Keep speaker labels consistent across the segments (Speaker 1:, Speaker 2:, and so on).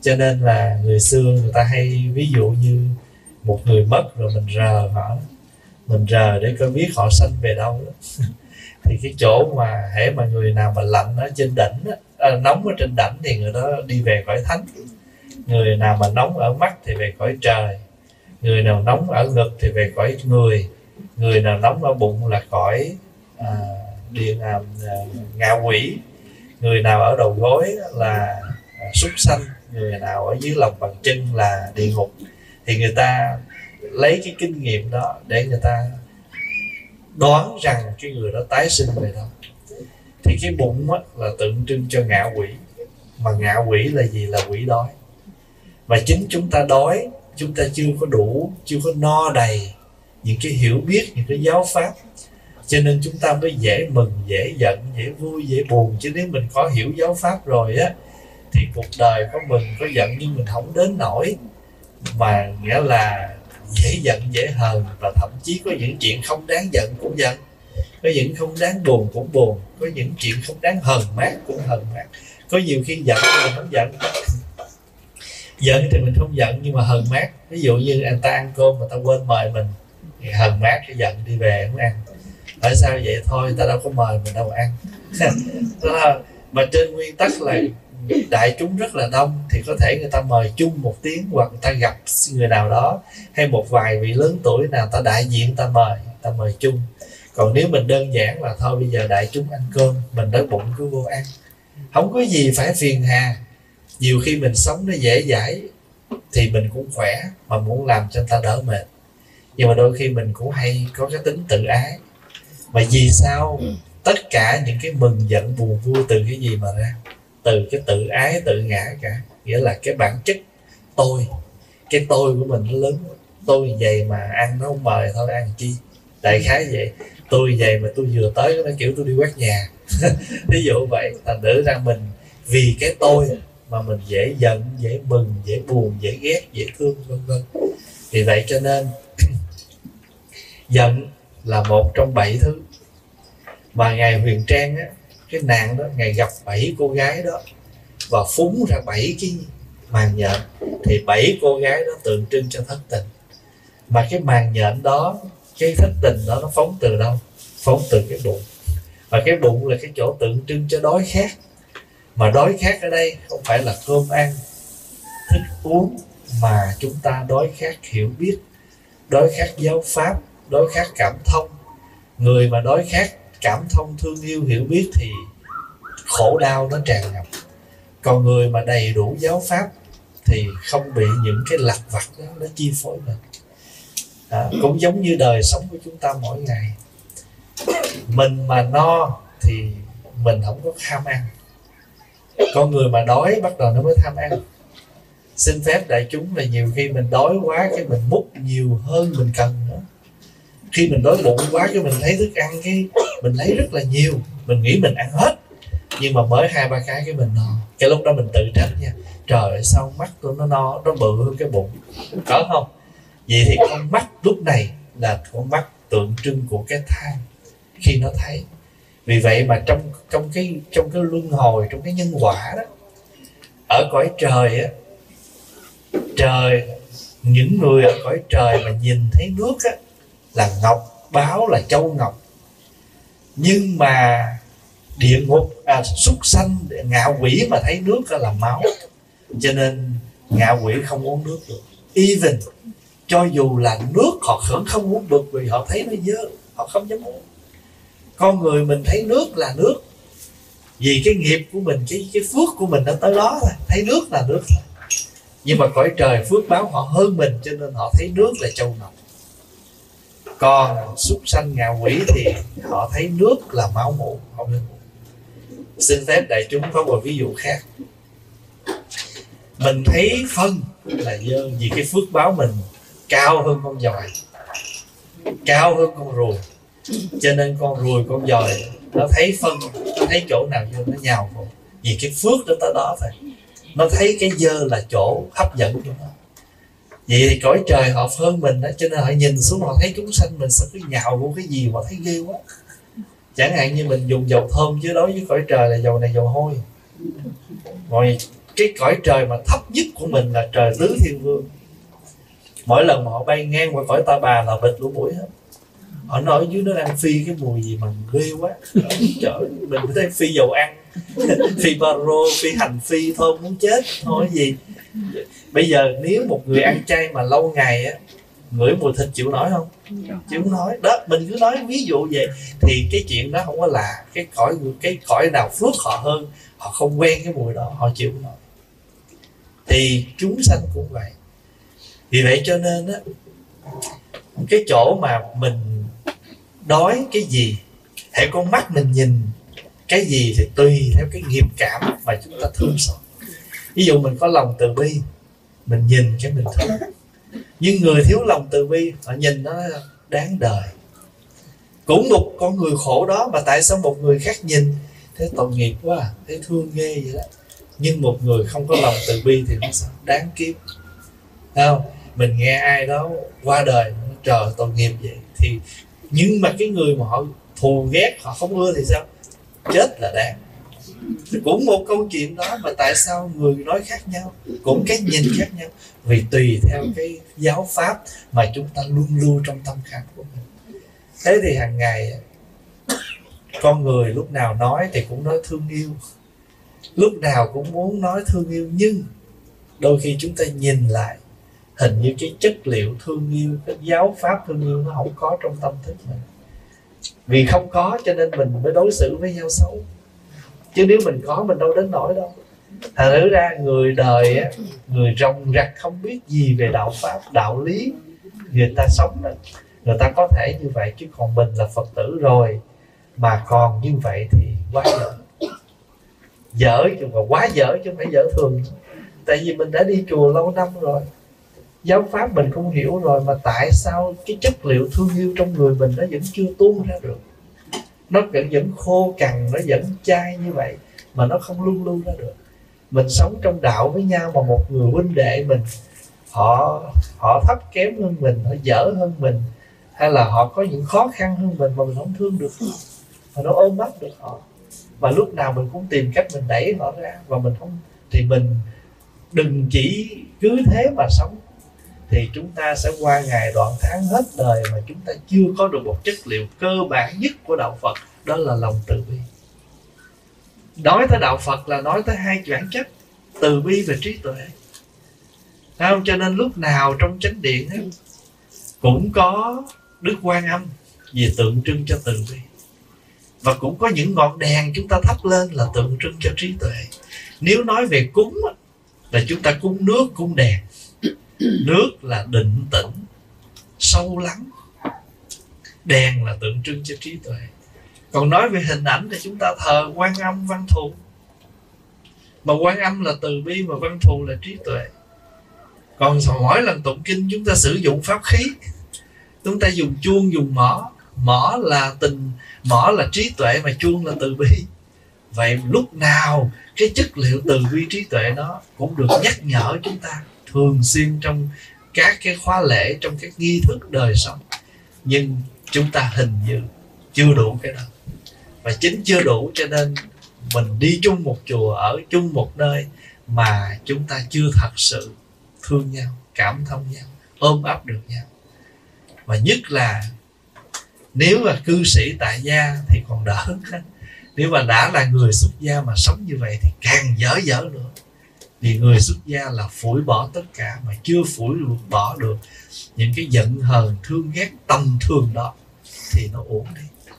Speaker 1: cho nên là người xưa người ta hay ví dụ như một người mất rồi mình rờ họ mình rờ để coi biết họ sanh về đâu đó. thì cái chỗ mà hễ mà người nào mà lạnh ở trên đỉnh à, nóng ở trên đỉnh thì người đó đi về cõi thánh. Người nào mà nóng ở mắt thì về cõi trời. Người nào nóng ở ngực thì về cõi người. Người nào nóng ở bụng là cõi à, điện à, à, ngạ quỷ. Người nào ở đầu gối là à, súc sanh người nào ở dưới lòng bàn chân là địa ngục. Thì người ta lấy cái kinh nghiệm đó để người ta đoán rằng cái người đó tái sinh về đâu thì cái bụng á, là tượng trưng cho ngạ quỷ. Mà ngạ quỷ là gì? Là quỷ đói. Và chính chúng ta đói chúng ta chưa có đủ chưa có no đầy những cái hiểu biết những cái giáo pháp. Cho nên chúng ta mới dễ mừng dễ giận dễ vui dễ buồn. Chứ nếu mình có hiểu giáo pháp rồi á thì cuộc đời của mình có giận nhưng mình không đến nổi mà nghĩa là dễ giận dễ hờn và thậm chí có những chuyện không đáng giận cũng giận có những không đáng buồn cũng buồn có những chuyện không đáng hờn mát cũng hờn mát. Có nhiều khi giận thì mình không giận. Giận thì mình không giận nhưng mà hờn mát. Ví dụ như anh ta ăn cơm mà ta quên mời mình thì hờn mát cái giận đi về không ăn. Tại sao vậy? Thôi ta đâu có mời mình đâu ăn. Đó là, ờ, mà trên nguyên tắc là đại chúng rất là đông thì có thể người ta mời chung một tiếng hoặc người ta gặp người nào đó hay một vài vị lớn tuổi nào ta đại diện ta mời ta mời chung. Còn nếu mình đơn giản là thôi bây giờ đại chúng ăn cơm mình đói bụng cứ vô ăn. Không có gì phải phiền hà. Nhiều khi mình sống nó dễ dãi thì mình cũng khỏe mà muốn làm cho người ta đỡ mệt. Nhưng mà đôi khi mình cũng hay có cái tính tự ái. Mà vì sao tất cả những cái mừng giận buồn vui từ cái gì mà ra từ cái tự ái, tự ngã cả. Nghĩa là cái bản chất tôi, cái tôi của mình nó lớn. Tôi vậy mà ăn nó không mời thôi, ăn chi? Đại khái vậy. Tôi vậy mà tôi vừa tới, nó kiểu tôi đi quét nhà. Ví dụ vậy. Thành thử ra mình vì cái tôi mà mình dễ giận, dễ mừng, dễ buồn, dễ ghét, dễ thương, vân vân. Vì vậy cho nên giận là một trong bảy thứ. Mà ngài huyền trang á cái nàng đó ngài gặp bảy cô gái đó và phúng ra bảy cái màn nhện, thì bảy cô gái đó tượng trưng cho thất tình. Mà cái màn nhện đó, cái thất tình đó nó phóng từ đâu? Phóng từ cái bụng. Và cái bụng là cái chỗ tượng trưng cho đói khát. Mà đói khát ở đây không phải là cơm ăn, thức uống mà chúng ta đói khát hiểu biết, đói khát giáo pháp, đói khát cảm thông. Người mà đói khát cảm thông thương yêu hiểu biết thì khổ đau nó tràn ngập. Còn người mà đầy đủ giáo pháp thì không bị những cái lặt vặt đó nó chi phối mình. À, cũng giống như đời sống của chúng ta mỗi ngày. Mình mà no thì mình không có tham ăn. Con người mà đói bắt đầu nó mới tham ăn. Xin phép đại chúng là nhiều khi mình đói quá cái mình múc nhiều hơn mình cần nữa khi mình đói bụng quá cái mình thấy thức ăn cái mình lấy rất là nhiều, mình nghĩ mình ăn hết. Nhưng mà mới hai, ba cái cái mình no. Cái lúc đó mình tự trách nha, trời ơi, sao mắt tôi nó no, nó bự hơn cái bụng. Có không? Vậy thì con mắt lúc này là con mắt tượng trưng của cái tham khi nó thấy. Vì vậy mà trong trong cái trong cái luân hồi, trong cái nhân quả đó, ở cõi trời á, trời, những người ở cõi trời mà nhìn thấy nước á là ngọc báo là châu ngọc. Nhưng mà địa ngục à, súc sanh ngạ quỷ mà thấy nước là máu. Cho nên ngạ quỷ không uống nước được. Even cho dù là nước họ vẫn không uống được vì họ thấy nó dơ họ không dám uống. Con người mình thấy nước là nước. Vì cái nghiệp của mình cái cái phước của mình nó tới đó rồi. thấy nước là nước rồi nhưng mà cõi trời phước báo họ hơn mình cho nên họ thấy nước là châu ngọc còn súc sanh ngạ quỷ thì họ thấy nước là máu mủ, không nên xin phép đại chúng có một ví dụ khác. Mình thấy phân là dơ vì cái phước báo mình cao hơn con dòi, cao hơn con ruồi. Cho nên con ruồi, con dòi, nó thấy phân, nó thấy chỗ nào dơ nó nhào vào. Vì cái phước đó tới đó thôi. Nó thấy cái dơ là chỗ hấp dẫn cho nó vì cõi trời họ hơn mình đó, cho nên họ nhìn xuống họ thấy chúng sanh mình sao cứ nhào vô cái gì mà thấy ghê quá. Chẳng hạn như mình dùng dầu thơm chứ đối với cõi trời là dầu này dầu hôi. Rồi cái cõi trời mà thấp nhất của mình là trời tứ thiên vương. Mỗi lần mà họ bay ngang qua cõi ta bà là bịt lỗ mũi hết. Họ nói dưới nó đang phi cái mùi gì mà ghê quá. Trời mình thấy phi dầu ăn, phi baro, phi hành, phi thơm muốn chết thôi gì? Bây giờ nếu một người ăn chay mà lâu ngày á ngửi mùi thịt chịu nổi không? Chịu nói đó mình cứ nói ví dụ vậy. Thì cái chuyện đó không có là cái cõi cái cõi nào phước họ hơn họ không quen cái mùi đó họ chịu nổi. Thì chúng sanh cũng vậy. Vì vậy cho nên á cái chỗ mà mình đói cái gì hãy con mắt mình nhìn cái gì thì tùy theo cái nghiệp cảm mà chúng ta thương xót ví dụ mình có lòng từ bi mình nhìn cái mình thương nhưng người thiếu lòng từ bi họ nhìn nó đáng đời. Cũng một con người khổ đó mà tại sao một người khác nhìn? Thế tội nghiệp quá à, thấy thương ghê vậy đó. Nhưng một người không có lòng từ bi thì nó sao? Đáng kiếp. Không? Mình nghe ai đó qua đời trời tội nghiệp vậy thì nhưng mà cái người mà họ thù ghét họ không ưa thì sao? Chết là đáng cũng một câu chuyện đó mà tại sao người nói khác nhau, cũng cái nhìn khác nhau, vì tùy theo cái giáo pháp mà chúng ta luôn lưu trong tâm khảm của mình. Thế thì hàng ngày, con người lúc nào nói thì cũng nói thương yêu. Lúc nào cũng muốn nói thương yêu nhưng đôi khi chúng ta nhìn lại, hình như cái chất liệu thương yêu, cái giáo pháp thương yêu nó không có trong tâm thức mình. Vì không có cho nên mình mới đối xử với nhau xấu chứ nếu mình có, mình đâu đến nổi đâu. Thật thử ra người đời á, người rong rặt không biết gì về đạo pháp, đạo lý. Người ta sống đó người ta có thể như vậy, chứ còn mình là phật tử rồi, mà còn như vậy thì quá dở dở chứ mà quá dở chứ không phải dở thường. Tại vì mình đã đi chùa lâu năm rồi. Giáo pháp mình không hiểu rồi mà tại sao cái chất liệu thương yêu trong người mình nó vẫn chưa tuôn ra được? Nó vẫn vẫn khô cằn, nó vẫn chai như vậy, mà nó không luôn luôn ra được. Mình sống trong đạo với nhau mà một người huynh đệ mình, họ họ thấp kém hơn mình, họ dở hơn mình, hay là họ có những khó khăn hơn mình mà mình không thương được họ, mà nó ôm mắt được họ. Và lúc nào mình cũng tìm cách mình đẩy họ ra, và mình không, thì mình đừng chỉ cứ thế mà sống thì chúng ta sẽ qua ngày đoạn tháng hết đời mà chúng ta chưa có được một chất liệu cơ bản nhất của đạo Phật đó là lòng từ bi. Nói tới đạo Phật là nói tới hai bản chất từ bi và trí tuệ. Không? Cho nên lúc nào trong chánh điện ấy, cũng có Đức Quan Âm vì tượng trưng cho từ bi. Và cũng có những ngọn đèn chúng ta thắp lên là tượng trưng cho trí tuệ. Nếu nói về cúng là chúng ta cúng nước cúng đèn nước là định tĩnh, sâu lắng. Đèn là tượng trưng cho trí tuệ. Còn nói về hình ảnh thì chúng ta thờ quan âm văn thù. Mà quan âm là từ bi mà văn thù là trí tuệ. Còn mỗi lần tụng kinh chúng ta sử dụng pháp khí. Chúng ta dùng chuông, dùng mỏ. Mỏ là tình, mỏ là trí tuệ mà chuông là từ bi. Vậy lúc nào cái chất liệu từ bi trí tuệ đó cũng được nhắc nhở chúng ta thường xuyên trong các cái khóa lễ, trong các nghi thức đời sống. Nhưng chúng ta hình như chưa đủ cái đó. Và chính chưa đủ cho nên mình đi chung một chùa, ở chung một nơi mà chúng ta chưa thật sự thương nhau, cảm thông nhau, ôm ấp được nhau. Và nhất là nếu mà cư sĩ tại gia thì còn đỡ. Nếu mà đã là người xuất gia mà sống như vậy thì càng dở dở nữa thì người xuất gia là phủi bỏ tất cả mà chưa phủi bỏ được những cái giận hờn, thương ghét tầm thường đó, thì nó ổn đi.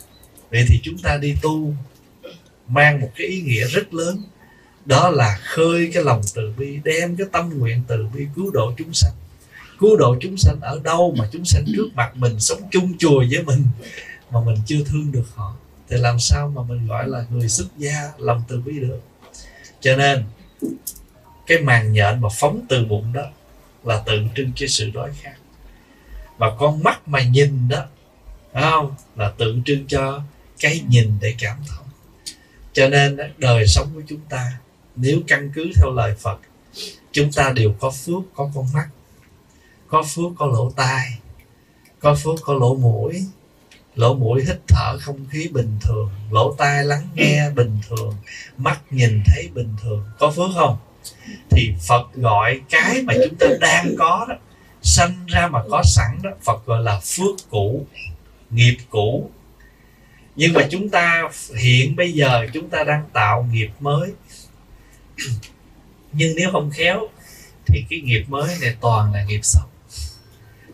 Speaker 1: Vậy thì chúng ta đi tu, mang một cái ý nghĩa rất lớn, đó là khơi cái lòng từ bi, đem cái tâm nguyện từ bi cứu độ chúng sanh. Cứu độ chúng sanh ở đâu mà chúng sanh trước mặt mình sống chung chùa với mình mà mình chưa thương được họ? Thì làm sao mà mình gọi là người xuất gia lòng từ bi được? Cho nên cái màn nhện mà phóng từ bụng đó là tượng trưng cho sự đói khát. Và con mắt mà nhìn đó không? Là tượng trưng cho cái nhìn để cảm thông. Cho nên đời sống của chúng ta, nếu căn cứ theo lời Phật, chúng ta đều có phước, có con mắt, có phước, có lỗ tai, có phước, có lỗ mũi. Lỗ mũi hít thở không khí bình thường, lỗ tai lắng nghe bình thường, mắt nhìn thấy bình thường. Có phước không? Thì phật gọi cái mà chúng ta đang có đó, sanh ra mà có sẵn đó, phật gọi là phước cũ, nghiệp cũ. Nhưng mà chúng ta hiện bây giờ chúng ta đang tạo nghiệp mới. Nhưng nếu không khéo, thì cái nghiệp mới này toàn là nghiệp xấu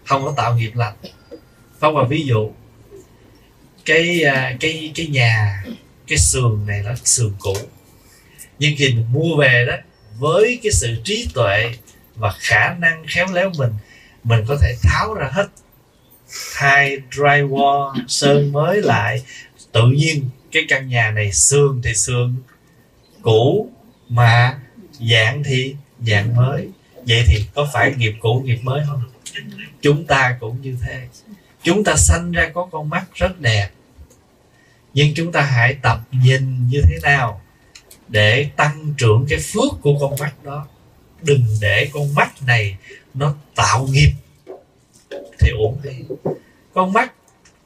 Speaker 1: không có tạo nghiệp lành. Không, mà ví dụ, cái à, cái cái nhà, cái sườn này là sườn cũ. Nhưng khi mình mua về đó với cái sự trí tuệ và khả năng khéo léo mình mình có thể tháo ra hết. Thay drywall, sơn mới lại. Tự nhiên cái căn nhà này xương thì xương cũ, mà dạng thì dạng mới. Vậy thì có phải nghiệp cũ, nghiệp mới không? Chúng ta cũng như thế. Chúng ta sanh ra có con mắt rất đẹp. Nhưng chúng ta hãy tập nhìn như thế nào? Để tăng trưởng cái phước của con mắt đó. Đừng để con mắt này nó tạo nghiệp. Thì ổn đi. Con mắt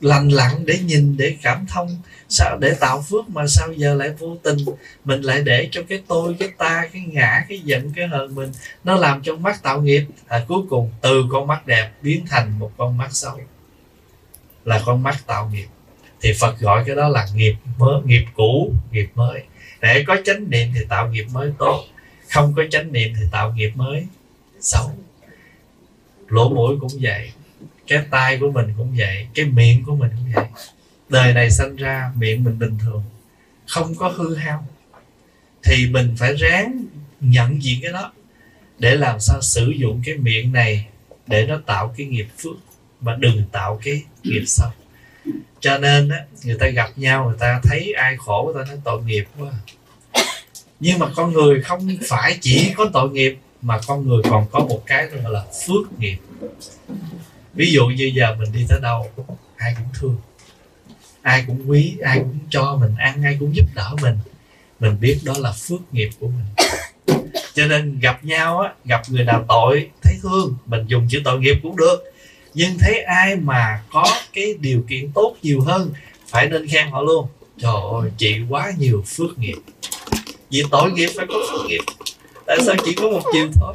Speaker 1: lành lặn để nhìn để cảm thông. Sao để tạo phước mà sao giờ lại vô tình? Mình lại để cho cái tôi cái ta cái ngã cái giận cái hờn mình nó làm cho mắt tạo nghiệp. À, cuối cùng từ con mắt đẹp biến thành một con mắt xấu. Là con mắt tạo nghiệp. Thì Phật gọi cái đó là nghiệp mới nghiệp cũ nghiệp mới để có chánh niệm thì tạo nghiệp mới tốt. Không có chánh niệm thì tạo nghiệp mới xấu. Lỗ mũi cũng vậy, cái tai của mình cũng vậy, cái miệng của mình cũng vậy. Đời này sinh ra miệng mình bình thường, không có hư hao. Thì mình phải ráng nhận diện cái đó để làm sao sử dụng cái miệng này để nó tạo cái nghiệp phước mà đừng tạo cái nghiệp xấu cho nên á, người ta gặp nhau người ta thấy ai khổ người ta nói tội nghiệp quá. Nhưng mà con người không phải chỉ có tội nghiệp mà con người còn có một cái gọi là phước nghiệp. Ví dụ như giờ mình đi tới đâu ai cũng thương. Ai cũng quý ai cũng cho mình ăn ai cũng giúp đỡ mình. Mình biết đó là phước nghiệp của mình. Cho nên gặp nhau á gặp người nào tội thấy thương mình dùng chữ tội nghiệp cũng được nhưng thấy ai mà có cái điều kiện tốt nhiều hơn, phải nên khen họ luôn. Trời ơi, chị quá nhiều phước nghiệp. Vì tội nghiệp phải có phước nghiệp. Tại sao chỉ có một chiều thôi?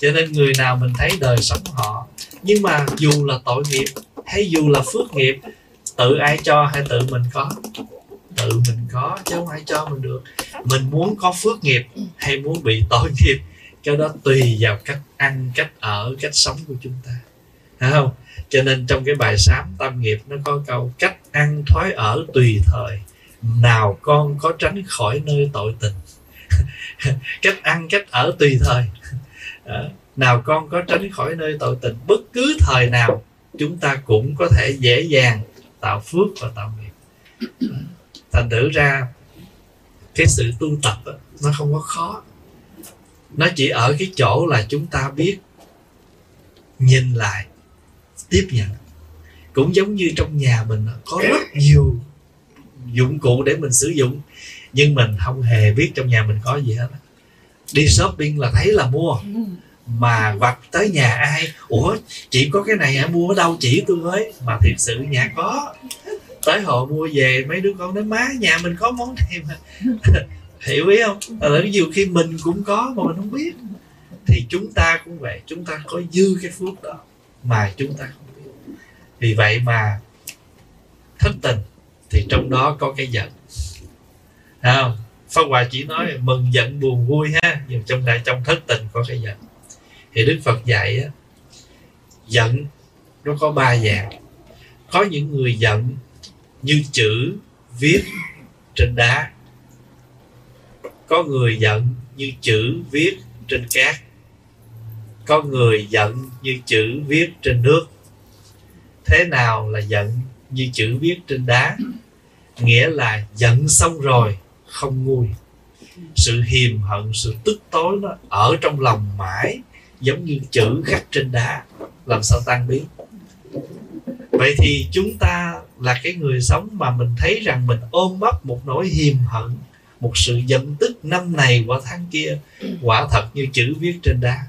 Speaker 1: Cho nên người nào mình thấy đời sống họ, nhưng mà dù là tội nghiệp hay dù là phước nghiệp, tự ai cho hay tự mình có? Tự mình có chứ không ai cho mình được. Mình muốn có phước nghiệp hay muốn bị tội nghiệp, cái đó tùy vào cách ăn, cách ở, cách sống của chúng ta. Thấy không? Cho nên trong cái bài sám tâm nghiệp nó có câu cách ăn thói ở tùy thời nào con có tránh khỏi nơi tội tình. Cách ăn cách ở tùy thời. Nào con có tránh khỏi nơi tội tình bất cứ thời nào chúng ta cũng có thể dễ dàng tạo phước và tạo nghiệp. Thành thử ra cái sự tu tập đó, nó không có khó. Nó chỉ ở cái chỗ là chúng ta biết nhìn lại tiếp nhận. Cũng giống như trong nhà mình, có rất nhiều dụng cụ để mình sử dụng, nhưng mình không hề biết trong nhà mình có gì hết đi shopping là thấy là mua, mà hoặc tới nhà ai, ủa, chị có cái này hả? Mua ở đâu chỉ tôi với? Mà thiệt sự nhà có. Tới họ mua về, mấy đứa con nói, má, nhà mình có món này mà. Hiểu ý không? Ờ, là nhiều khi mình cũng có mà mình không biết, thì chúng ta cũng vậy, chúng ta có dư cái phước đó mà chúng ta không biết. Vì vậy mà thất tình thì trong đó có cái giận. Không? Pháp Hòa chỉ nói mừng giận buồn vui ha nhưng trong đại trong thất tình có cái giận. Thì Đức Phật dạy á, giận nó có ba dạng. Có những người giận như chữ viết trên đá. Có người giận như chữ viết trên cát có người giận như chữ viết trên nước. Thế nào là giận như chữ viết trên đá? Nghĩa là giận xong rồi, không nguôi. Sự hiềm hận, sự tức tối nó ở trong lòng mãi, giống như chữ khắc trên đá. Làm sao tan biến? Vậy thì chúng ta là cái người sống mà mình thấy rằng mình ôm mất một nỗi hiềm hận, một sự giận tức năm này qua tháng kia, quả thật như chữ viết trên đá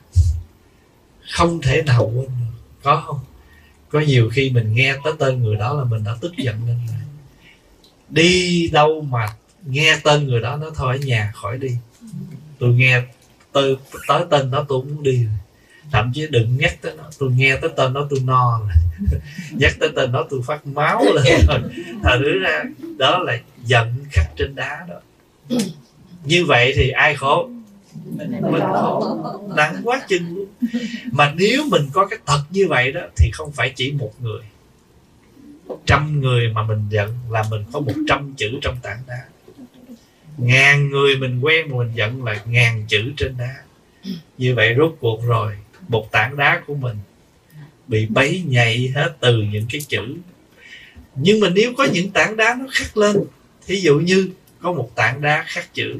Speaker 1: không thể nào quên được. Có không? Có nhiều khi mình nghe tới tên người đó là mình đã tức giận lên rồi. Đi đâu mà nghe tên người đó nó thôi, ở nhà khỏi đi. Tôi nghe tôi tới tên đó tôi muốn đi rồi. Thậm chí đừng nhắc tới nó. Tôi nghe tới tên đó tôi no rồi. Nhắc tới tên đó tôi phát máu lên rồi. Thật ra đó là giận khắc trên đá đó. Như vậy thì ai khổ? Mình khổ nặng quá chừng luôn. Mà nếu mình có cái tật như vậy đó thì không phải chỉ một người. Trăm người mà mình giận là mình có một trăm chữ trong tảng đá. Ngàn người mình quen mà mình giận là ngàn chữ trên đá. Như vậy rốt cuộc rồi một tảng đá của mình bị bấy nhạy hết từ những cái chữ. Nhưng mà nếu có những tảng đá nó khắc lên thí dụ như có một tảng đá khắc chữ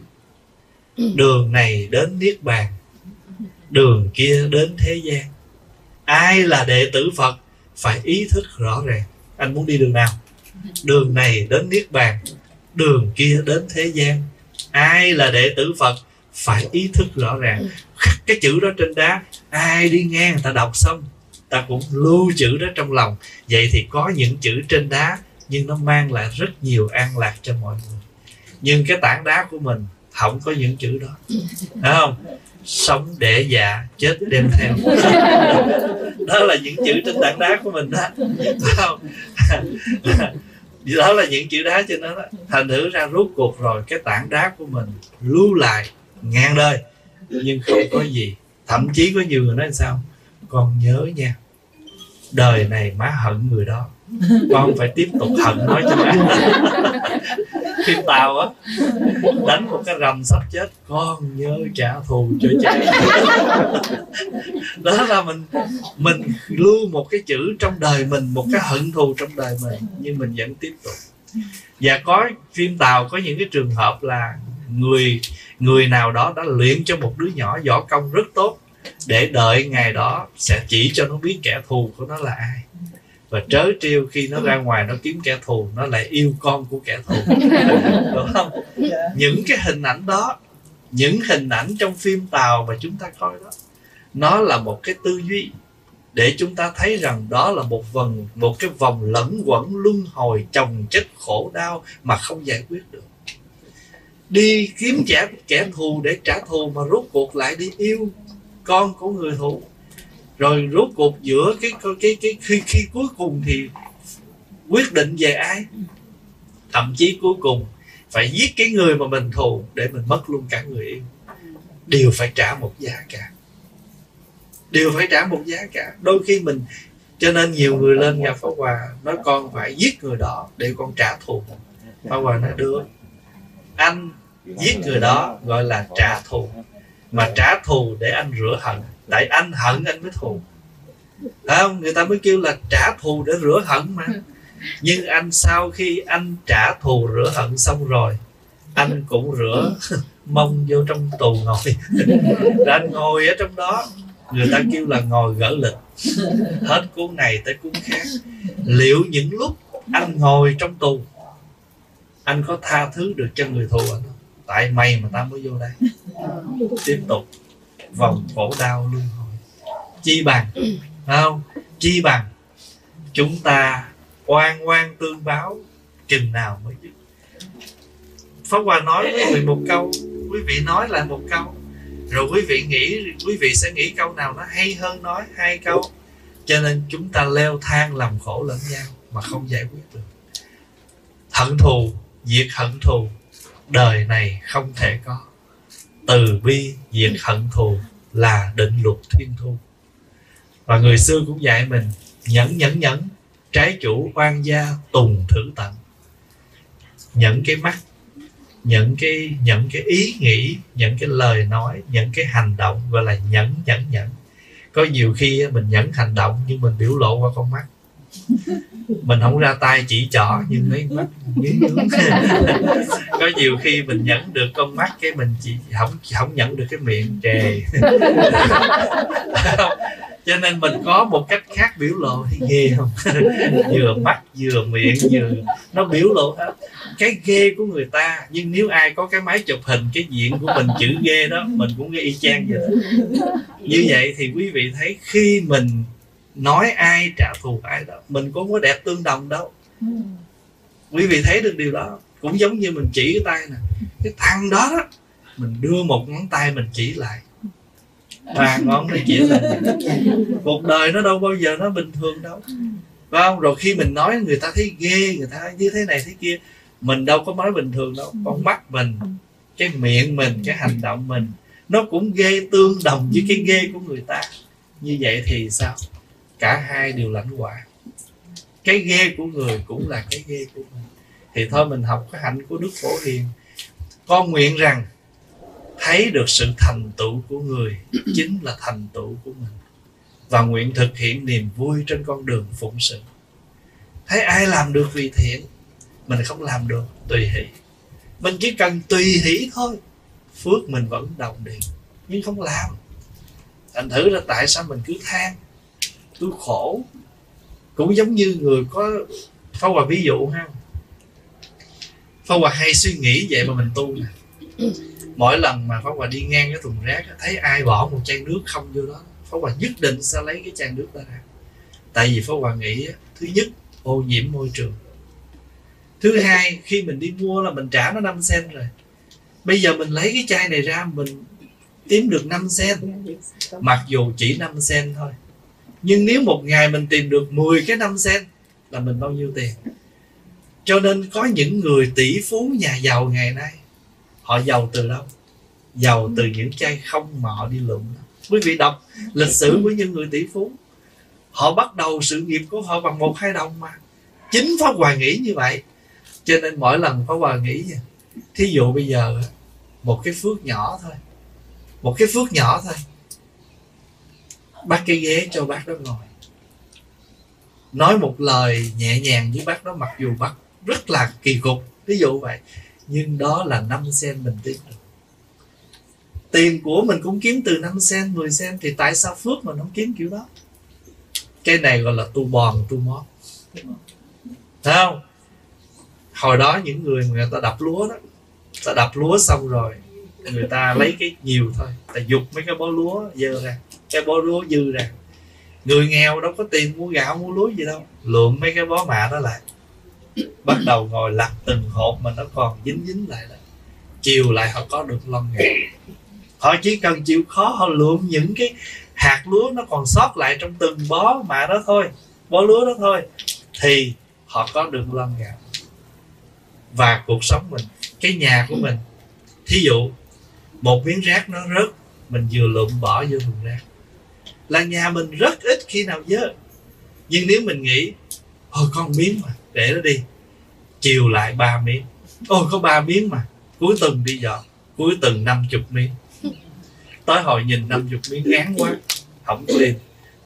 Speaker 1: đường này đến niết bàn, đường kia đến thế gian. Ai là đệ tử phật phải ý thức rõ ràng. Anh muốn đi đường nào? Đường này đến niết bàn, đường kia đến thế gian. Ai là đệ tử phật phải ý thức rõ ràng. Khắc cái chữ đó trên đá, ai đi ngang người ta đọc xong, ta cũng lưu chữ đó trong lòng. Vậy thì có những chữ trên đá, nhưng nó mang lại rất nhiều an lạc cho mọi người. Nhưng cái tảng đá của mình không có những chữ đó. Phải không? Sống để già chết đem theo. Đó là những chữ trên tảng đá của mình đó. Phải không? Đó là những chữ đá trên đó, đó. Thành thử ra rút cuộc rồi cái tảng đá của mình lưu lại ngàn đời. Nhưng không có gì. Thậm chí có nhiều người nói sao? Con nhớ nha. Đời này má hận người đó. Con phải tiếp tục hận nói cho má phim tàu á. Đánh một cái rầm sắp chết. Con nhớ trả thù cho cha. Đó là mình mình lưu một cái chữ trong đời mình, một cái hận thù trong đời mình, nhưng mình vẫn tiếp tục. Và có phim tàu, có những cái trường hợp là người người nào đó đã luyện cho một đứa nhỏ võ công rất tốt, để đợi ngày đó sẽ chỉ cho nó biết kẻ thù của nó là ai và trớ trêu khi nó ra ngoài nó kiếm kẻ thù nó lại yêu con của kẻ thù. Đúng không? Những cái hình ảnh đó những hình ảnh trong phim tàu mà chúng ta coi đó nó là một cái tư duy để chúng ta thấy rằng đó là một vòng một cái vòng lẫn quẩn luân hồi chồng chất khổ đau mà không giải quyết được. Đi kiếm trả kẻ thù để trả thù mà rốt cuộc lại đi yêu con của người thù rồi rốt cuộc giữa cái cái cái, cái khi, khi cuối cùng thì quyết định về ai? Thậm chí cuối cùng phải giết cái người mà mình thù để mình mất luôn cả người yêu. Đều phải trả một giá cả. Đều phải trả một giá cả. Đôi khi mình cho nên nhiều người lên gặp Pháp Hòa nói con phải giết người đó để con trả thù. Pháp Hòa nói được. Anh giết người đó gọi là trả thù. Mà trả thù để anh rửa hận tại anh hận anh mới thù. Không? Người ta mới kêu là trả thù để rửa hận mà. Nhưng anh sau khi anh trả thù rửa hận xong rồi anh cũng rửa mông vô trong tù ngồi. Rồi anh ngồi ở trong đó. Người ta kêu là ngồi gỡ lịch. Hết cuốn này tới cuốn khác. Liệu những lúc anh ngồi trong tù anh có tha thứ được cho người thù anh không? Tại mày mà tao mới vô đây. Tiếp tục vòng khổ đau luân hồi chi bằng không? Chi bằng. Chúng ta oan oan tương báo chừng nào mới dứt. Pháp Hòa nói quý vị một câu quý vị nói lại một câu. Rồi quý vị nghĩ quý vị sẽ nghĩ câu nào nó hay hơn nói hai câu. Cho nên chúng ta leo thang làm khổ lẫn nhau mà không giải quyết được. Hận thù diệt hận thù đời này không thể có từ bi diệt hận thù là định luật thiên thu. Và người xưa cũng dạy mình, nhẫn nhẫn nhẫn, trái chủ oan gia tùng thử tận. Nhận cái mắt nhận cái nhận cái ý nghĩ nhận cái lời nói nhận cái hành động, gọi là nhẫn nhẫn nhẫn. Có nhiều khi mình nhẫn hành động nhưng mình biểu lộ qua con mắt mình không ra tay chỉ trỏ nhưng lấy mắt nhướng nhướng có nhiều khi mình nhẫn được con mắt cái mình chỉ không không nhận được cái miệng trề. Cho nên mình có một cách khác biểu lộ thì ghê không? Vừa mắt vừa miệng vừa nó biểu lộ hết cái ghê của người ta. Nhưng nếu ai có cái máy chụp hình cái diện của mình chữ ghê đó mình cũng ghê y chang vậy. Như vậy thì quý vị thấy khi mình nói ai trả thù ai đó. Mình cũng có đẹp tương đồng đâu. Quý vị thấy được điều đó. Cũng giống như mình chỉ cái tay nè. Cái thằng đó mình đưa một ngón tay mình chỉ lại. Bà ngon nói chuyện là cuộc đời nó đâu bao giờ nó bình thường đâu. Phải không? Rồi khi mình nói người ta thấy ghê người ta như thế này thế kia mình đâu có nói bình thường đâu. Con mắt mình cái miệng mình cái hành động mình nó cũng ghê tương đồng với cái ghê của người ta. Như vậy thì sao cả hai đều lãnh quả. Cái ghê của người cũng là cái ghê của mình. Thì thôi mình học cái hạnh của đức phổ hiền. Con nguyện rằng thấy được sự thành tựu của người chính là thành tựu của mình. Và nguyện thực hiện niềm vui trên con đường phụng sự. Thấy ai làm được vì thiện mình không làm được tùy hỷ. Mình chỉ cần tùy hỷ thôi phước mình vẫn đồng điện nhưng không làm. Thành thử là tại sao mình cứ than tôi khổ. Cũng giống như người có Pháp Hòa ví dụ ha. Pháp Hòa hay suy nghĩ vậy mà mình tu nè. Mỗi lần mà pháo Hòa đi ngang cái thùng rác thấy ai bỏ một chai nước không vô đó pháo Hòa nhất định sẽ lấy cái chai nước đó ra. Tại vì pháo Hòa nghĩ thứ nhất, ô nhiễm môi trường. Thứ hai, khi mình đi mua là mình trả nó 5 cent rồi. Bây giờ mình lấy cái chai này ra, mình kiếm được 5 cent mặc dù chỉ 5 cent thôi nhưng nếu một ngày mình tìm được 10 cái 5 sen, là mình bao nhiêu tiền? Cho nên có những người tỷ phú nhà giàu ngày nay, họ giàu từ đâu giàu từ những chai không mà họ đi lượm quý vị đọc lịch sử của những người tỷ phú, họ bắt đầu sự nghiệp của họ bằng một hai đồng mà. Chính pháp hòa nghĩ như vậy. Cho nên mỗi lần pháp hòa nghĩ thí dụ bây giờ, một cái phước nhỏ thôi, một cái phước nhỏ thôi bắt cái ghế cho bác đó ngồi. Nói một lời nhẹ nhàng với bác đó, mặc dù bác rất là kỳ cục, ví dụ vậy. Nhưng đó là 5 sen mình kiếm được tiền của mình cũng kiếm từ 5 sen 10 sen, thì tại sao phước mà nó kiếm kiểu đó? Cái này gọi là tu bòn, tu mót. Thấy không? Hồi đó những người mà người ta đập lúa đó, ta đập lúa xong rồi, người ta lấy cái nhiều thôi, ta dục mấy cái bó lúa dơ ra cái bó lúa dư ra. Người nghèo đâu có tiền mua gạo, mua lúa gì đâu. Lượm mấy cái bó mạ đó lại. Bắt đầu ngồi lặt từng hộp mà nó còn dính dính lại đó. Chiều lại họ có được lon gạo. Họ chỉ cần chịu khó họ lượm những cái hạt lúa nó còn sót lại trong từng bó mạ đó thôi. Bó lúa đó thôi. Thì họ có được lon gạo. Và cuộc sống mình, cái nhà của mình. Thí dụ, một miếng rác nó rớt, mình vừa lượm bỏ vô thùng rác là nhà mình rất ít khi nào dơ. Nhưng nếu mình nghĩ thôi con miếng mà, để nó đi. Chiều lại ba miếng. Ôi, có ba miếng mà, cuối tuần đi dọn, cuối tuần năm chục miếng. Tới hồi nhìn năm chục miếng ngán quá không có đi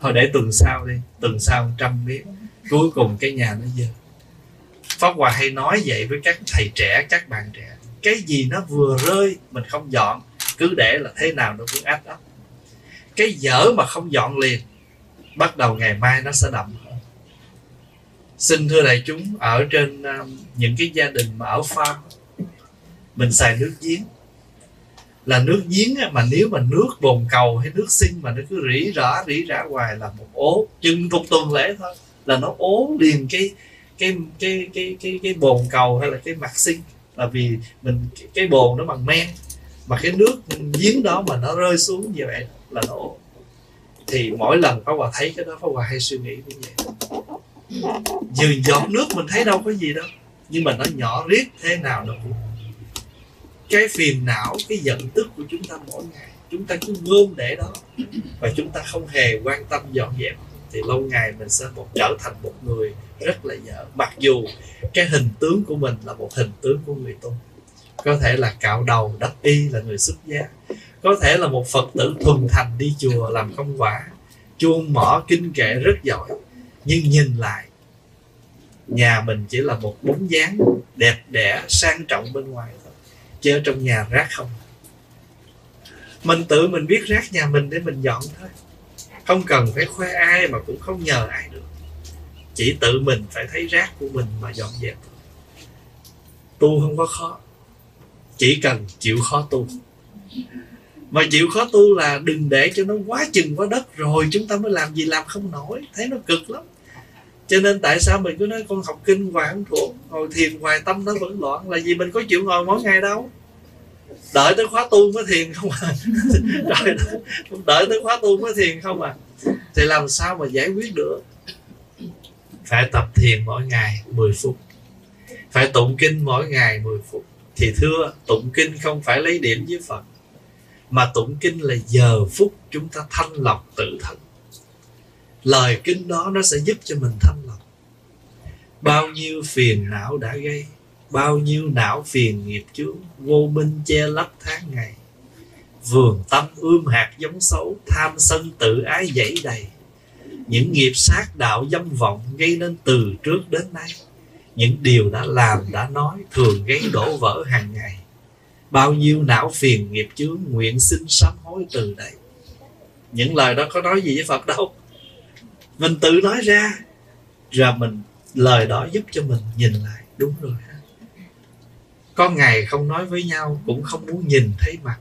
Speaker 1: thôi để tuần sau đi, tuần sau trăm miếng, cuối cùng cái nhà nó dơ. Pháp hòa hay nói vậy với các thầy trẻ, các bạn trẻ, cái gì nó vừa rơi, mình không dọn, cứ để là thế nào nó cũng ách ấp cái dở mà không dọn liền bắt đầu ngày mai nó sẽ đậm hơn. Xin thưa đại chúng ở trên um, những cái gia đình mà ở farm mình xài nước giếng. Là nước giếng mà nếu mà nước bồn cầu hay nước sinh mà nó cứ rỉ rả rỉ rả hoài là một ố chừng một tuần lễ thôi là nó ố liền cái cái cái cái cái cái bồn cầu hay là cái mặt sinh. Là vì mình cái bồn nó bằng men mà cái nước giếng đó mà nó rơi xuống như vậy là lỗ. Thì mỗi lần Pháp Hòa thấy cái đó Pháp Hòa hay suy nghĩ như vậy. Dừ giọt nước mình thấy đâu có gì đâu Nhưng mà nó nhỏ riết thế nào nó cũng Cái phiền não, cái giận tức của chúng ta mỗi ngày Chúng ta cứ gom để đó. Và chúng ta không hề quan tâm dọn dẹp. Thì lâu ngày mình sẽ một trở thành một người rất là dở. Mặc dù cái hình tướng của mình là một hình tướng của người tu. Có thể là cạo đầu, đắp y là người xuất gia. Có thể là một phật tử thuần thành đi chùa làm công quả. Chuông mỏ kinh kệ rất giỏi nhưng nhìn lại nhà mình chỉ là một bóng dáng đẹp đẽ sang trọng bên ngoài thôi. Chứ ở trong nhà rác không. Mình tự mình biết rác nhà mình để mình dọn thôi. Không cần phải khoe ai mà cũng không nhờ ai được. Chỉ tự mình phải thấy rác của mình mà dọn dẹp. Tu không có khó chỉ cần chịu khó tu. Mà chịu khó tu là đừng để cho nó quá chừng quá đất rồi chúng ta mới làm gì làm không nổi. Thấy nó cực lắm. Cho nên tại sao mình cứ nói con học kinh hoài không thuộc ngồi thiền hoài tâm nó vẫn loạn là vì mình có chịu ngồi mỗi ngày đâu. Đợi tới khóa tu mới thiền không à. Đợi, đợi tới khóa tu mới thiền không à. Thì làm sao mà giải quyết được? Phải tập thiền mỗi ngày 10 phút. Phải tụng kinh mỗi ngày 10 phút thì thưa, tụng kinh không phải lấy điểm với phật, mà tụng kinh là giờ phút chúng ta thanh lọc tự thân. Lời kinh đó nó sẽ giúp cho mình thanh lọc. Bao nhiêu phiền não đã gây, bao nhiêu não phiền nghiệp chướng, vô minh che lấp tháng ngày. Vườn tâm ươm hạt giống xấu, tham sân tự ái dãy đầy. Những nghiệp sát đạo dâm vọng gây nên từ trước đến nay những điều đã làm, đã nói, thường gây đổ vỡ hàng ngày. Bao nhiêu não phiền nghiệp chướng nguyện xin sám hối từ đây. Những lời đó có nói gì với phật đâu. Mình tự nói ra, rồi mình lời đó giúp cho mình nhìn lại. Đúng rồi có ngày không nói với nhau, cũng không muốn nhìn thấy mặt.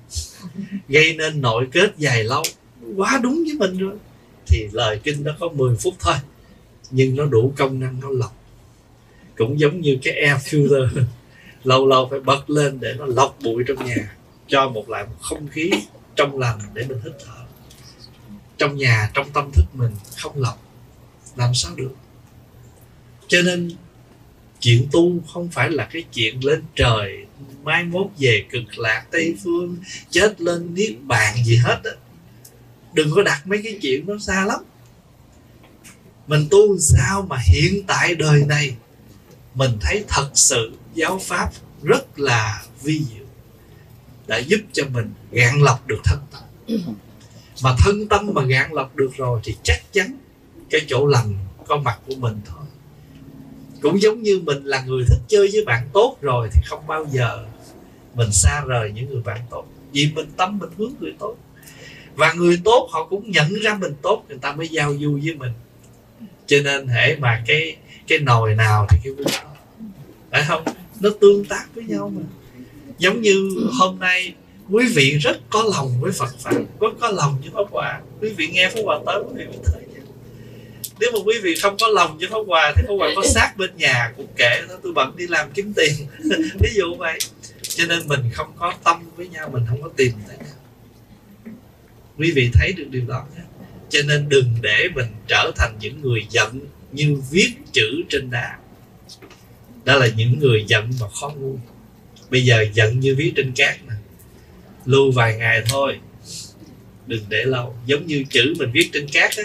Speaker 1: Gây nên nội kết dài lâu. Quá đúng với mình rồi. Thì lời kinh đó có 10 phút thôi. Nhưng nó đủ công năng, nó lọc cũng giống như cái air filter. Lâu lâu phải bật lên để nó lọc bụi trong nhà. Cho một lại một không khí trong lành để mình hít thở. Trong nhà, trong tâm thức mình không lọc. Làm sao được? Cho nên, chuyện tu không phải là cái chuyện lên trời, mai mốt về cực lạc tây phương, chết lên niết bàn gì hết á. Đừng có đặt mấy cái chuyện nó xa lắm. Mình tu sao mà hiện tại đời này mình thấy thật sự giáo pháp rất là vi diệu, đã giúp cho mình gạn lọc được thân tâm. Mà thân tâm mà gạn lọc được rồi thì chắc chắn cái chỗ lành có mặt của mình thôi. Cũng giống như mình là người thích chơi với bạn tốt rồi thì không bao giờ mình xa rời những người bạn tốt. Vì mình tâm mình hướng người tốt. Và người tốt họ cũng nhận ra mình tốt, người ta mới giao du với mình. Cho nên hễ mà cái cái nồi nào thì cái vuông đó phải không? Nó tương tác với nhau mà. Giống như hôm nay, quý vị rất có lòng với Phật pháp có có lòng với Pháp Hòa. Quý vị nghe Pháp Hòa tới, quý vị thấy nếu mà quý vị không có lòng với Pháp Hòa thì Pháp Hòa có sát bên nhà cũng kể đó, tôi bận đi làm kiếm tiền. Ví dụ vậy. Cho nên mình không có tâm với nhau, mình không có tìm tới nhau. Quý vị thấy được điều đó nhé. Cho nên đừng để mình trở thành những người giận như viết chữ trên đá. Đó là những người giận mà khó ngu. Bây giờ giận như viết trên cát nè. Lưu vài ngày thôi. Đừng để lâu. Giống như chữ mình viết trên cát á,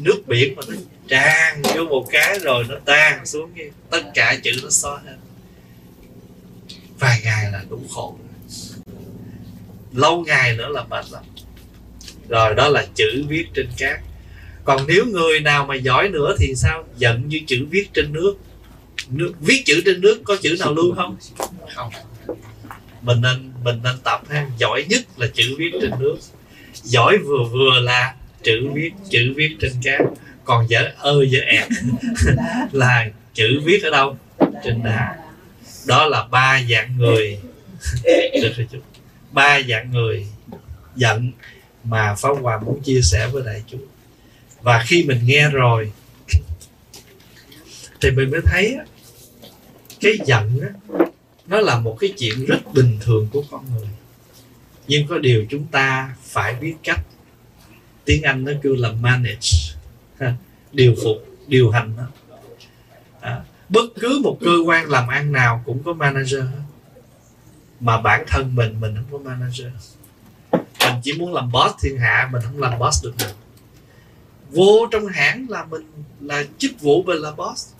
Speaker 1: nước biển mà nó tràn vô một cái rồi nó tan xuống kia tất cả chữ nó xóa hết. Vài ngày là đủ khổ. Lâu ngày nữa là mệt lắm. Rồi đó là chữ viết trên cát còn nếu người nào mà giỏi nữa thì sao? Giận như chữ viết trên nước. Nước, viết chữ trên nước có chữ nào luôn không? Không. Mình nên mình nên tập ha. Giỏi nhất là chữ viết trên nước. Giỏi vừa vừa là chữ viết chữ viết trên cát. Còn dở ơ dở ẹt là chữ viết ở đâu? Trên đá. Đó là ba dạng người. Được ba dạng người giận mà pháp hòa muốn chia sẻ với đại chúng và khi mình nghe rồi thì mình mới thấy cái giận nó là một cái chuyện rất bình thường của con người. Nhưng có điều chúng ta phải biết cách. Tiếng anh nó kêu là manage. Điều phục điều hành đó. À, bất cứ một cơ quan làm ăn nào cũng có manager mà bản thân mình mình không có manager. Mình chỉ muốn làm boss thiên hạ mình không làm boss được mình vô trong hãng là mình là chức vụ mình là boss.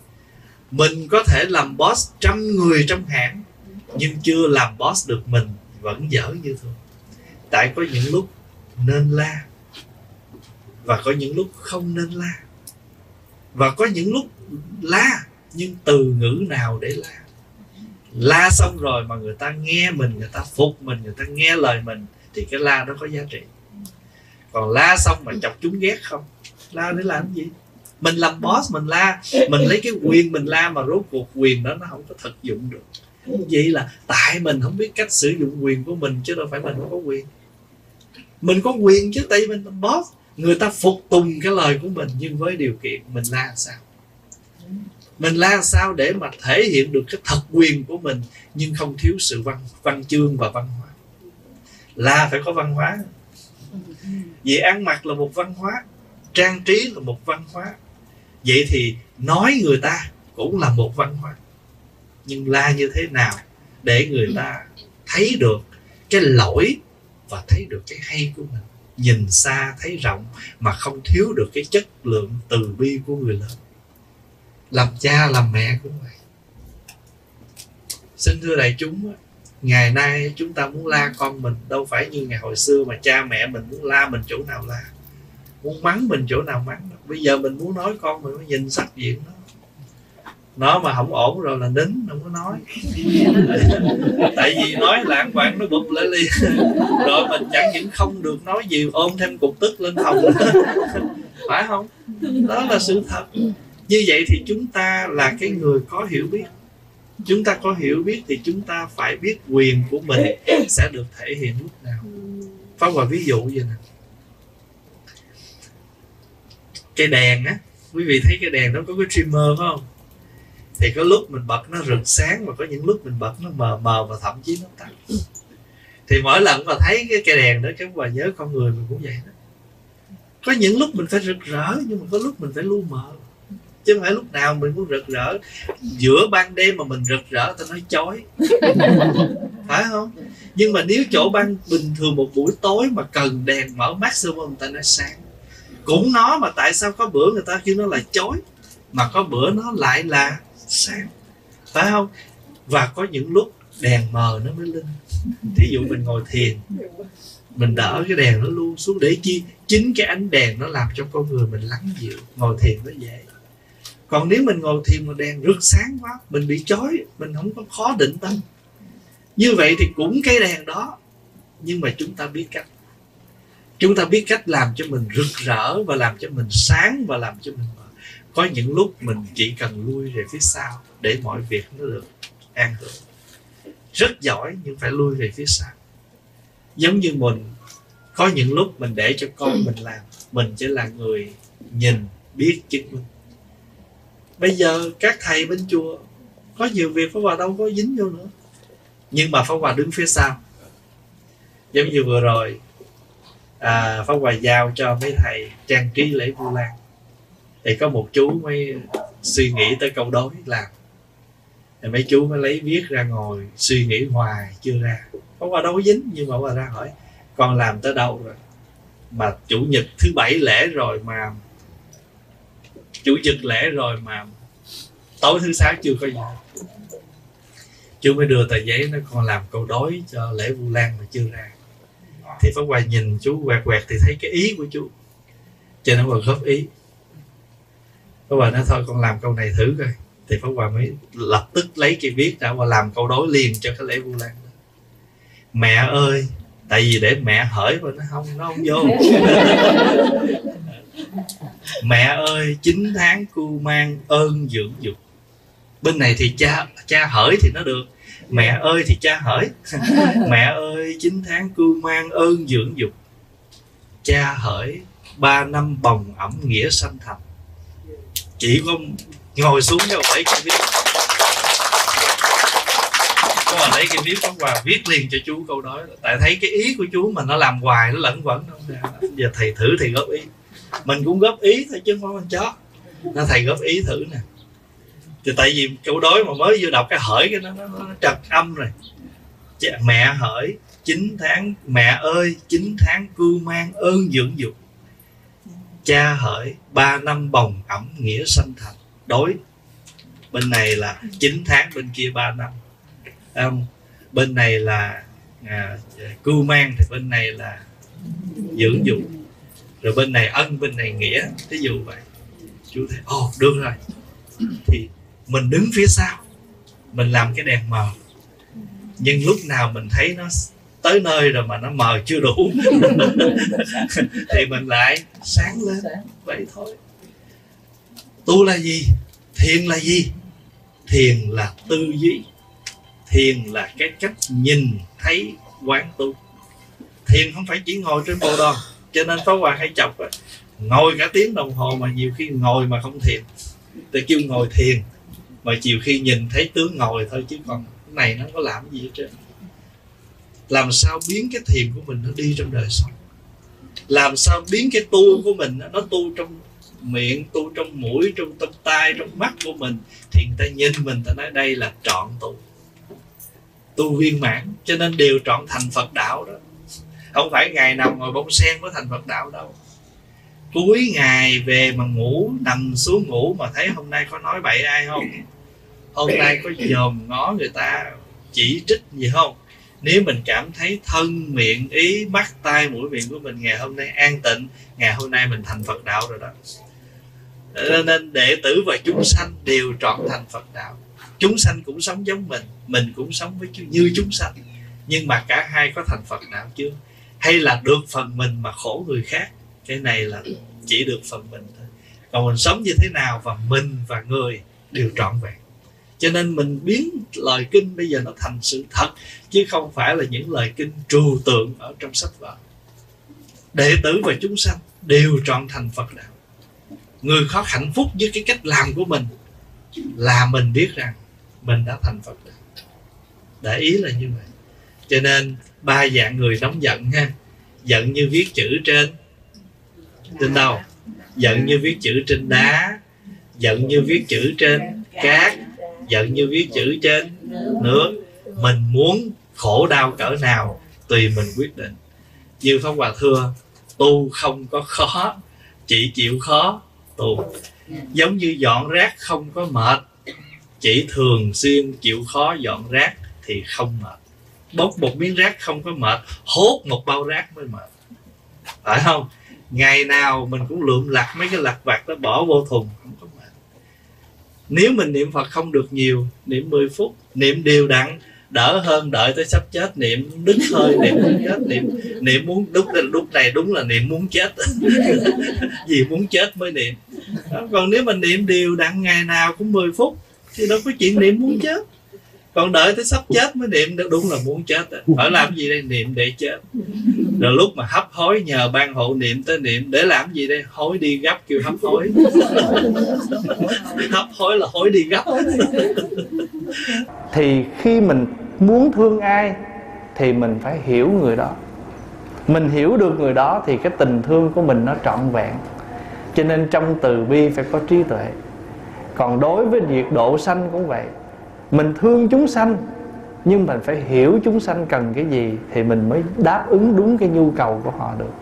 Speaker 1: Mình có thể làm boss trăm người trong hãng, nhưng chưa làm boss được mình, vẫn dở như thường. Tại có những lúc nên la, và có những lúc không nên la. Và có những lúc la, nhưng từ ngữ nào để la? La xong rồi mà người ta nghe mình, người ta phục mình, người ta nghe lời mình, thì cái la đó có giá trị. Còn la xong mà chọc chúng ghét không? La để làm gì? Mình làm boss, mình la. Mình lấy cái quyền mình la mà rốt cuộc quyền đó nó không có thực dụng được. Vậy là tại mình không biết cách sử dụng quyền của mình chứ đâu phải mình không có quyền. Mình có quyền chứ, tại mình làm boss. Người ta phục tùng cái lời của mình nhưng với điều kiện mình la sao? Mình la sao để mà thể hiện được cái thật quyền của mình nhưng không thiếu sự văn văn chương và văn hóa? La phải có văn hóa. Vì ăn mặc là một văn hóa trang trí là một văn hóa. Vậy thì nói người ta cũng là một văn hóa. Nhưng la như thế nào để người ta thấy được cái lỗi và thấy được cái hay của mình? Nhìn xa, thấy rộng mà không thiếu được cái chất lượng từ bi của người lớn. Làm cha, làm mẹ cũng vậy. Xin thưa đại chúng ngày nay chúng ta muốn la con mình đâu phải như ngày hồi xưa mà cha mẹ mình muốn la mình chỗ nào la muốn mắng mình chỗ nào mắng. Bây giờ mình muốn nói con mình phải nhìn sắc diện nó nó mà không ổn rồi là nín không có nói. Tại vì nói lạng quạng nó bụp lại liền. Rồi mình chẳng những không được nói gì ôm thêm cục tức lên hồng. Phải không? Đó là sự thật. Như vậy thì chúng ta là cái người có hiểu biết. Chúng ta có hiểu biết thì chúng ta phải biết quyền của mình sẽ được thể hiện lúc nào. Phá hòa ví dụ vậy nè cái đèn á. Quý vị thấy cái đèn nó có cái trimmer phải không? Thì có lúc mình bật nó rực sáng và có những lúc mình bật nó mờ mờ và thậm chí nó tắt. Thì mỗi lần mà thấy cái cây đèn đó cái bà nhớ con người mình cũng vậy đó. Có những lúc mình phải rực rỡ nhưng mà có lúc mình phải lu mờ. Chứ không phải lúc nào mình cũng rực rỡ. Giữa ban đêm mà mình rực rỡ ta nói chói. Phải không? Nhưng mà nếu chỗ ban bình thường một buổi tối mà cần đèn mở maximum người ta nói sáng cũng nó mà tại sao có bữa người ta kêu nó là chói, mà có bữa nó lại là sáng. Phải không? Và có những lúc đèn mờ nó mới linh thí dụ mình ngồi thiền, mình đỡ cái đèn nó luôn xuống để chi? Chính cái ánh đèn nó làm cho con người mình lắng dịu, ngồi thiền nó dễ. Còn nếu mình ngồi thiền mà đèn rực sáng quá, mình bị chói, mình không có khó định tâm. Như vậy thì cũng cái đèn đó, nhưng mà chúng ta biết cách chúng ta biết cách làm cho mình rực rỡ và làm cho mình sáng và làm cho mình có những lúc mình chỉ cần lui về phía sau để mọi việc nó được an hưởng. Rất giỏi nhưng phải lui về phía sau. Giống như mình có những lúc mình để cho con mình làm mình chỉ là người nhìn biết chứng minh bây giờ các thầy bên chùa có nhiều việc Pháp Hòa đâu có dính vô nữa. Nhưng mà Pháp Hòa đứng phía sau. Giống như vừa rồi à, Pháp Hòa giao cho mấy thầy trang trí lễ Vu Lan. Thì có một chú mới suy nghĩ tới câu đối làm. Thì mấy chú mới lấy viết ra ngồi suy nghĩ hoài chưa ra. Pháp hòa đâu có dính nhưng mà hòa ra hỏi con làm tới đâu rồi? Mà chủ nhật thứ bảy lễ rồi mà chủ nhật lễ rồi mà tối thứ sáu chưa có gì. Chú mới đưa tờ giấy nó còn làm câu đối cho lễ vu lan mà chưa ra thì pháp Hòa nhìn chú quẹt quẹt thì thấy cái ý của chú. Cho nên Hòa góp ý. Pháp Hòa nói, thôi, con làm câu này thử coi. Thì Pháp Hòa mới lập tức lấy cái viết ra và làm câu đối liền cho cái lễ Vu Lan. Mẹ ơi, tại vì để mẹ hởi mà nó không nó không vô. Mẹ ơi 9 tháng cu mang ơn dưỡng dục. Bên này thì cha cha hởi thì nó được mẹ ơi thì cha hởi mẹ ơi 9 tháng cu mang ơn dưỡng dục. Cha hởi ba năm bồng ẩm nghĩa sanh thành. Chỉ có ngồi xuống cho lấy cái viết có mà lấy cái viết có quà viết liền cho chú câu đó. Tại thấy cái ý của chú mà nó làm hoài nó lẫn quẩn không giờ thầy thử thì góp ý. Mình cũng góp ý thôi chứ không mình chó nên thầy góp ý thử nè thì tại vì câu đối mà mới vừa đọc cái hỡi cái nó, nó, nó trật âm rồi. Mẹ hỡi 9 tháng mẹ ơi 9 tháng cưu mang ơn dưỡng dục. Cha hỡi ba năm bồng ẩm nghĩa sanh thành. Đối. Bên này là 9 tháng bên kia 3 năm. Um, bên này là à, cưu mang thì bên này là dưỡng dục. Rồi bên này ân bên này nghĩa. Ví dụ vậy. Chú thấy ồ oh, được rồi. Thì mình đứng phía sau. Mình làm cái đèn mờ. Nhưng lúc nào mình thấy nó tới nơi rồi mà nó mờ chưa đủ. Thì mình lại sáng lên. Vậy thôi. Tu là gì? Thiền là gì? Thiền là tư duy. Thiền là cái cách nhìn, thấy, quán tu. Thiền không phải chỉ ngồi trên bồ đoàn. Cho nên phá hòa hay chọc rồi ngồi cả tiếng đồng hồ mà nhiều khi ngồi mà không thiền. Tôi kêu ngồi thiền mà chiều khi nhìn thấy tướng ngồi thôi chứ còn cái này nó có làm gì hết trơn. Làm sao biến cái thiền của mình nó đi trong đời sống? Làm sao biến cái tu của mình nó tu trong miệng, tu trong mũi, trong tâm tai, trong mắt của mình? Thì người ta nhìn mình ta nói đây là trọn tu. Tu viên mãn, cho nên đều trọn thành phật đạo đó. Không phải ngày nào ngồi bông sen mới thành phật đạo đâu cuối ngày về mà ngủ nằm xuống ngủ mà thấy hôm nay có nói bậy ai không? Hôm nay có dòm ngó người ta chỉ trích gì không? Nếu mình cảm thấy thân miệng ý mắt tai mũi miệng của mình ngày hôm nay an tịnh ngày hôm nay mình thành phật đạo rồi đó. Nên đệ tử và chúng sanh đều trọn thành phật đạo. Chúng sanh cũng sống giống mình mình cũng sống với như chúng sanh. Nhưng mà cả hai có thành phật đạo chưa? Hay là được phần mình mà khổ người khác cái này là chỉ được phần mình thôi. Còn mình sống như thế nào và mình và người đều trọn vẹn. Cho nên mình biến lời kinh bây giờ nó thành sự thật, chứ không phải là những lời kinh trừu tượng ở trong sách vở. Đệ tử và chúng sanh đều trọn thành phật đạo. Người khó hạnh phúc với cái cách làm của mình là mình biết rằng mình đã thành phật đạo. Để ý là như vậy. Cho nên ba dạng người nóng giận ha, giận như viết chữ trên tin đâu giận như viết chữ trên đá, giận như viết chữ trên cát, giận như viết chữ trên nước. Mình muốn khổ đau cỡ nào tùy mình quyết định. Như pháp hòa thưa, tu không có khó, chỉ chịu khó tu. Giống như dọn rác không có mệt, chỉ thường xuyên chịu khó dọn rác thì không mệt. Bốc một miếng rác không có mệt, hốt một bao rác mới mệt. Phải không? Ngày nào mình cũng lượm lặt mấy cái lặt vặt đó bỏ vô thùng. Nếu mình niệm phật không được nhiều niệm 10 phút niệm đều đặn đỡ hơn đợi tới sắp chết niệm đứt hơi niệm muốn chết niệm niệm muốn đúc lúc này đúng là niệm muốn chết. Vì muốn chết mới niệm. Còn nếu mình niệm đều đặn ngày nào cũng 10 phút thì đâu có chuyện niệm muốn chết còn đợi tới sắp chết mới niệm được. Đúng là muốn chết à. rồi. ở làm gì đây? Niệm để chết. Rồi lúc mà hấp hối, nhờ ban hộ niệm tới niệm. Để làm gì đây? Hối đi gấp, kêu hấp hối. Hấp hối là hối đi gấp.
Speaker 2: Thì khi mình muốn thương ai, thì mình phải hiểu người đó. Mình hiểu được người đó, thì cái tình thương của mình nó trọn vẹn. Cho nên trong từ bi phải có trí tuệ. Còn đối với việc độ sanh cũng vậy mình thương chúng sanh, nhưng mình phải hiểu chúng sanh cần cái gì thì mình mới đáp ứng đúng cái nhu cầu của họ được.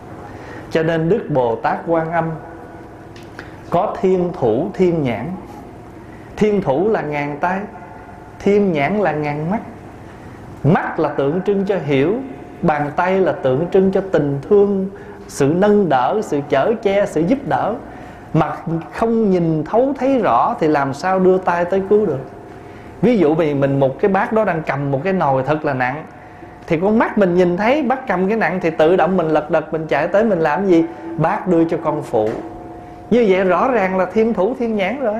Speaker 2: Cho nên đức bồ tát quan âm có thiên thủ, thiên nhãn. Thiên thủ là ngàn tay thiên nhãn là ngàn mắt. Mắt là tượng trưng cho hiểu, bàn tay là tượng trưng cho tình thương, sự nâng đỡ, sự chở che, sự giúp đỡ. Mà không nhìn thấu, thấy rõ thì làm sao đưa tay tới cứu được? Ví dụ vì mình một cái bát đó đang cầm một cái nồi thật là nặng, thì con mắt mình nhìn thấy bác cầm cái nặng thì tự động mình lật đật mình chạy tới mình làm gì? Bác đưa cho con phụ. Như vậy rõ ràng là thiên thủ thiên nhãn rồi.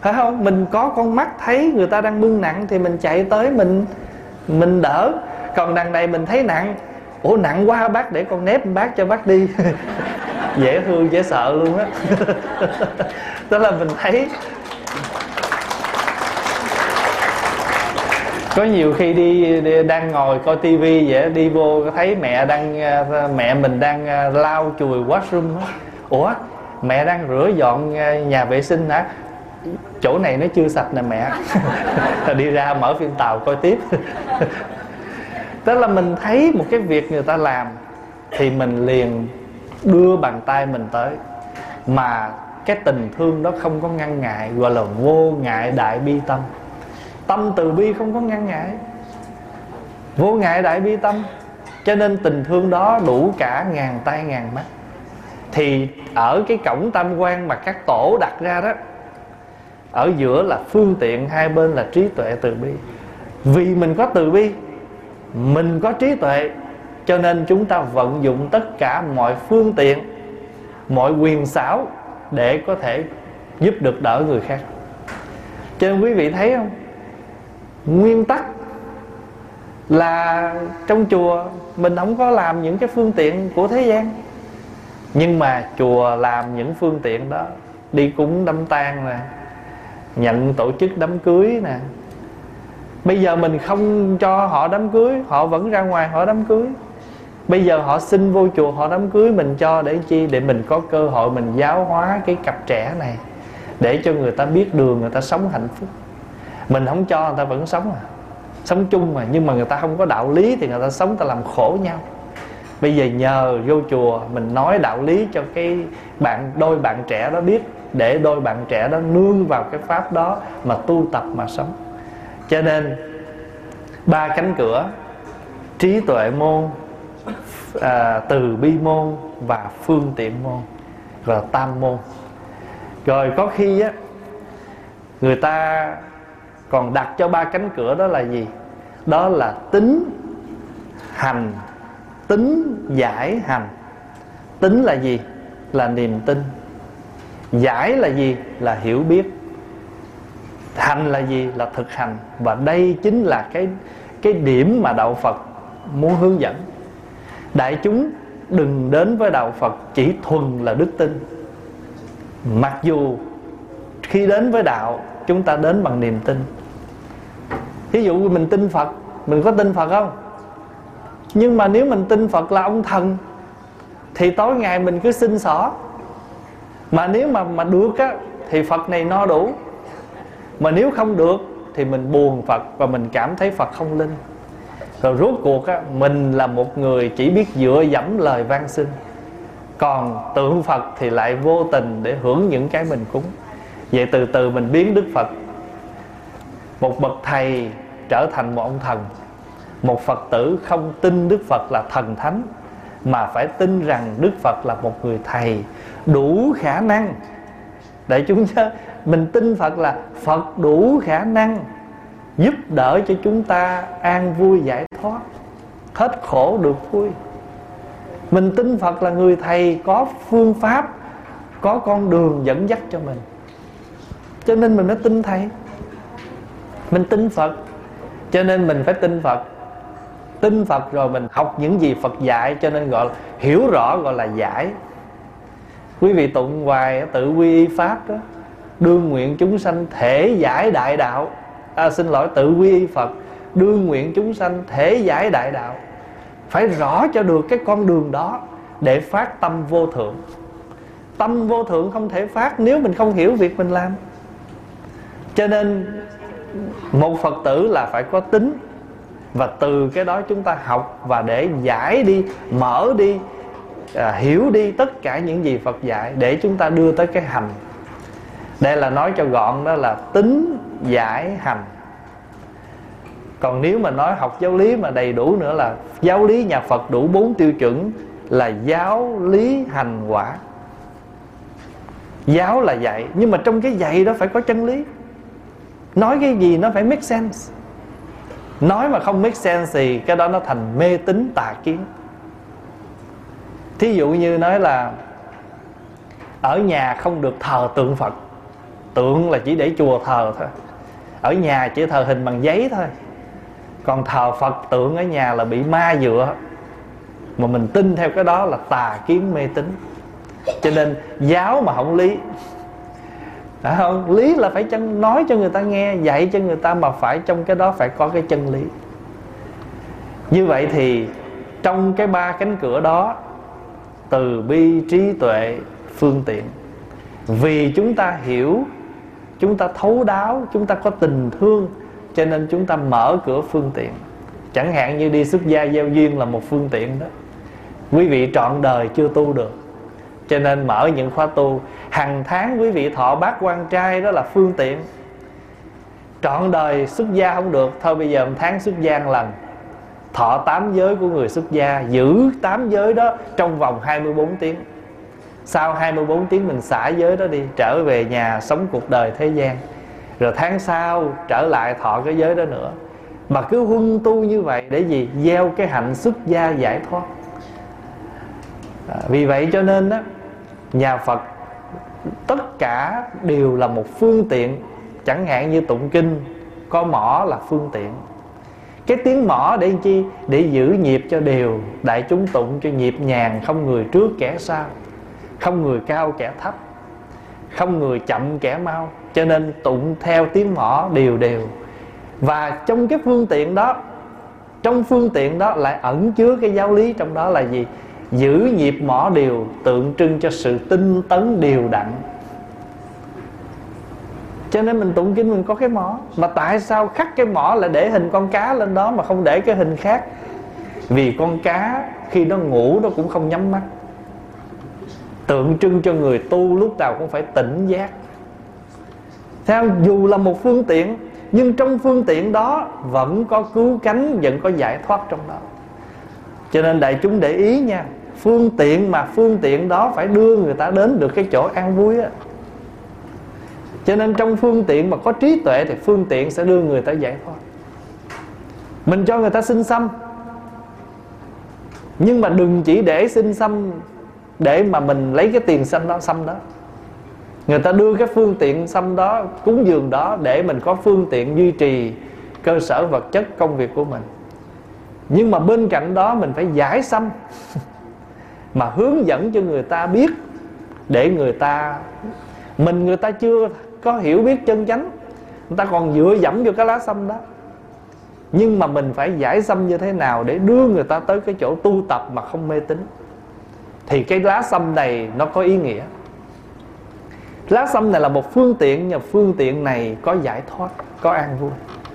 Speaker 2: Phải không? Mình có con mắt thấy người ta đang bưng nặng thì mình chạy tới mình mình đỡ. Còn đằng này mình thấy nặng, ủa nặng quá, bác để con nép bác cho bác đi. Dễ thương, dễ sợ luôn á. Tức là mình thấy có nhiều khi đi, đi đang ngồi coi tivi vậy đi vô thấy mẹ đang ờ, mẹ mình đang ờ, lau chùi washroom đó. ủa mẹ đang rửa dọn ờ, nhà vệ sinh hả? Chỗ này nó chưa sạch nè mẹ. Đi ra mở phim tàu coi tiếp. Tức là mình thấy một cái việc người ta làm thì mình liền đưa bàn tay mình tới. Mà cái tình thương đó không có ngăn ngại gọi là vô ngại đại bi tâm tâm từ bi không có ngăn ngại. Vô ngại đại bi tâm. Cho nên tình thương đó đủ cả ngàn tay ngàn mắt. Thì ở cái cổng tam quan mà các tổ đặt ra đó, ở giữa là phương tiện, hai bên là trí tuệ từ bi. Vì mình có từ bi, mình có trí tuệ, cho nên chúng ta vận dụng tất cả mọi phương tiện, mọi quyền xảo để có thể giúp được đỡ người khác. Cho nên quý vị thấy không? Nguyên tắc là trong chùa mình không có làm những cái phương tiện của thế gian. Nhưng mà chùa làm những phương tiện đó, đi cúng đám tang nè, nhận tổ chức đám cưới nè. Bây giờ mình không cho họ đám cưới, họ vẫn ra ngoài họ đám cưới. Bây giờ họ xin vô chùa họ đám cưới mình cho để chi? Để mình có cơ hội mình giáo hóa cái cặp trẻ này, để cho người ta biết đường, người ta sống hạnh phúc mình không cho người ta vẫn sống à. Sống chung mà nhưng mà người ta không có đạo lý thì người ta sống ta làm khổ nhau. Bây giờ nhờ vô chùa mình nói đạo lý cho cái bạn đôi bạn trẻ đó biết để đôi bạn trẻ đó nương vào cái pháp đó mà tu tập mà sống. Cho nên ba cánh cửa trí tuệ môn à, từ bi môn và phương tiện môn gọi là tam môn. Rồi có khi á người ta còn đặt cho ba cánh cửa đó là gì? Đó là tính hành, tính giải hành. Tính là gì? Là niềm tin. Giải là gì? Là hiểu biết. Hành là gì? Là thực hành. Và đây chính là cái cái điểm mà đạo phật muốn hướng dẫn. Đại chúng đừng đến với đạo phật chỉ thuần là đức tin. Mặc dù khi đến với đạo, chúng ta đến bằng niềm tin ví dụ mình tin phật, mình có tin phật không? Nhưng mà nếu mình tin phật là ông thần, thì tối ngày mình cứ xin xỏ. Mà nếu mà mà được á, thì phật này no đủ. Mà nếu không được, thì mình buồn phật và mình cảm thấy phật không linh. Rồi rốt cuộc á, mình là một người chỉ biết dựa dẫm lời van xin. Còn tượng phật thì lại vô tình để hưởng những cái mình cúng. Vậy từ từ mình biến đức phật. Một bậc thầy trở thành một ông thần. Một phật tử không tin đức phật là thần thánh, mà phải tin rằng đức phật là một người thầy đủ khả năng. Để chúng ta mình tin phật là phật đủ khả năng giúp đỡ cho chúng ta an vui giải thoát, hết khổ được vui. Mình tin phật là người thầy, có phương pháp, có con đường dẫn dắt cho mình. Cho nên mình mới tin thầy. Mình tin phật cho nên mình phải tin phật. Tin phật rồi mình học những gì phật dạy cho nên gọi là hiểu rõ gọi là giải. Quý vị tụng hoài tự quy y pháp đó đương nguyện chúng sanh thể giải đại đạo. À, xin lỗi tự quy y phật đương nguyện chúng sanh thể giải đại đạo. Phải rõ cho được cái con đường đó để phát tâm vô thượng. Tâm vô thượng không thể phát nếu mình không hiểu việc mình làm. Cho nên một phật tử là phải có tính. Và từ cái đó chúng ta học và để giải đi mở đi à, hiểu đi tất cả những gì phật dạy để chúng ta đưa tới cái hành. Đây là nói cho gọn đó là tính giải hành. Còn nếu mà nói học giáo lý mà đầy đủ nữa là giáo lý nhà phật đủ bốn tiêu chuẩn là giáo lý hành quả. Giáo là dạy nhưng mà trong cái dạy đó phải có chân lý nói cái gì nó phải make sense. Nói mà không make sense thì cái đó nó thành mê tín tà kiến. Thí dụ như nói là ở nhà không được thờ tượng phật. Tượng là chỉ để chùa thờ thôi. Ở nhà chỉ thờ hình bằng giấy thôi. Còn thờ phật tượng ở nhà là bị ma dựa. Mà mình tin theo cái đó là tà kiến mê tín. Cho nên giáo mà không lý đã không? lý là phải chân nói cho người ta nghe, dạy cho người ta mà phải trong cái đó phải có cái chân lý. Như vậy thì trong cái ba cánh cửa đó, từ bi, trí tuệ, phương tiện, vì chúng ta hiểu, chúng ta thấu đáo, chúng ta có tình thương, cho nên chúng ta mở cửa phương tiện. Chẳng hạn như đi xuất gia gieo duyên là một phương tiện đó. Quý vị trọn đời chưa tu được cho nên mở những khóa tu. Hàng tháng quý vị thọ bát quan trai đó là phương tiện. Trọn đời xuất gia không được. Thôi bây giờ một tháng xuất gia một lần. Thọ tám giới của người xuất gia. Giữ tám giới đó trong vòng 24 tiếng. Sau 24 tiếng mình xả giới đó đi trở về nhà sống cuộc đời thế gian. Rồi tháng sau trở lại thọ cái giới đó nữa. Mà cứ huân tu như vậy để gì? Gieo cái hạnh xuất gia giải thoát. À, vì vậy cho nên đó nhà phật, tất cả đều là một phương tiện. Chẳng hạn như tụng kinh, có mỏ là phương tiện. Cái tiếng mỏ để chi? Để giữ nhịp cho đều. Đại chúng tụng cho nhịp nhàng, không người trước kẻ sau. Không người cao kẻ thấp. Không người chậm kẻ mau. Cho nên tụng theo tiếng mõ đều đều. Và trong cái phương tiện đó, trong phương tiện đó lại ẩn chứa cái giáo lý trong đó là gì? Giữ nhịp mỏ đều tượng trưng cho sự tinh tấn đều đặn. Cho nên mình tụng kinh mình có cái mỏ. Mà tại sao khắc cái mỏ lại để hình con cá lên đó mà không để cái hình khác? Vì con cá khi nó ngủ nó cũng không nhắm mắt. Tượng trưng cho người tu lúc nào cũng phải tỉnh giác. Theo dù là một phương tiện, nhưng trong phương tiện đó vẫn có cứu cánh, vẫn có giải thoát trong đó. Cho nên đại chúng để ý nha phương tiện mà phương tiện đó phải đưa người ta đến được cái chỗ an vui á. Cho nên trong phương tiện mà có trí tuệ thì phương tiện sẽ đưa người ta giải thoát. Mình cho người ta sinh xăm. Nhưng mà đừng chỉ để sinh xăm để mà mình lấy cái tiền xăm đó xăm đó. Người ta đưa cái phương tiện xăm đó, cúng dường đó để mình có phương tiện duy trì cơ sở vật chất công việc của mình. Nhưng mà bên cạnh đó mình phải giải xăm. mà hướng dẫn cho người ta biết, để người ta, mình người ta chưa có hiểu biết chân chánh, người ta còn dựa dẫm vô cái lá xâm đó. Nhưng mà mình phải giải xâm như thế nào để đưa người ta tới cái chỗ tu tập mà không mê tín? Thì cái lá xâm này nó có ý nghĩa. Lá xâm này là một phương tiện và phương tiện này có giải thoát, có an vui,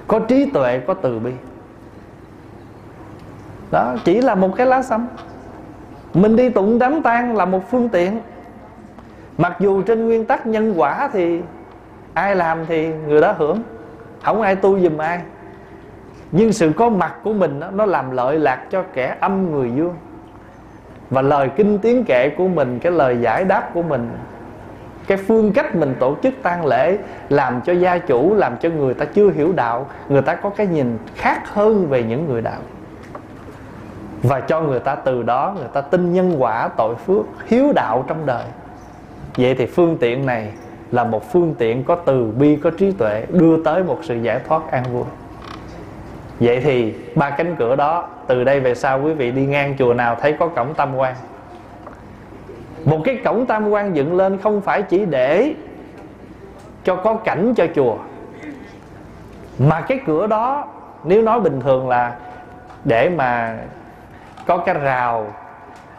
Speaker 2: có trí tuệ, có từ bi. Đó, chỉ là một cái lá xâm mình đi tụng đám tang là một phương tiện. Mặc dù trên nguyên tắc nhân quả thì ai làm thì người đó hưởng. Không ai tu giùm ai. Nhưng sự có mặt của mình đó, nó làm lợi lạc cho kẻ âm người dương. Và lời kinh tiếng kệ của mình cái lời giải đáp của mình cái phương cách mình tổ chức tang lễ làm cho gia chủ làm cho người ta chưa hiểu đạo người ta có cái nhìn khác hơn về những người đạo và cho người ta từ đó, người ta tin nhân quả, tội phước, hiếu đạo trong đời. Vậy thì phương tiện này là một phương tiện có từ bi, có trí tuệ, đưa tới một sự giải thoát an vui. Vậy thì ba cánh cửa đó, từ đây về sau quý vị đi ngang chùa nào thấy có cổng tam quan. Một cái cổng tam quan dựng lên không phải chỉ để cho có cảnh cho chùa, mà cái cửa đó, nếu nói bình thường là để mà có cái rào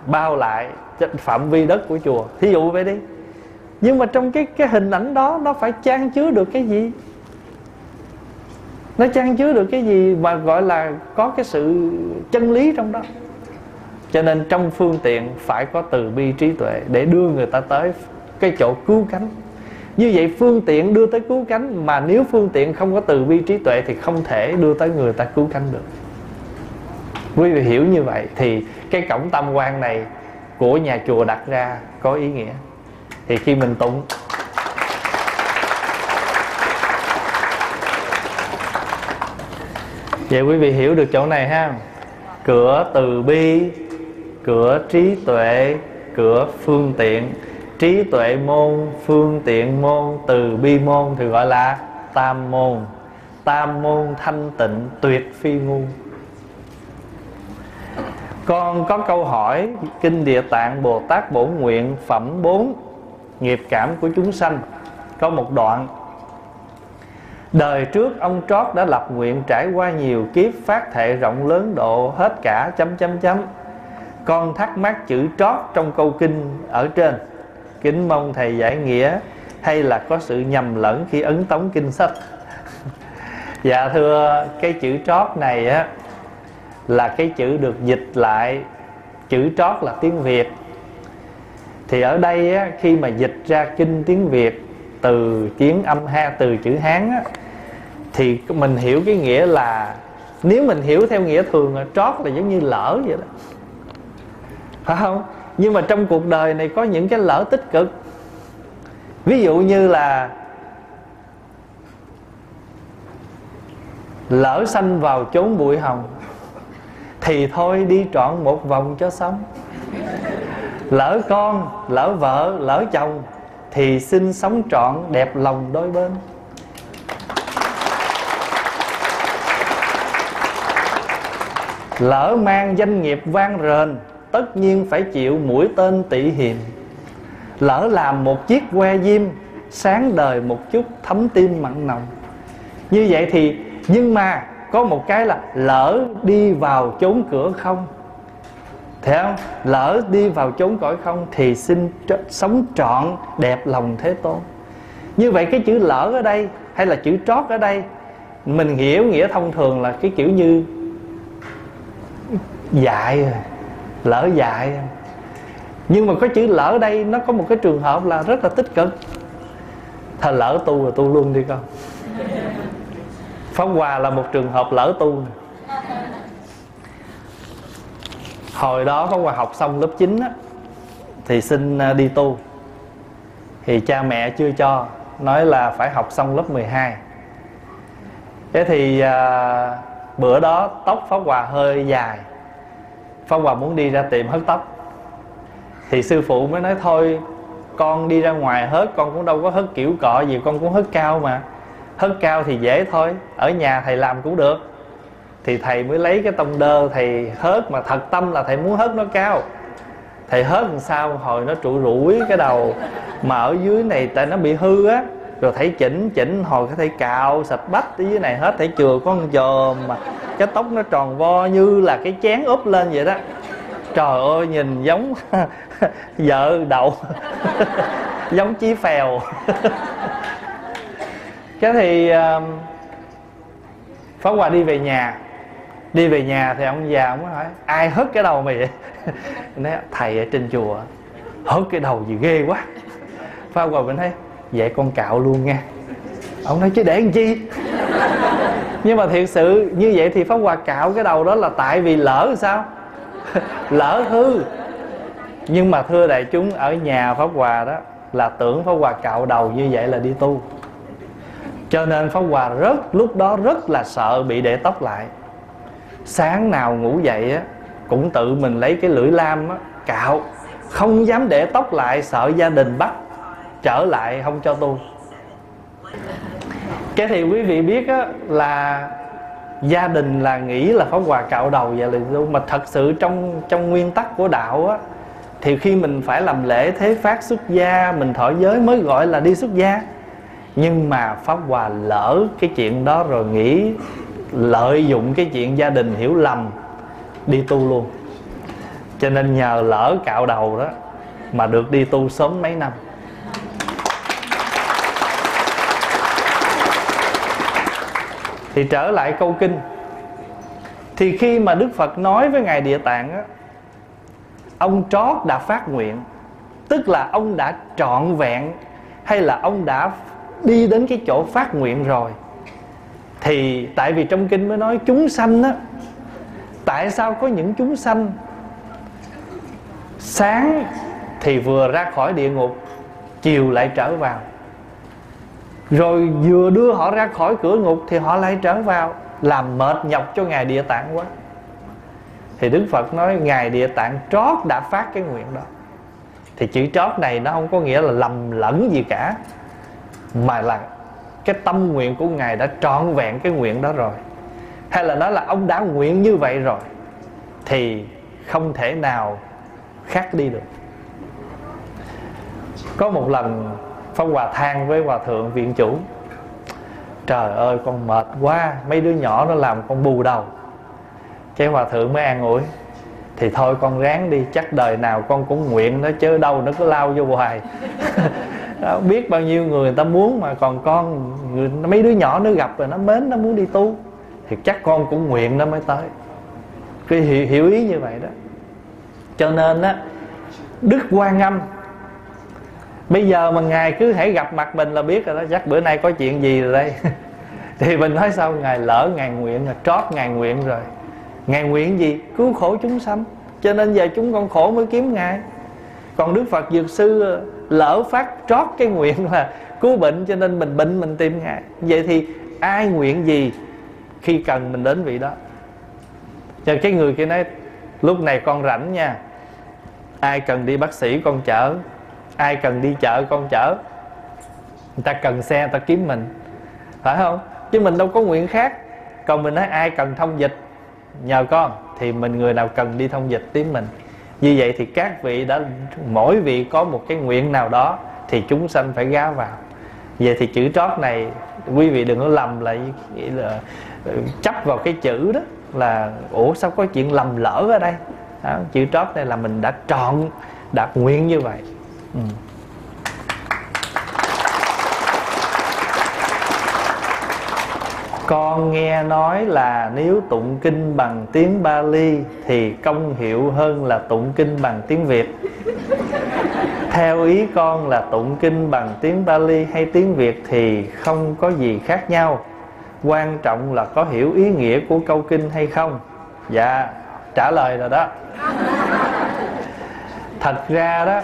Speaker 2: bao lại phạm vi đất của chùa. Thí dụ vậy đi. Nhưng mà trong cái cái hình ảnh đó, nó phải trang chứa được cái gì? Nó trang chứa được cái gì mà gọi là có cái sự chân lý trong đó? Cho nên trong phương tiện phải có từ bi trí tuệ để đưa người ta tới cái chỗ cứu cánh. Như vậy phương tiện đưa tới cứu cánh mà nếu phương tiện không có từ bi trí tuệ thì không thể đưa tới người ta cứu cánh được quý vị hiểu như vậy thì cái cổng tâm quan này của nhà chùa đặt ra có ý nghĩa. Thì khi mình tụng, vậy quý vị hiểu được chỗ này ha? Cửa từ bi, cửa trí tuệ, cửa phương tiện. Trí tuệ môn, phương tiện môn, từ bi môn thì gọi là tam môn. Tam môn thanh tịnh tuyệt phi ngu con có câu hỏi, kinh địa tạng, bồ tát, bổ nguyện, phẩm 4 nghiệp cảm của chúng sanh. Có một đoạn. Đời trước ông trót đã lập nguyện trải qua nhiều kiếp, phát thệ rộng lớn độ, hết cả chấm chấm chấm. Con thắc mắc chữ trót trong câu kinh ở trên. Kính mong thầy giải nghĩa, hay là có sự nhầm lẫn khi ấn tống kinh sách? Dạ thưa, cái chữ trót này á là cái chữ được dịch lại chữ trót là tiếng việt. Thì ở đây á, khi mà dịch ra kinh tiếng việt từ tiếng âm ha từ chữ hán á, thì mình hiểu cái nghĩa là nếu mình hiểu theo nghĩa thường là trót là giống như lỡ vậy đó. Phải không? Nhưng mà trong cuộc đời này có những cái lỡ tích cực. Ví dụ như là lỡ sanh vào chốn bụi hồng thì thôi, đi trọn một vòng cho xong. Lỡ con, lỡ vợ, lỡ chồng, thì xin sống trọn đẹp lòng đôi bên. Lỡ mang danh nghiệp vang rền, tất nhiên phải chịu mũi tên tị hiềm lỡ làm một chiếc que diêm, sáng đời một chút thấm tim mặn nồng. Như vậy thì, nhưng mà có một cái là lỡ đi vào chốn cửa không? Thấy không? Lỡ đi vào chốn cõi không Thì xin tr- sống trọn, đẹp lòng Thế Tôn. Như vậy cái chữ lỡ ở đây Hay là chữ trót ở đây, Mình hiểu nghĩa thông thường là cái kiểu như Dại rồi Lỡ dại Nhưng mà có chữ lỡ ở đây, Nó có một cái trường hợp là rất là tích cực. Thà lỡ tu rồi tu luôn đi con. Pháp Hòa là một trường hợp lỡ tu. Hồi đó Pháp Hòa học xong lớp 9 á, Thì xin à, đi tu. Thì cha mẹ chưa cho Nói là phải học xong lớp 12 Thế thì à, bữa đó tóc Pháp Hòa hơi dài. Pháp Hòa muốn đi ra tiệm hớt tóc. Thì sư phụ mới nói thôi Con đi ra ngoài hớt Con cũng đâu có hớt kiểu cọ gì Con cũng hớt cao mà. Hớt cao thì dễ thôi, Ở nhà thầy làm cũng được. Thì thầy mới lấy cái tông đơ, Thầy hớt mà thật tâm là thầy muốn hớt nó cao. Thầy hớt làm sao Hồi nó trụ rủi cái đầu Mà ở dưới này tại nó bị hư á. Rồi thầy chỉnh chỉnh, hồi cái thầy cạo, sạch bách ở dưới này hết, thầy chừa con chòm mà cái tóc nó tròn vo như là cái chén úp lên vậy đó. Trời ơi, nhìn giống vợ đậu, giống chí phèo. cái thì um, Pháp Hòa đi về nhà. Đi về nhà thì ông già ông mới hỏi Ai hất cái đầu mày vậy? Nói, Thầy ở trên chùa Hất cái đầu gì ghê quá. Pháp Hòa mình thấy Vậy con cạo luôn nha. Ông nói chứ để làm chi? Nhưng mà thiệt sự như vậy thì Pháp Hòa cạo cái đầu đó là tại vì lỡ sao? Lỡ hư. Nhưng mà thưa đại chúng ở nhà Pháp Hòa đó Là tưởng Pháp Hòa cạo đầu như vậy là đi tu cho nên Pháp Hòa rất, lúc đó rất là sợ bị để tóc lại. Sáng nào ngủ dậy á, Cũng tự mình lấy cái lưỡi lam á, Cạo. Không dám để tóc lại, Sợ gia đình bắt Trở lại, không cho tu Cái thì quý vị biết á, Là Gia đình là nghĩ là Pháp Hòa cạo đầu vậy là tu Mà thật sự trong trong nguyên tắc của đạo á, Thì khi mình phải làm lễ, thế phát xuất gia, Mình thọ giới mới gọi là đi xuất gia nhưng mà pháp hòa lỡ cái chuyện đó rồi nghĩ lợi dụng cái chuyện gia đình hiểu lầm, đi tu luôn. Cho nên nhờ lỡ cạo đầu đó mà được đi tu sớm mấy năm. Thì trở lại câu kinh. Thì khi mà đức phật nói với ngài địa tạng á, ông trót đã phát nguyện, tức là ông đã trọn vẹn hay là ông đã đi đến cái chỗ phát nguyện rồi, thì tại vì trong kinh mới nói chúng sanh á, tại sao có những chúng sanh sáng thì vừa ra khỏi địa ngục, chiều lại trở vào. Rồi vừa đưa họ ra khỏi cửa ngục thì họ lại trở vào, làm mệt nhọc cho ngài địa tạng quá. Thì đức phật nói ngài địa tạng trót đã phát cái nguyện đó. Thì chữ trót này nó không có nghĩa là lầm lẫn gì cả mà là cái tâm nguyện của ngài đã trọn vẹn cái nguyện đó rồi. Hay là nói là ông đã nguyện như vậy rồi, thì không thể nào khác đi được. Có một lần, phong hòa than với hòa thượng viện chủ, trời ơi, con mệt quá, mấy đứa nhỏ nó làm con bù đầu. Cái hòa thượng mới an ủi, thì thôi con ráng đi, chắc đời nào con cũng nguyện nó, chứ đâu nó cứ lao vô hoài. đó, biết bao nhiêu người người ta muốn mà còn con người, mấy đứa nhỏ nó gặp rồi nó mến nó muốn đi tu. Thì chắc con cũng nguyện nó mới tới. Cái hiểu, hiểu ý như vậy đó. Cho nên á đức quan âm bây giờ mà ngài cứ hãy gặp mặt mình là biết rồi đó chắc bữa nay có chuyện gì rồi đây? Thì mình nói sao ngài lỡ ngài nguyện là trót ngài nguyện rồi. Ngài nguyện gì? Cứu khổ chúng sanh. Cho nên giờ chúng con khổ mới kiếm ngài. Còn đức phật dược sư lỡ phát trót cái nguyện là cứu bệnh cho nên mình bệnh mình tìm ngài. Vậy thì ai nguyện gì khi cần mình đến vị đó? Cho cái người kia nói, lúc này con rảnh nha. Ai cần đi bác sĩ con chở. Ai cần đi chợ con chở. Người ta cần xe, người ta kiếm mình. Phải không? Chứ mình đâu có nguyện khác. Còn mình nói, ai cần thông dịch? Nhờ con. Thì mình người nào cần đi thông dịch tiếng mình như vậy thì các vị đã mỗi vị có một cái nguyện nào đó thì chúng sanh phải gá vào. Vậy thì chữ trót này quý vị đừng có lầm lại là ờ, chấp vào cái chữ đó là ủa sao có chuyện lầm lỡ ở đây? Đó, chữ trót này là mình đã trọn đạt nguyện như vậy. Ừ. con nghe nói là nếu tụng kinh bằng tiếng Bali thì công hiệu hơn là tụng kinh bằng tiếng Việt. Theo ý con là tụng kinh bằng tiếng Bali hay tiếng Việt thì không có gì khác nhau. Quan trọng là có hiểu ý nghĩa của câu kinh hay không. Dạ, trả lời rồi đó. Thật ra đó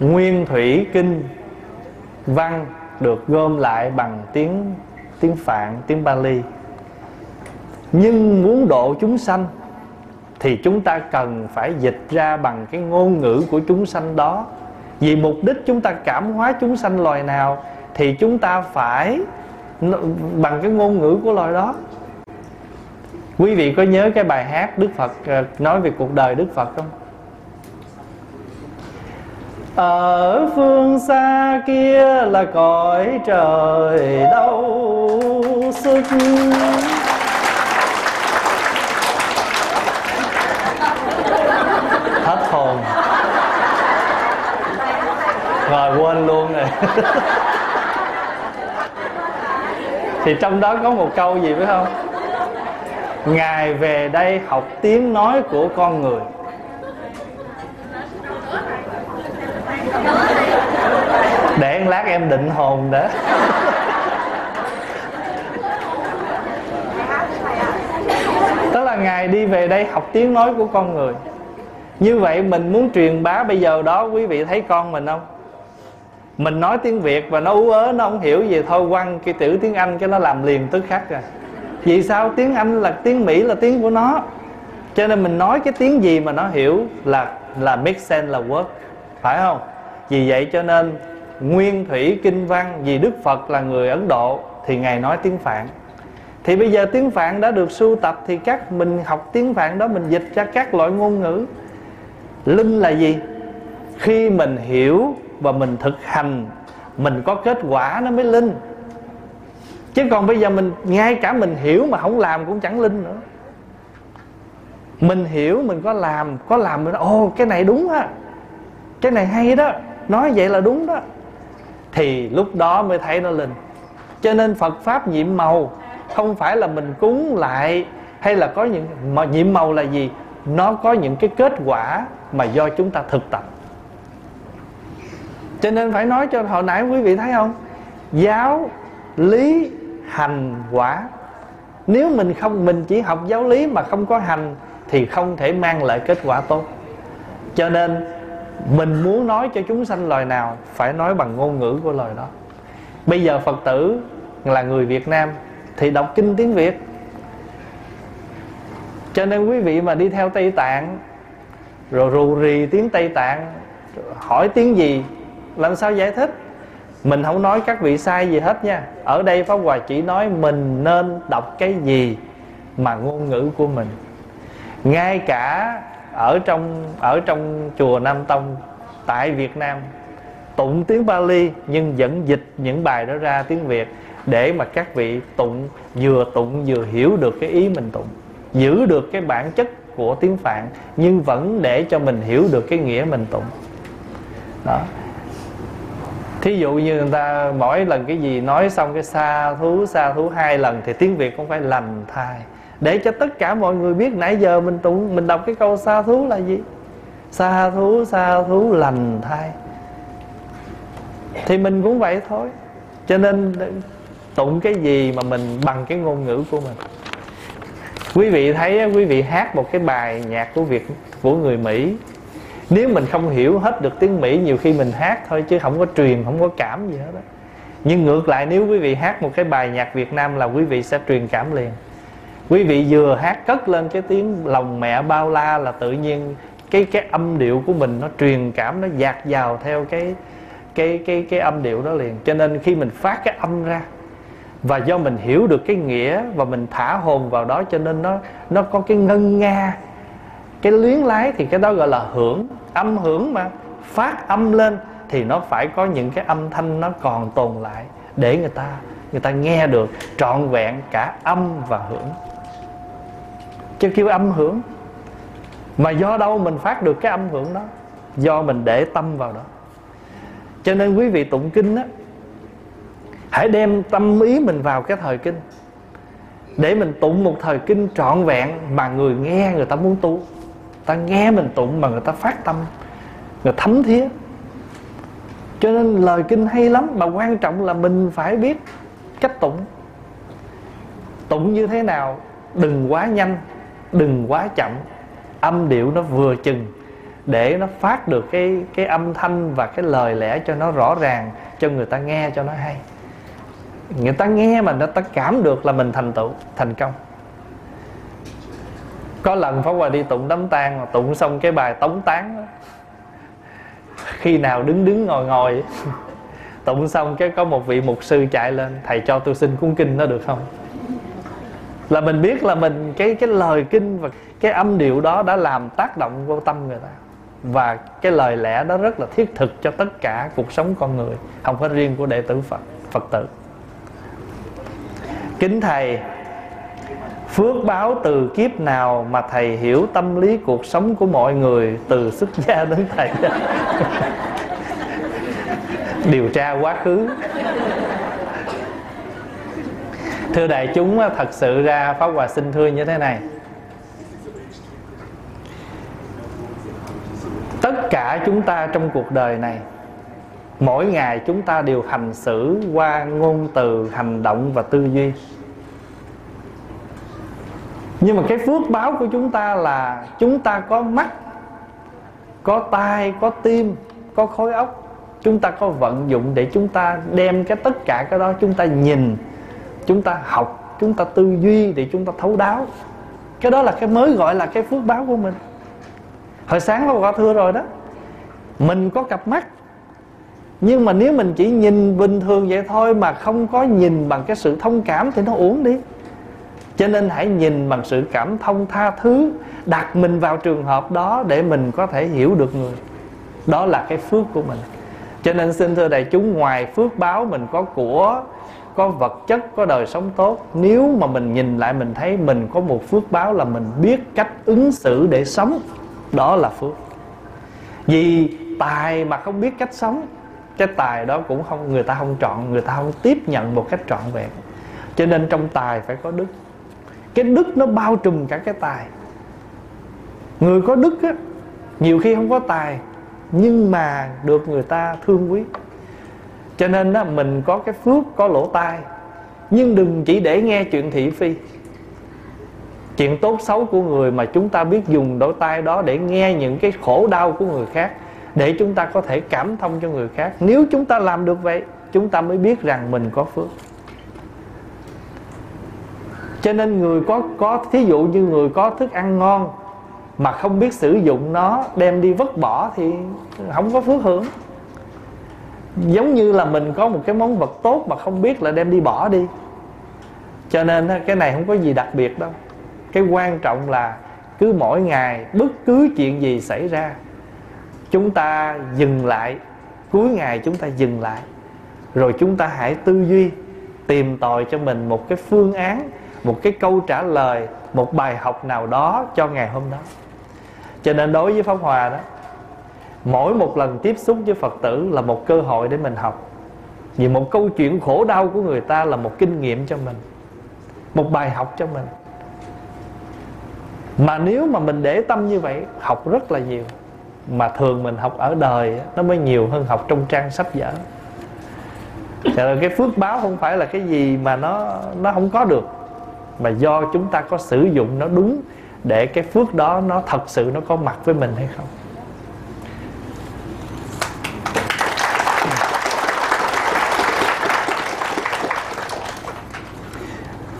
Speaker 2: Nguyên thủy kinh văn được gom lại bằng tiếng tiếng Phạn, tiếng Bali. Nhưng muốn độ chúng sanh Thì chúng ta cần phải dịch ra bằng cái ngôn ngữ của chúng sanh đó. Vì mục đích chúng ta cảm hóa chúng sanh loài nào Thì chúng ta phải bằng cái ngôn ngữ của loài đó. Quý vị có nhớ cái bài hát Đức Phật ờ, nói về cuộc đời Đức Phật không? Ở phương xa kia là cõi trời đâu, sức. Hết hồn. Rồi, quên luôn rồi. Thì trong đó có một câu gì phải không? Ngài về đây học tiếng nói của con người. Để một lát em định hồn đã. Tức là ngài đi về đây học tiếng nói của con người. Như vậy mình muốn truyền bá bây giờ đó, quý vị thấy con mình không? Mình nói tiếng việt và nó ú ớ, nó không hiểu gì, thôi quăng cái chữ tiếng anh cái nó làm liền tức khắc rồi vì sao? Tiếng anh là, tiếng mỹ là tiếng của nó. Cho nên mình nói cái tiếng gì mà nó hiểu là là make sense, là work. Phải không? Vì vậy cho nên nguyên thủy kinh văn vì đức phật là người ấn độ thì ngài nói tiếng phạn. Thì bây giờ tiếng phạn đã được sưu tập thì các mình học tiếng phạn đó mình dịch ra các loại ngôn ngữ. Linh là gì? Khi mình hiểu và mình thực hành, mình có kết quả nó mới linh. Chứ còn bây giờ mình, ngay cả mình hiểu mà không làm cũng chẳng linh nữa. Mình hiểu mình có làm có làm mình ô cái này đúng á. Cái này hay đó nói vậy là đúng đó. Thì lúc đó mới thấy nó linh cho nên phật pháp nhiệm màu không phải là mình cúng lại hay là có những, mà nhiệm màu là gì? Nó có những cái kết quả mà do chúng ta thực tập. Cho nên phải nói cho hồi nãy quý vị thấy không? Giáo lý hành quả. Nếu mình không, mình chỉ học giáo lý mà không có hành thì không thể mang lại kết quả tốt. Cho nên mình muốn nói cho chúng sanh lời nào, phải nói bằng ngôn ngữ của lời đó. Bây giờ phật tử là người việt nam thì đọc kinh tiếng việt. Cho nên quý vị mà đi theo tây tạng, rồi rù rì tiếng tây tạng, hỏi tiếng gì, làm sao giải thích? Mình không nói các vị sai gì hết nha. Ở đây pháp hòa chỉ nói mình nên đọc cái gì mà ngôn ngữ của mình. Ngay cả ở trong ở trong chùa Nam Tông, tại Việt Nam, tụng tiếng Bali nhưng vẫn dịch những bài đó ra tiếng Việt để mà các vị tụng vừa tụng vừa hiểu được cái ý mình tụng, giữ được cái bản chất của tiếng Phạn nhưng vẫn để cho mình hiểu được cái nghĩa mình tụng. Đó. Thí dụ như người ta mỗi lần cái gì nói xong cái xa thú xa thú hai lần thì tiếng việt cũng phải lành thai để cho tất cả mọi người biết nãy giờ mình tụng, mình đọc cái câu xa thú là gì? Xa thú xa thú lành thai thì mình cũng vậy thôi. Cho nên tụng cái gì mà mình bằng cái ngôn ngữ của mình. Quý vị thấy quý vị hát một cái bài nhạc của việt, của người mỹ. Nếu mình không hiểu hết được tiếng mỹ, nhiều khi mình hát thôi chứ không có truyền, không có cảm gì hết đó nhưng ngược lại, nếu quý vị hát một cái bài nhạc việt nam là quý vị sẽ truyền cảm liền quý vị vừa hát cất lên cái tiếng lòng mẹ bao la là tự nhiên cái cái âm điệu của mình nó truyền cảm, nó dạt vào theo cái cái cái cái âm điệu đó liền. Cho nên khi mình phát cái âm ra, và do mình hiểu được cái nghĩa và mình thả hồn vào đó, cho nên nó nó có cái ngân nga, cái luyến lái thì cái đó gọi là hưởng, âm hưởng mà. Phát âm lên thì nó phải có những cái âm thanh nó còn tồn lại để người ta người ta nghe được trọn vẹn cả âm và hưởng chứ kêu âm hưởng. Mà do đâu mình phát được cái âm hưởng đó? Do mình để tâm vào đó. Cho nên quý vị tụng kinh á, hãy đem tâm ý mình vào cái thời kinh. Để mình tụng một thời kinh trọn vẹn mà người nghe, người ta muốn tu. Ta nghe mình tụng mà người ta phát tâm. Người thấm thía. Cho nên lời kinh hay lắm, mà quan trọng là mình phải biết cách tụng. Tụng như thế nào, đừng quá nhanh đừng quá chậm. Âm điệu nó vừa chừng để nó phát được cái cái âm thanh và cái lời lẽ cho nó rõ ràng, cho người ta nghe cho nó hay. Người ta nghe mà người ta cảm được là mình thành tựu, thành công. Có lần phóng Hòa đi tụng đám tang mà tụng xong cái bài tống tán đó. khi nào đứng đứng ngồi ngồi tụng xong cái có một vị mục sư chạy lên, thầy cho tôi xin cuốn kinh nó được không? Là mình biết là mình, cái cái lời kinh và cái âm điệu đó đã làm tác động vô tâm người ta. Và cái lời lẽ đó rất là thiết thực cho tất cả cuộc sống con người, không phải riêng của đệ tử Phật Phật tử. Kính thầy, phước báo từ kiếp nào mà thầy hiểu tâm lý cuộc sống của mọi người từ xuất gia đến thầy? Điều tra quá khứ thưa đại chúng thật sự ra pháp hòa xin thưa như thế này. Tất cả chúng ta trong cuộc đời này, mỗi ngày chúng ta đều hành xử qua ngôn từ, hành động và tư duy. Nhưng mà cái phước báo của chúng ta là chúng ta có mắt, có tai, có tim, có khối óc. Chúng ta có vận dụng để chúng ta đem cái tất cả cái đó chúng ta nhìn chúng ta học, chúng ta tư duy để chúng ta thấu đáo. Cái đó là cái mới gọi là cái phước báo của mình. Hồi sáng có thưa rồi đó, mình có cặp mắt, nhưng mà nếu mình chỉ nhìn bình thường vậy thôi mà không có nhìn bằng cái sự thông cảm thì nó uổng đi. Cho nên hãy nhìn bằng sự cảm thông tha thứ, đặt mình vào trường hợp đó để mình có thể hiểu được người. Đó là cái phước của mình. Cho nên xin thưa đại chúng, ngoài phước báo mình có của có vật chất, có đời sống tốt. Nếu mà mình nhìn lại mình thấy mình có một phước báo là mình biết cách ứng xử để sống, đó là phước. Vì tài mà không biết cách sống, cái tài đó cũng không, người ta không chọn, người ta không tiếp nhận một cách trọn vẹn. Cho nên trong tài phải có đức. Cái đức nó bao trùm cả cái tài. Người có đức á, nhiều khi không có tài, nhưng mà được người ta thương quý cho nên đó mình có cái phước, có lỗ tai. Nhưng đừng chỉ để nghe chuyện thị phi. Chuyện tốt xấu của người mà chúng ta biết dùng đôi tai đó để nghe những cái khổ đau của người khác, để chúng ta có thể cảm thông cho người khác. Nếu chúng ta làm được vậy, chúng ta mới biết rằng mình có phước. Cho nên người có có, thí dụ như người có thức ăn ngon mà không biết sử dụng nó, đem đi vứt bỏ thì không có phước hưởng giống như là mình có một cái món vật tốt mà không biết là đem đi bỏ đi. Cho nên cái này không có gì đặc biệt đâu. Cái quan trọng là cứ mỗi ngày bất cứ chuyện gì xảy ra, chúng ta dừng lại. Cuối ngày chúng ta dừng lại. Rồi chúng ta hãy tư duy, tìm tòi cho mình một cái phương án, một cái câu trả lời, một bài học nào đó cho ngày hôm đó. Cho nên đối với pháp hòa đó mỗi một lần tiếp xúc với phật tử là một cơ hội để mình học. Vì một câu chuyện khổ đau của người ta là một kinh nghiệm cho mình, một bài học cho mình. Mà nếu mà mình để tâm như vậy, học rất là nhiều. Mà thường mình học ở đời nó mới nhiều hơn học trong trang sách vở. Thì cái phước báo không phải là cái gì mà nó nó không có được. Mà do chúng ta có sử dụng nó đúng để cái phước đó nó thật sự nó có mặt với mình hay không.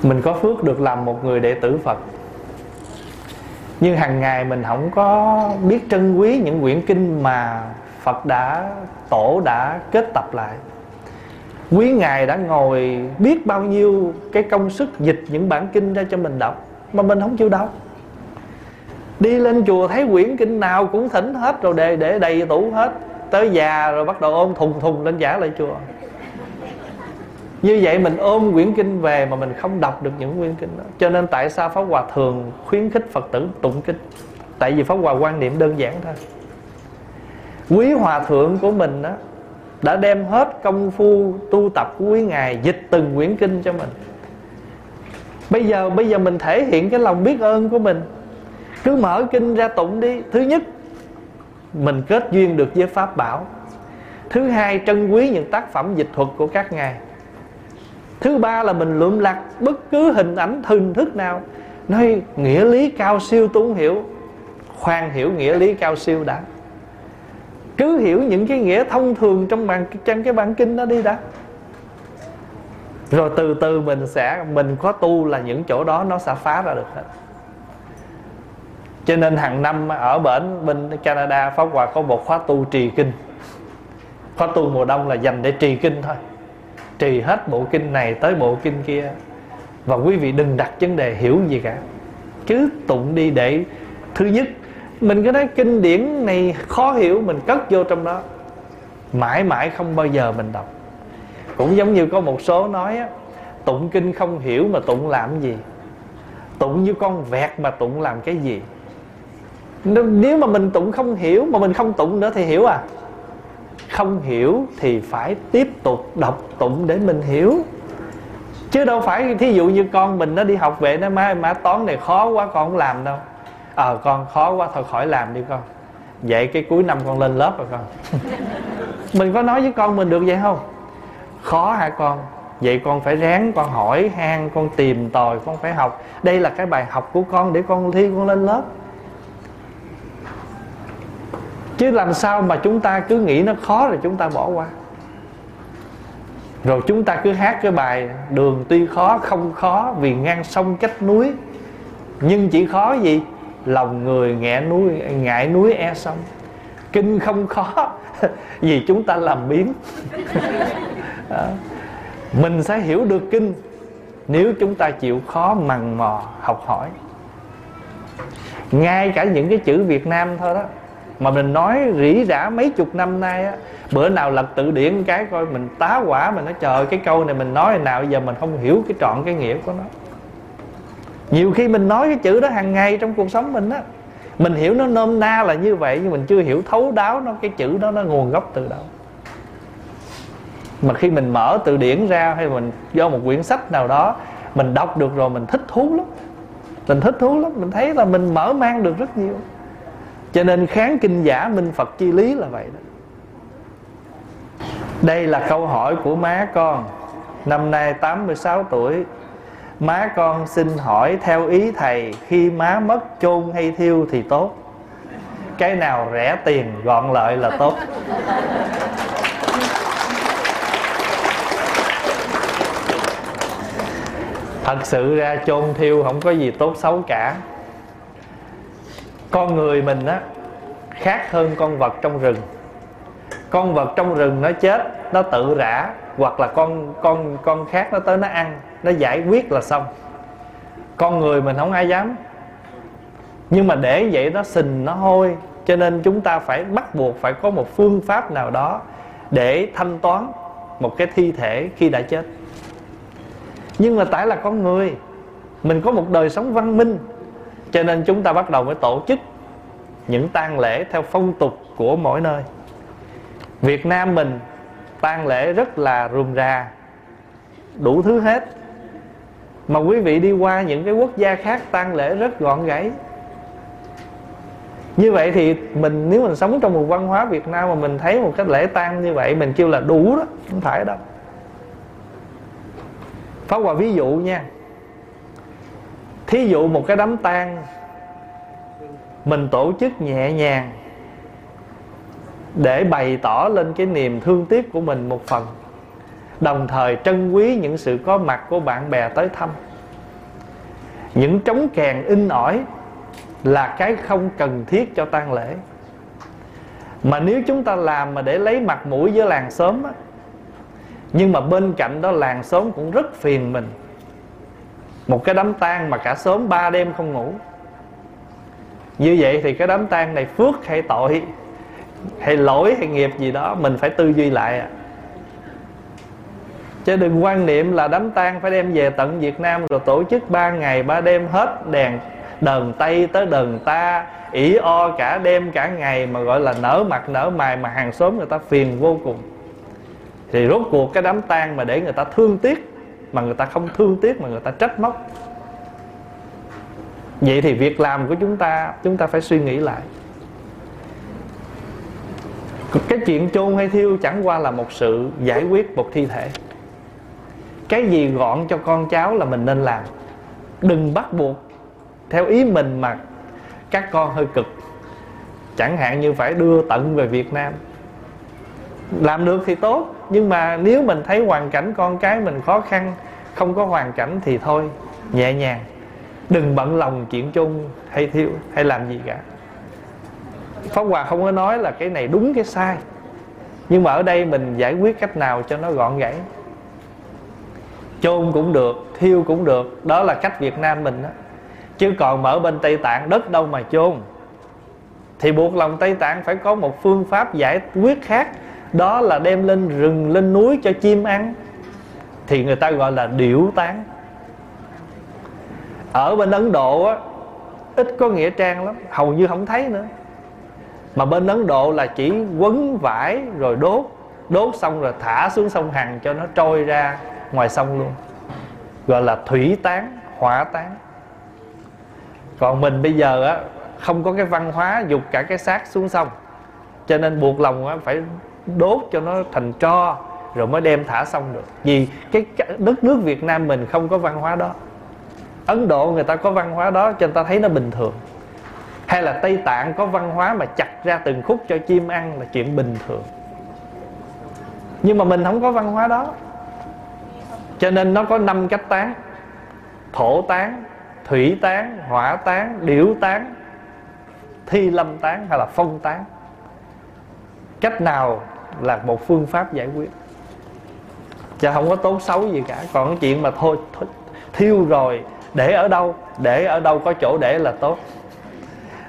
Speaker 2: Mình có phước được làm một người đệ tử Phật. Nhưng hàng ngày mình không có biết trân quý những quyển kinh mà Phật đã, tổ đã kết tập lại. Quý ngài đã ngồi biết bao nhiêu cái công sức dịch những bản kinh ra cho mình đọc, mà mình không chịu đọc. Đi lên chùa thấy quyển kinh nào cũng thỉnh hết, rồi để để đầy tủ hết. Tới già rồi bắt đầu ôm thùng thùng lên giả lại chùa như vậy mình ôm quyển kinh về mà mình không đọc được những quyển kinh đó. Cho nên tại sao pháp hòa thường khuyến khích phật tử tụng kinh? Tại vì pháp hòa quan niệm đơn giản thôi. Quý hòa thượng của mình đó đã đem hết công phu tu tập của quý ngài dịch từng quyển kinh cho mình. Bây giờ bây giờ mình thể hiện cái lòng biết ơn của mình. Cứ mở kinh ra tụng đi. Thứ nhất, mình kết duyên được với pháp bảo. Thứ hai, trân quý những tác phẩm dịch thuật của các ngài thứ ba là mình lượm lặt bất cứ hình ảnh, hình thức nào. Nói nghĩa lý cao siêu tôi không hiểu. Khoan hiểu nghĩa lý cao siêu đã. Cứ hiểu những cái nghĩa thông thường trong bản, trong cái bản kinh đó đi đã. Rồi từ từ mình sẽ, mình có tu là những chỗ đó nó sẽ phá ra được hết. Cho nên hàng năm ở bển bên Canada Pháp Hòa có một khóa tu trì kinh. Khóa tu mùa đông là dành để trì kinh thôi trì hết bộ kinh này tới bộ kinh kia. Và quý vị đừng đặt vấn đề hiểu gì cả. Cứ tụng đi để thứ nhất mình cứ nói kinh điển này khó hiểu mình cất vô trong đó. Mãi mãi không bao giờ mình đọc. Cũng giống như có một số nói á, tụng kinh không hiểu mà tụng làm gì? Tụng như con vẹt mà tụng làm cái gì? Nếu mà mình tụng không hiểu mà mình không tụng nữa thì hiểu à? Không hiểu thì phải tiếp tục đọc tụng để mình hiểu. Chứ đâu phải thí dụ như con mình nó đi học về nó mai má toán này khó quá con không làm đâu. Ờ à, con khó quá thôi khỏi làm đi con. Vậy cái cuối năm con lên lớp rồi con. Mình có nói với con mình được vậy không? Khó hả con? Vậy con phải ráng con hỏi han con tìm tòi con phải học. Đây là cái bài học của con để con thi con lên lớp chứ làm sao mà chúng ta cứ nghĩ nó khó rồi chúng ta bỏ qua. Rồi chúng ta cứ hát cái bài, đường tuy khó, không khó, vì ngang sông cách núi. Nhưng chỉ khó gì? Lòng người ngại núi ngại núi e sông. Kinh không khó, vì chúng ta làm biến mình sẽ hiểu được kinh nếu chúng ta chịu khó mằn mò học hỏi. Ngay cả những cái chữ việt nam thôi đó mà mình nói rỉ rả mấy chục năm nay á, bữa nào lật tự điển cái coi mình tá quả mình nói, trời, cái câu này mình nói nào giờ mình không hiểu cái trọn cái nghĩa của nó. Nhiều khi mình nói cái chữ đó hàng ngày trong cuộc sống mình á, mình hiểu nó nôm na là như vậy, nhưng mình chưa hiểu thấu đáo nó, cái chữ đó nó nguồn gốc từ đâu. Mà khi mình mở từ điển ra hay mình do một quyển sách nào đó, mình đọc được rồi mình thích thú lắm. Mình thích thú lắm, mình thấy là mình mở mang được rất nhiều cho nên kháng kinh giả minh phật chi lý là vậy đó. Đây là câu hỏi của má con. Năm nay 86 tuổi. Má con xin hỏi theo ý thầy, Khi má mất chôn hay thiêu thì tốt. Cái nào rẻ tiền, gọn lợi là tốt. Thật sự ra chôn thiêu không có gì tốt xấu cả con người mình á, khác hơn con vật trong rừng. Con vật trong rừng nó chết, nó tự rã, hoặc là con con con khác nó tới nó ăn, nó giải quyết là xong. Con người mình không ai dám. Nhưng mà để vậy nó sình, nó hôi, cho nên chúng ta phải bắt buộc phải có một phương pháp nào đó để thanh toán một cái thi thể khi đã chết. Nhưng mà tại là con người, mình có một đời sống văn minh cho nên chúng ta bắt đầu mới tổ chức những tang lễ theo phong tục của mỗi nơi. Việt Nam mình tang lễ rất là rườm rà, đủ thứ hết. Mà quý vị đi qua những cái quốc gia khác tang lễ rất gọn gãy. Như vậy thì mình, nếu mình sống trong một văn hóa Việt Nam mà mình thấy một cái lễ tang như vậy, mình kêu là đủ đó, không phải đâu. Pháp Hòa ví dụ nha Thí dụ một cái đám tang, Mình tổ chức nhẹ nhàng Để bày tỏ lên cái niềm thương tiếc của mình một phần, Đồng thời trân quý những sự có mặt của bạn bè tới thăm. Những trống kèn in ỏi Là cái không cần thiết cho tang lễ. Mà nếu chúng ta làm mà để lấy mặt mũi với làng xóm á, Nhưng mà bên cạnh đó làng xóm cũng rất phiền mình một cái đám tang mà cả sớm ba đêm không ngủ. Như vậy thì cái đám tang này phước hay tội, hay lỗi hay nghiệp gì đó, mình phải tư duy lại à chứ đừng quan niệm là đám tang phải đem về tận Việt Nam rồi tổ chức ba ngày, ba đêm hết đèn, đờn tây tới đờn ta ỉ o cả đêm cả ngày mà gọi là nở mặt, nở mày mà hàng xóm người ta phiền vô cùng. Thì rốt cuộc cái đám tang mà để người ta thương tiếc mà người ta không thương tiếc, mà người ta trách móc. Vậy thì việc làm của chúng ta chúng ta phải suy nghĩ lại. Cái chuyện chôn hay thiêu chẳng qua là một sự giải quyết một thi thể. Cái gì gọn cho con cháu là mình nên làm. Đừng bắt buộc. Theo ý mình mà các con hơi cực. Chẳng hạn như phải đưa tận về việt nam làm được thì tốt, nhưng mà nếu mình thấy hoàn cảnh con cái mình khó khăn, không có hoàn cảnh thì thôi, nhẹ nhàng. Đừng bận lòng chuyện chung hay thiêu, hay làm gì cả. Pháp hòa không có nói là cái này đúng, cái sai. Nhưng mà ở đây mình giải quyết cách nào cho nó gọn gãy. Chôn cũng được, thiêu cũng được, đó là cách việt nam mình đó chứ còn mở bên tây tạng, đất đâu mà chôn. Thì buộc lòng tây tạng phải có một phương pháp giải quyết khác đó là đem lên rừng, lên núi cho chim ăn. Thì người ta gọi là điểu tán. Ở bên ấn độ á, ít có nghĩa trang lắm, hầu như không thấy nữa. Mà bên ấn độ là chỉ quấn vải rồi đốt. Đốt xong rồi thả xuống sông hằng cho nó trôi ra ngoài sông luôn. Gọi là thủy tán, hỏa tán. Còn mình bây giờ á, không có cái văn hóa dục cả cái xác xuống sông. Cho nên buộc lòng á, phải đốt cho nó thành tro, rồi mới đem thả xong được. Vì cái đất nước Việt Nam mình không có văn hóa đó. Ấn Độ người ta có văn hóa đó cho người ta thấy nó bình thường. Hay là Tây Tạng có văn hóa mà chặt ra từng khúc cho chim ăn là chuyện bình thường. Nhưng mà mình không có văn hóa đó. Cho nên nó có năm cách tán. Thổ tán, thủy tán, hỏa tán, điểu tán, thi lâm tán hay là phong tán. Cách nào là một phương pháp giải quyết. Chứ không có tốt xấu gì cả còn cái chuyện mà thôi, thôi thiêu rồi để ở đâu để ở đâu có chỗ để là tốt.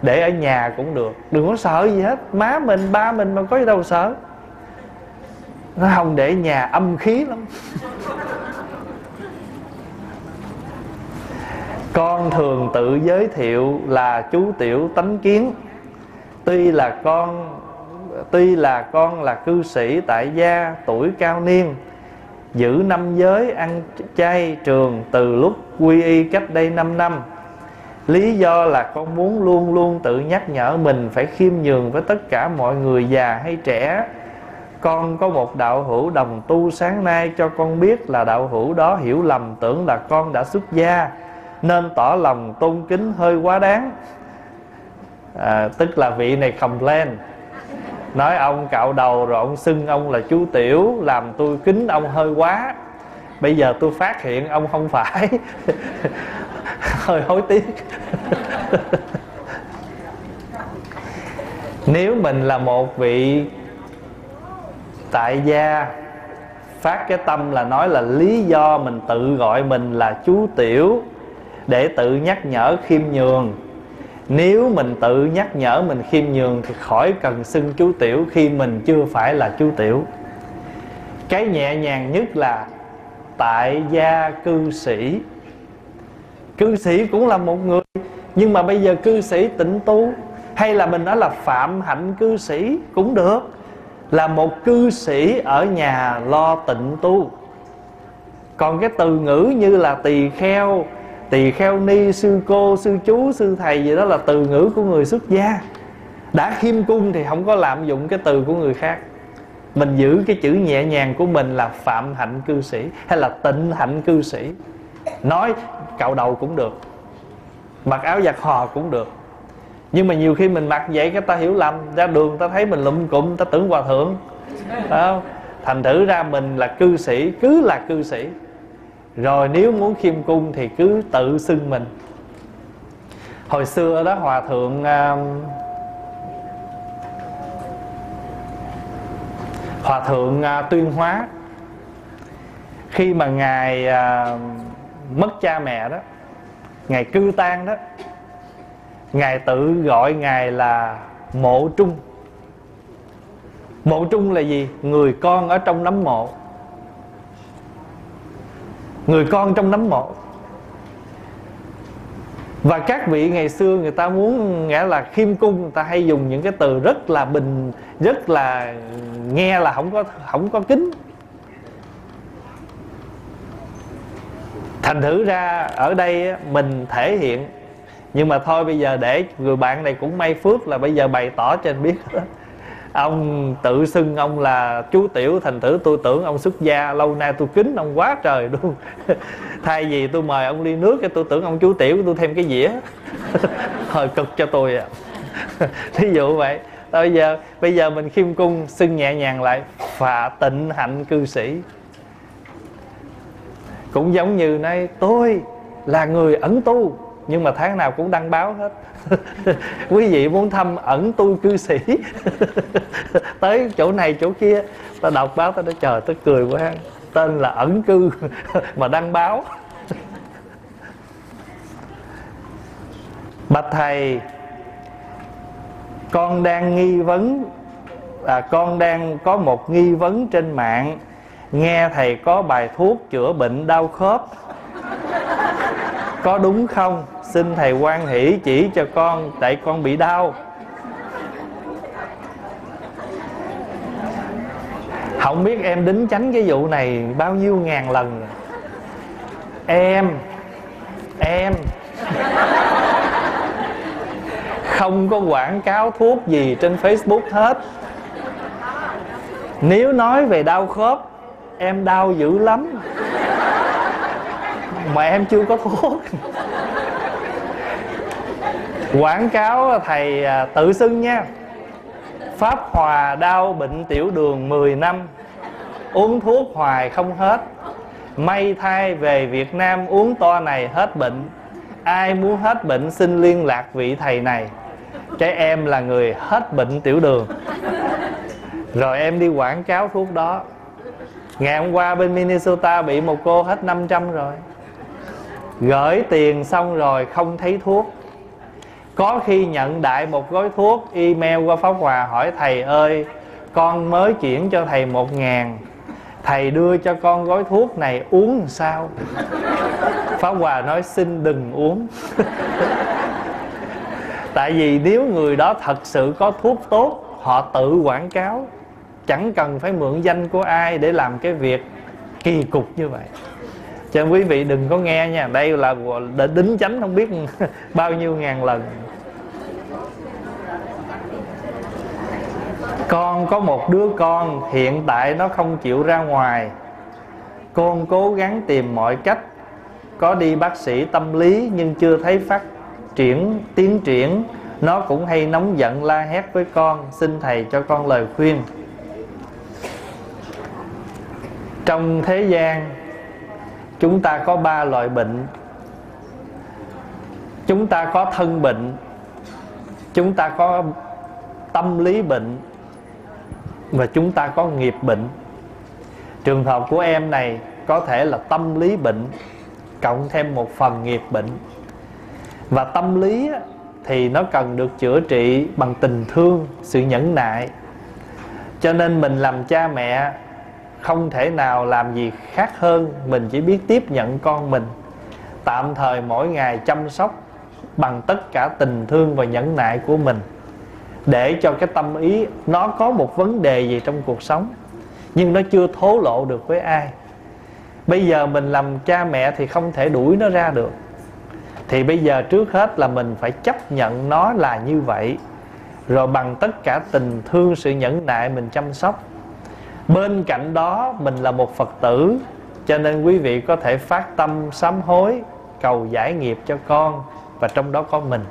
Speaker 2: Để ở nhà cũng được đừng có sợ gì hết. Má mình ba mình mà có gì đâu sợ. Nó không để nhà âm khí lắm. Con thường tự giới thiệu là chú tiểu tánh kiến. Tuy là con tuy là con là cư sĩ tại gia tuổi cao niên giữ năm giới ăn chay trường từ lúc quy y cách đây 5 năm. Lý do là con muốn luôn luôn tự nhắc nhở mình phải khiêm nhường với tất cả mọi người già hay trẻ. Con có một đạo hữu đồng tu sáng nay cho con biết là đạo hữu đó hiểu lầm tưởng là con đã xuất gia nên tỏ lòng tôn kính hơi quá đáng. À, tức là vị này complain nói ông cạo đầu rồi ông xưng ông là chú tiểu, làm tôi kính ông hơi quá. Bây giờ tôi phát hiện ông không phải. Hơi hối tiếc. Nếu mình là một vị tại gia, phát cái tâm là nói là lý do mình tự gọi mình là chú tiểu để tự nhắc nhở khiêm nhường nếu mình tự nhắc nhở mình khiêm nhường thì khỏi cần xưng chú tiểu khi mình chưa phải là chú tiểu. Cái nhẹ nhàng nhất là tại gia cư sĩ. Cư sĩ cũng là một người, nhưng mà bây giờ cư sĩ tịnh tu hay là mình nói là phạm hạnh cư sĩ cũng được, là một cư sĩ ở nhà lo tịnh tu. Còn cái từ ngữ như là tỳ kheo tỳ kheo ni, sư cô, sư chú, sư thầy gì đó là từ ngữ của người xuất gia. Đã khiêm cung thì không có lạm dụng cái từ của người khác. Mình giữ cái chữ nhẹ nhàng của mình là phạm hạnh cư sĩ hay là tịnh hạnh cư sĩ. Nói cạo đầu cũng được, mặc áo giặt hò cũng được. Nhưng mà nhiều khi mình mặc vậy cái ta hiểu lầm, ra đường ta thấy mình lụm cụm, ta tưởng hòa thượng. Không? thành thử ra mình là cư sĩ, cứ là cư sĩ rồi nếu muốn khiêm cung thì cứ tự xưng mình. Hồi xưa đó hòa thượng um, hòa thượng uh, tuyên hóa, khi mà ngài um, mất cha mẹ đó, ngài cư tang đó, ngài tự gọi ngài là mộ trung. Mộ trung là gì? Người con ở trong nấm mộ người con trong nấm mộ. Và các vị ngày xưa người ta muốn nghĩa là khiêm cung, người ta hay dùng những cái từ rất là bình, rất là nghe là không có không có kính. Thành thử ra ở đây mình thể hiện. Nhưng mà thôi bây giờ để người bạn này cũng may phước là bây giờ bày tỏ cho anh biết ông tự xưng ông là chú tiểu thành thử tôi tưởng ông xuất gia lâu nay tôi kính ông quá trời luôn. Thay vì tôi mời ông ly nước, cái tôi tưởng ông chú tiểu, tôi thêm cái dĩa. Hơi cực cho tôi à thí dụ vậy. Bây giờ bây giờ mình khiêm cung xưng nhẹ nhàng lại. Phà tịnh hạnh cư sĩ. Cũng giống như nói, tôi là người ẩn tu nhưng mà tháng nào cũng đăng báo hết. Quý vị muốn thăm ẩn tu cư sĩ tới chỗ này chỗ kia ta đọc báo ta đã chờ tới cười quá. Tên là ẩn cư mà đăng báo. Bạch thầy con đang nghi vấn à, con đang có một nghi vấn trên mạng. Nghe thầy có bài thuốc chữa bệnh đau khớp có đúng không? Xin thầy quan hỷ chỉ cho con, tại con bị đau. Không biết em đính tránh cái vụ này bao nhiêu ngàn lần. Em em. Không có quảng cáo thuốc gì trên facebook hết. Nếu nói về đau khớp, em đau dữ lắm mà em chưa có thuốc. Quảng cáo thầy à, tự xưng nha. Pháp hòa đau bệnh tiểu đường 10 năm. Uống thuốc hoài không hết. May thay về việt nam uống to này hết bệnh. Ai muốn hết bệnh xin liên lạc vị thầy này. Cái em là người hết bệnh tiểu đường. Rồi em đi quảng cáo thuốc đó. Ngày hôm qua bên minnesota bị một cô hết 500 rồi gửi tiền xong rồi không thấy thuốc. Có khi nhận đại một gói thuốc, email qua pháp hòa hỏi, thầy ơi, con mới chuyển cho thầy một ngàn. Thầy đưa cho con gói thuốc này uống làm sao? Pháp hòa nói, xin đừng uống. Tại vì nếu người đó thật sự có thuốc tốt, họ tự quảng cáo. Chẳng cần phải mượn danh của ai để làm cái việc kỳ cục như vậy cho nên quý vị đừng có nghe nha, đây là đính chánh không biết bao nhiêu ngàn lần. Con có một đứa con, hiện tại nó không chịu ra ngoài. Con cố gắng tìm mọi cách. Có đi bác sĩ tâm lý, nhưng chưa thấy phát triển, tiến triển. Nó cũng hay nóng giận, la hét với con, xin thầy cho con lời khuyên. Trong thế gian chúng ta có ba loại bệnh. Chúng ta có thân bệnh. Chúng ta có tâm lý bệnh. Và chúng ta có nghiệp bệnh. Trường hợp của em này có thể là tâm lý bệnh, cộng thêm một phần nghiệp bệnh. Và tâm lý thì nó cần được chữa trị bằng tình thương, sự nhẫn nại. Cho nên mình làm cha mẹ không thể nào làm gì khác hơn mình chỉ biết tiếp nhận con mình. Tạm thời mỗi ngày chăm sóc bằng tất cả tình thương và nhẫn nại của mình. Để cho cái tâm ý nó có một vấn đề gì trong cuộc sống, nhưng nó chưa thố lộ được với ai. Bây giờ mình làm cha mẹ thì không thể đuổi nó ra được. Thì bây giờ trước hết là mình phải chấp nhận nó là như vậy. Rồi bằng tất cả tình thương, sự nhẫn nại mình chăm sóc bên cạnh đó, mình là một phật tử, cho nên quý vị có thể phát tâm sám hối, cầu giải nghiệp cho con, và trong đó có mình.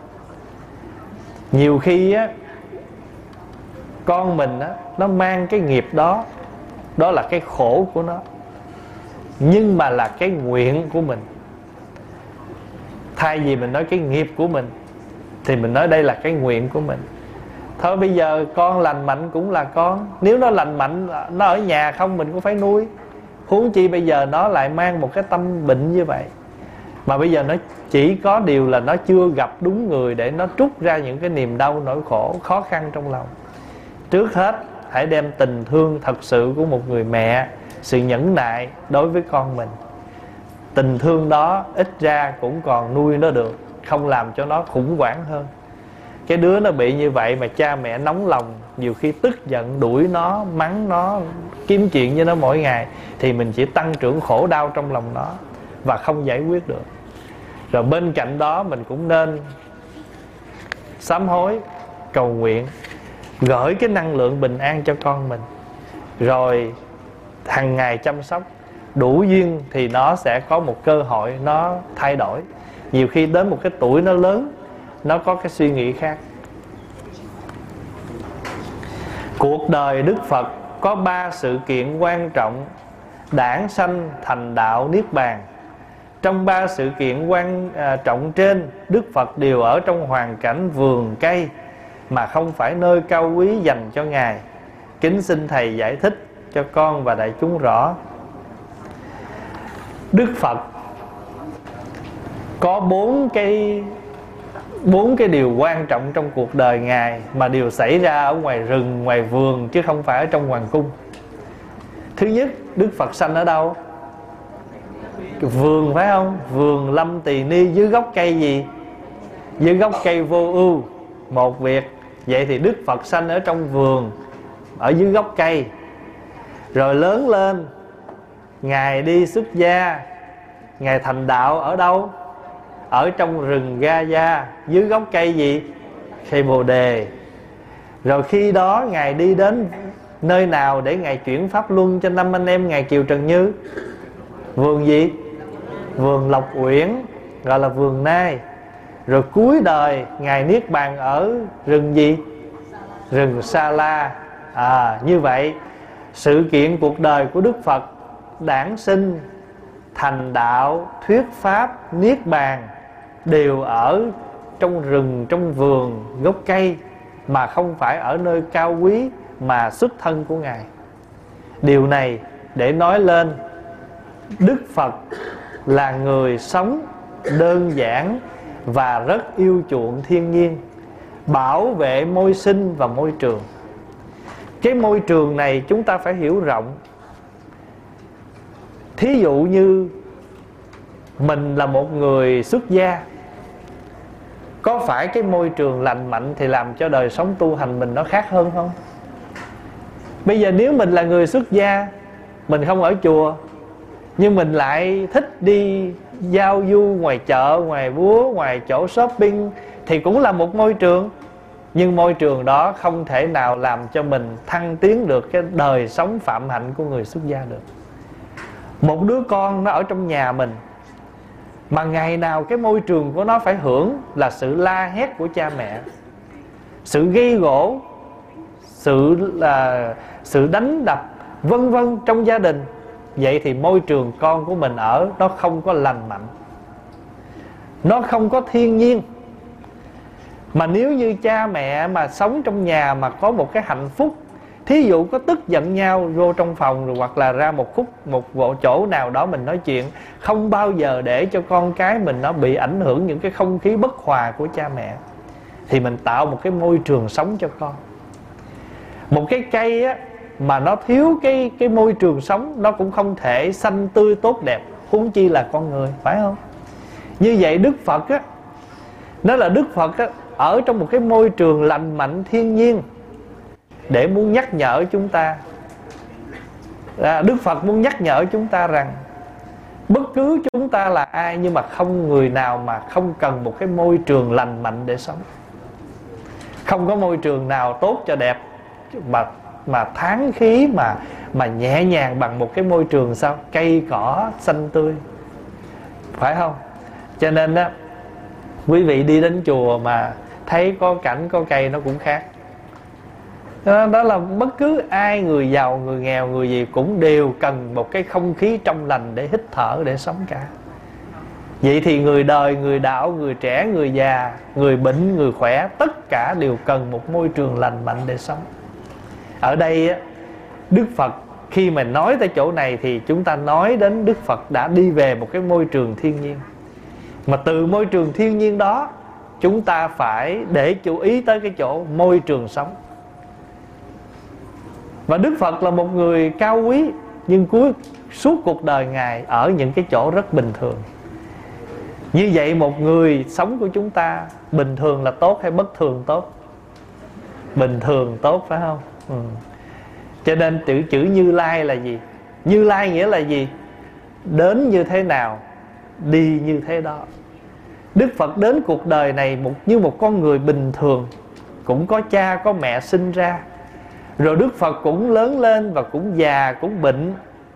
Speaker 2: Nhiều khi á, con mình á, nó mang cái nghiệp đó đó là cái khổ của nó, nhưng mà là cái nguyện của mình. Thay vì mình nói cái nghiệp của mình, thì mình nói đây là cái nguyện của mình thôi bây giờ con lành mạnh cũng là con. Nếu nó lành mạnh, nó ở nhà không, mình cũng phải nuôi. Huống chi bây giờ nó lại mang một cái tâm bệnh như vậy. Mà bây giờ nó chỉ có điều là nó chưa gặp đúng người để nó trút ra những cái niềm đau, nỗi khổ, khó khăn trong lòng. Trước hết, hãy đem tình thương thật sự của một người mẹ, sự nhẫn nại đối với con mình. Tình thương đó ít ra cũng còn nuôi nó được, không làm cho nó khủng hoảng hơn cái đứa nó bị như vậy mà cha mẹ nóng lòng, nhiều khi tức giận, đuổi nó, mắng nó, kiếm chuyện với nó mỗi ngày, thì mình chỉ tăng trưởng khổ đau trong lòng nó và không giải quyết được. Rồi bên cạnh đó mình cũng nên sám hối, cầu nguyện, gửi cái năng lượng bình an cho con mình. Rồi hàng ngày chăm sóc, đủ duyên thì nó sẽ có một cơ hội nó thay đổi. Nhiều khi đến một cái tuổi nó lớn nó có cái suy nghĩ khác. Cuộc đời đức phật có ba sự kiện quan trọng đảng sanh thành đạo niết bàn. Trong ba sự kiện quan à, trọng trên đức phật đều ở trong hoàn cảnh vườn cây mà không phải nơi cao quý dành cho ngài. Kính xin thầy giải thích cho con và đại chúng rõ. Đức phật có bốn cái bốn cái điều quan trọng trong cuộc đời ngài mà đều xảy ra ở ngoài rừng, ngoài vườn, chứ không phải ở trong hoàng cung. Thứ nhất, đức phật sanh ở đâu? Vườn, phải không? Vườn lâm tỳ ni dưới gốc cây gì? Dưới gốc cây vô ưu. Một việc. Vậy thì đức phật sanh ở trong vườn, ở dưới gốc cây. Rồi lớn lên, ngài đi xuất gia. Ngài thành đạo ở đâu? Ở trong rừng ga gia dưới gốc cây gì? Cây bồ đề. Rồi khi đó ngài đi đến nơi nào để ngài chuyển pháp luân cho năm anh em ngài kiều trần như? Vườn gì? Vườn lộc uyển, gọi là vườn nai. Rồi cuối đời, ngài niết bàn ở rừng gì? Rừng sa la. À như vậy, sự kiện cuộc đời của đức phật đản sinh thành đạo thuyết pháp niết bàn đều ở trong rừng, trong vườn, gốc cây, mà không phải ở nơi cao quý mà xuất thân của ngài. Điều này để nói lên đức phật là người sống đơn giản và rất yêu chuộng thiên nhiên, bảo vệ môi sinh và môi trường. Cái môi trường này chúng ta phải hiểu rộng. Thí dụ như mình là một người xuất gia có phải cái môi trường lành mạnh thì làm cho đời sống tu hành mình nó khác hơn không? Bây giờ nếu mình là người xuất gia, mình không ở chùa, nhưng mình lại thích đi giao du ngoài chợ, ngoài búa, ngoài chỗ shopping thì cũng là một môi trường. Nhưng môi trường đó không thể nào làm cho mình thăng tiến được cái đời sống phạm hạnh của người xuất gia được. Một đứa con nó ở trong nhà mình mà ngày nào cái môi trường của nó phải hưởng là sự la hét của cha mẹ, sự gây gỗ, sự là sự đánh đập, vân vân trong gia đình. Vậy thì môi trường con của mình ở nó không có lành mạnh, nó không có thiên nhiên. Mà nếu như cha mẹ mà sống trong nhà mà có một cái hạnh phúc thí dụ có tức giận nhau, vô trong phòng rồi hoặc là ra một khúc, một vỗ chỗ nào đó mình nói chuyện, không bao giờ để cho con cái mình nó bị ảnh hưởng những cái không khí bất hòa của cha mẹ, thì mình tạo một cái môi trường sống cho con. Một cái cây á, mà nó thiếu cái cái môi trường sống, nó cũng không thể xanh tươi tốt đẹp, huống chi là con người, phải không? Như vậy đức phật á, nó là đức phật á, ở trong một cái môi trường lành mạnh thiên nhiên để muốn nhắc nhở chúng ta. À, đức phật muốn nhắc nhở chúng ta rằng bất cứ chúng ta là ai nhưng mà không người nào mà không cần một cái môi trường lành mạnh để sống. Không có môi trường nào tốt cho đẹp mà mà tháng khí mà mà nhẹ nhàng bằng một cái môi trường sao? Cây cỏ xanh tươi. Phải không? Cho nên đó quý vị đi đến chùa mà thấy có cảnh có cây nó cũng khác đó, đó là bất cứ ai người giàu người nghèo người gì cũng đều cần một cái không khí trong lành để hít thở để sống cả. Vậy thì người đời người đạo người trẻ người già người bệnh người khỏe tất cả đều cần một môi trường lành mạnh để sống. Ở đây đức phật khi mà nói tới chỗ này thì chúng ta nói đến đức phật đã đi về một cái môi trường thiên nhiên. Mà từ môi trường thiên nhiên đó chúng ta phải để chú ý tới cái chỗ môi trường sống và đức phật là một người cao quý, nhưng cuối, suốt cuộc đời ngài ở những cái chỗ rất bình thường. Như vậy một người sống của chúng ta bình thường là tốt hay bất thường tốt? Bình thường tốt phải không? Ừ. cho nên chữ chữ như lai là gì? Như lai nghĩa là gì? Đến như thế nào, đi như thế đó. Đức phật đến cuộc đời này một, như một con người bình thường, cũng có cha, có mẹ sinh ra rồi đức phật cũng lớn lên và cũng già, cũng bệnh,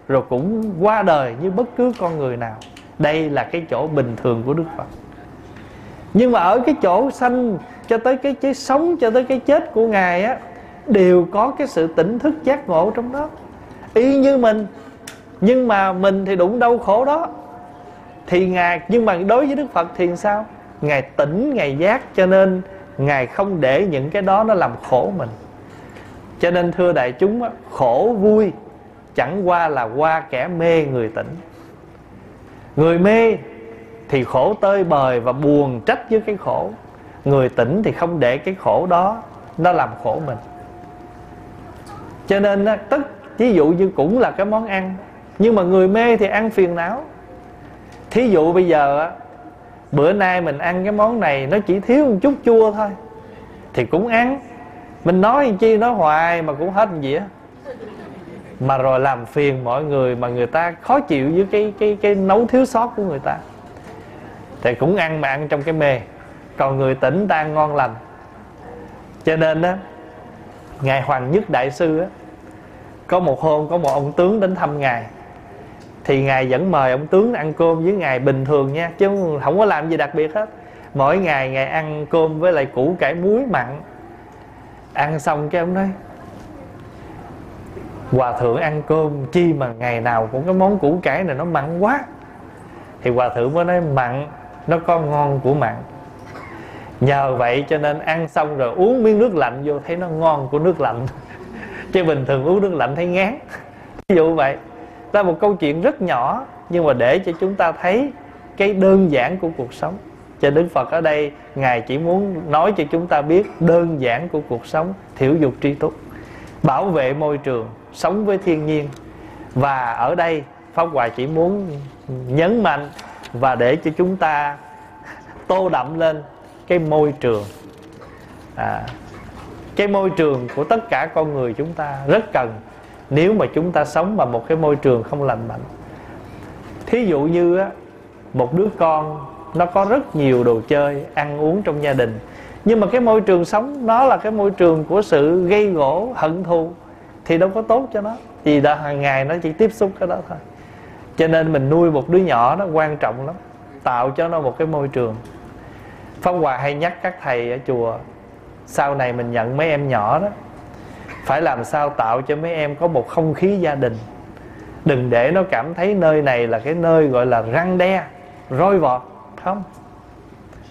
Speaker 2: rồi cũng qua đời như bất cứ con người nào. Đây là cái chỗ bình thường của đức phật. Nhưng mà ở cái chỗ sanh cho tới cái chế sống cho tới cái chết của ngài á, đều có cái sự tỉnh thức giác ngộ trong đó. Y như mình, nhưng mà mình thì đụng đau khổ đó. Thì ngài, nhưng mà đối với đức phật thì sao? Ngài tỉnh, ngài giác cho nên ngài không để những cái đó nó làm khổ mình cho nên thưa đại chúng khổ vui chẳng qua là qua kẻ mê người tỉnh. Người mê thì khổ tơi bời và buồn trách với cái khổ. Người tỉnh thì không để cái khổ đó nó làm khổ mình. Cho nên tất ví dụ như cũng là cái món ăn, nhưng mà người mê thì ăn phiền não. Thí dụ bây giờ bữa nay mình ăn cái món này nó chỉ thiếu một chút chua thôi, thì cũng ăn mình nói chi, nói hoài mà cũng hết gì á. Mà rồi làm phiền mọi người mà người ta khó chịu với cái cái cái nấu thiếu sót của người ta. Thì cũng ăn mà ăn trong cái mê. Còn người tỉnh ta ăn ngon lành. Cho nên đó ngài hoàng nhất đại sư á, có một hôm có một ông tướng đến thăm ngài. Thì ngài vẫn mời ông tướng ăn cơm với ngài bình thường nha, chứ không có làm gì đặc biệt hết. Mỗi ngày ngài ăn cơm với lại củ cải muối mặn ăn xong cái ông nói, hòa thượng ăn cơm chi mà ngày nào cũng cái món củ cải này nó mặn quá. Thì hòa thượng mới nói, mặn, nó có ngon của mặn. Nhờ vậy cho nên ăn xong rồi uống miếng nước lạnh vô, thấy nó ngon của nước lạnh. Chứ bình thường uống nước lạnh thấy ngán. Ví dụ vậy. Là một câu chuyện rất nhỏ, nhưng mà để cho chúng ta thấy cái đơn giản của cuộc sống cho Đức Phật ở đây Ngài chỉ muốn nói cho chúng ta biết đơn giản của cuộc sống thiểu dục tri túc bảo vệ môi trường sống với thiên nhiên. Và ở đây Pháp Hòa chỉ muốn nhấn mạnh và để cho chúng ta tô đậm lên cái môi trường. À, cái môi trường của tất cả con người chúng ta rất cần nếu mà chúng ta sống mà một cái môi trường không lành mạnh. Thí dụ như á, một đứa con nó có rất nhiều đồ chơi ăn uống trong gia đình. Nhưng mà cái môi trường sống, nó là cái môi trường của sự gây gỗ, hận thù, thì đâu có tốt cho nó. Vì đã hàng ngày nó chỉ tiếp xúc cái đó thôi. Cho nên mình nuôi một đứa nhỏ nó quan trọng lắm, tạo cho nó một cái môi trường. Phong Hòa hay nhắc các thầy ở chùa, Sau này mình nhận mấy em nhỏ đó, Phải làm sao tạo cho mấy em có một không khí gia đình. Đừng để nó cảm thấy nơi này là cái nơi gọi là răng đe, Roi vọt. Không?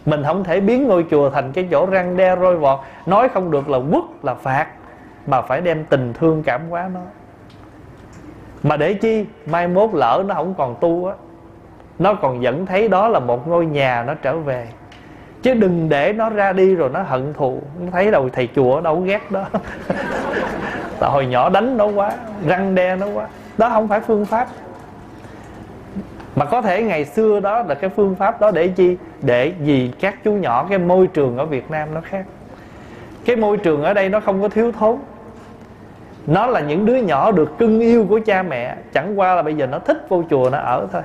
Speaker 2: Mình không thể biến ngôi chùa thành cái chỗ răng đe roi vọt. Nói không được là quất, là phạt, Mà phải đem tình thương cảm hóa nó. Mà để chi? Mai mốt lỡ nó không còn tu á, Nó còn vẫn thấy đó là một ngôi nhà nó trở về. Chứ đừng để nó ra đi rồi nó hận thù. Nó thấy đầu thầy chùa đâu ghét đó. Là hồi nhỏ đánh nó quá, răng đe nó quá. Đó không phải phương pháp mà có thể ngày xưa đó là cái phương pháp đó để chi? Để vì các chú nhỏ, cái môi trường ở Việt Nam nó khác. Cái môi trường ở đây nó không có thiếu thốn. Nó là những đứa nhỏ được cưng yêu của cha mẹ. Chẳng qua là bây giờ nó thích vô chùa nó ở thôi.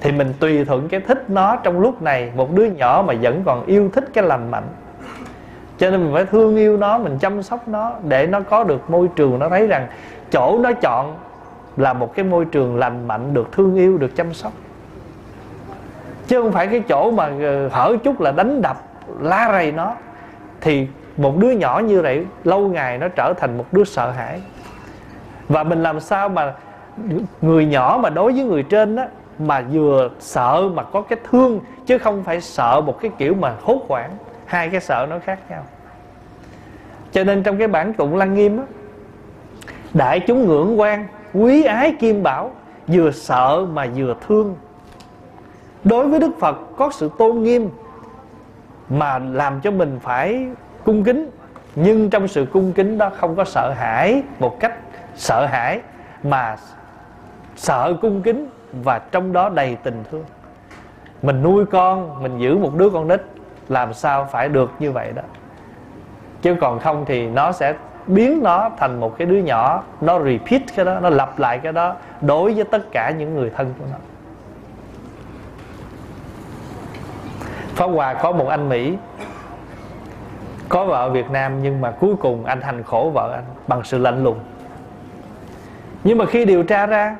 Speaker 2: Thì mình tùy thuận cái thích nó trong lúc này. Một đứa nhỏ mà vẫn còn yêu thích cái lành mạnh. Cho nên mình phải thương yêu nó, mình chăm sóc nó để nó có được môi trường. Nó thấy rằng chỗ nó chọn là một cái môi trường lành mạnh, được thương yêu, được chăm sóc. Chứ không phải cái chỗ mà ờ, hở chút là đánh đập la rầy nó. Thì một đứa nhỏ như vậy, lâu ngày nó trở thành một đứa sợ hãi. Và mình làm sao mà người nhỏ mà đối với người trên á, mà vừa sợ mà có cái thương, chứ không phải sợ một cái kiểu mà hốt hoảng. Hai cái sợ nó khác nhau. Cho nên trong cái bản tụng lăng nghiêm á, đại chúng ngưỡng quan quý ái kim bảo, vừa sợ mà vừa thương. Đối với đức phật, có sự tôn nghiêm mà làm cho mình phải cung kính. Nhưng trong sự cung kính đó không có sợ hãi một cách sợ hãi, mà sợ cung kính và trong đó đầy tình thương. Mình nuôi con, mình giữ một đứa con nít, làm sao phải được như vậy đó? Chứ còn không thì nó sẽ biến nó thành một cái đứa nhỏ, nó repeat cái đó, nó lặp lại cái đó đối với tất cả những người thân của nó. Pháp Hòa có một anh Mỹ, Có vợ Việt Nam Nhưng mà cuối cùng anh hành khổ vợ anh Bằng sự lạnh lùng. Nhưng mà khi điều tra ra,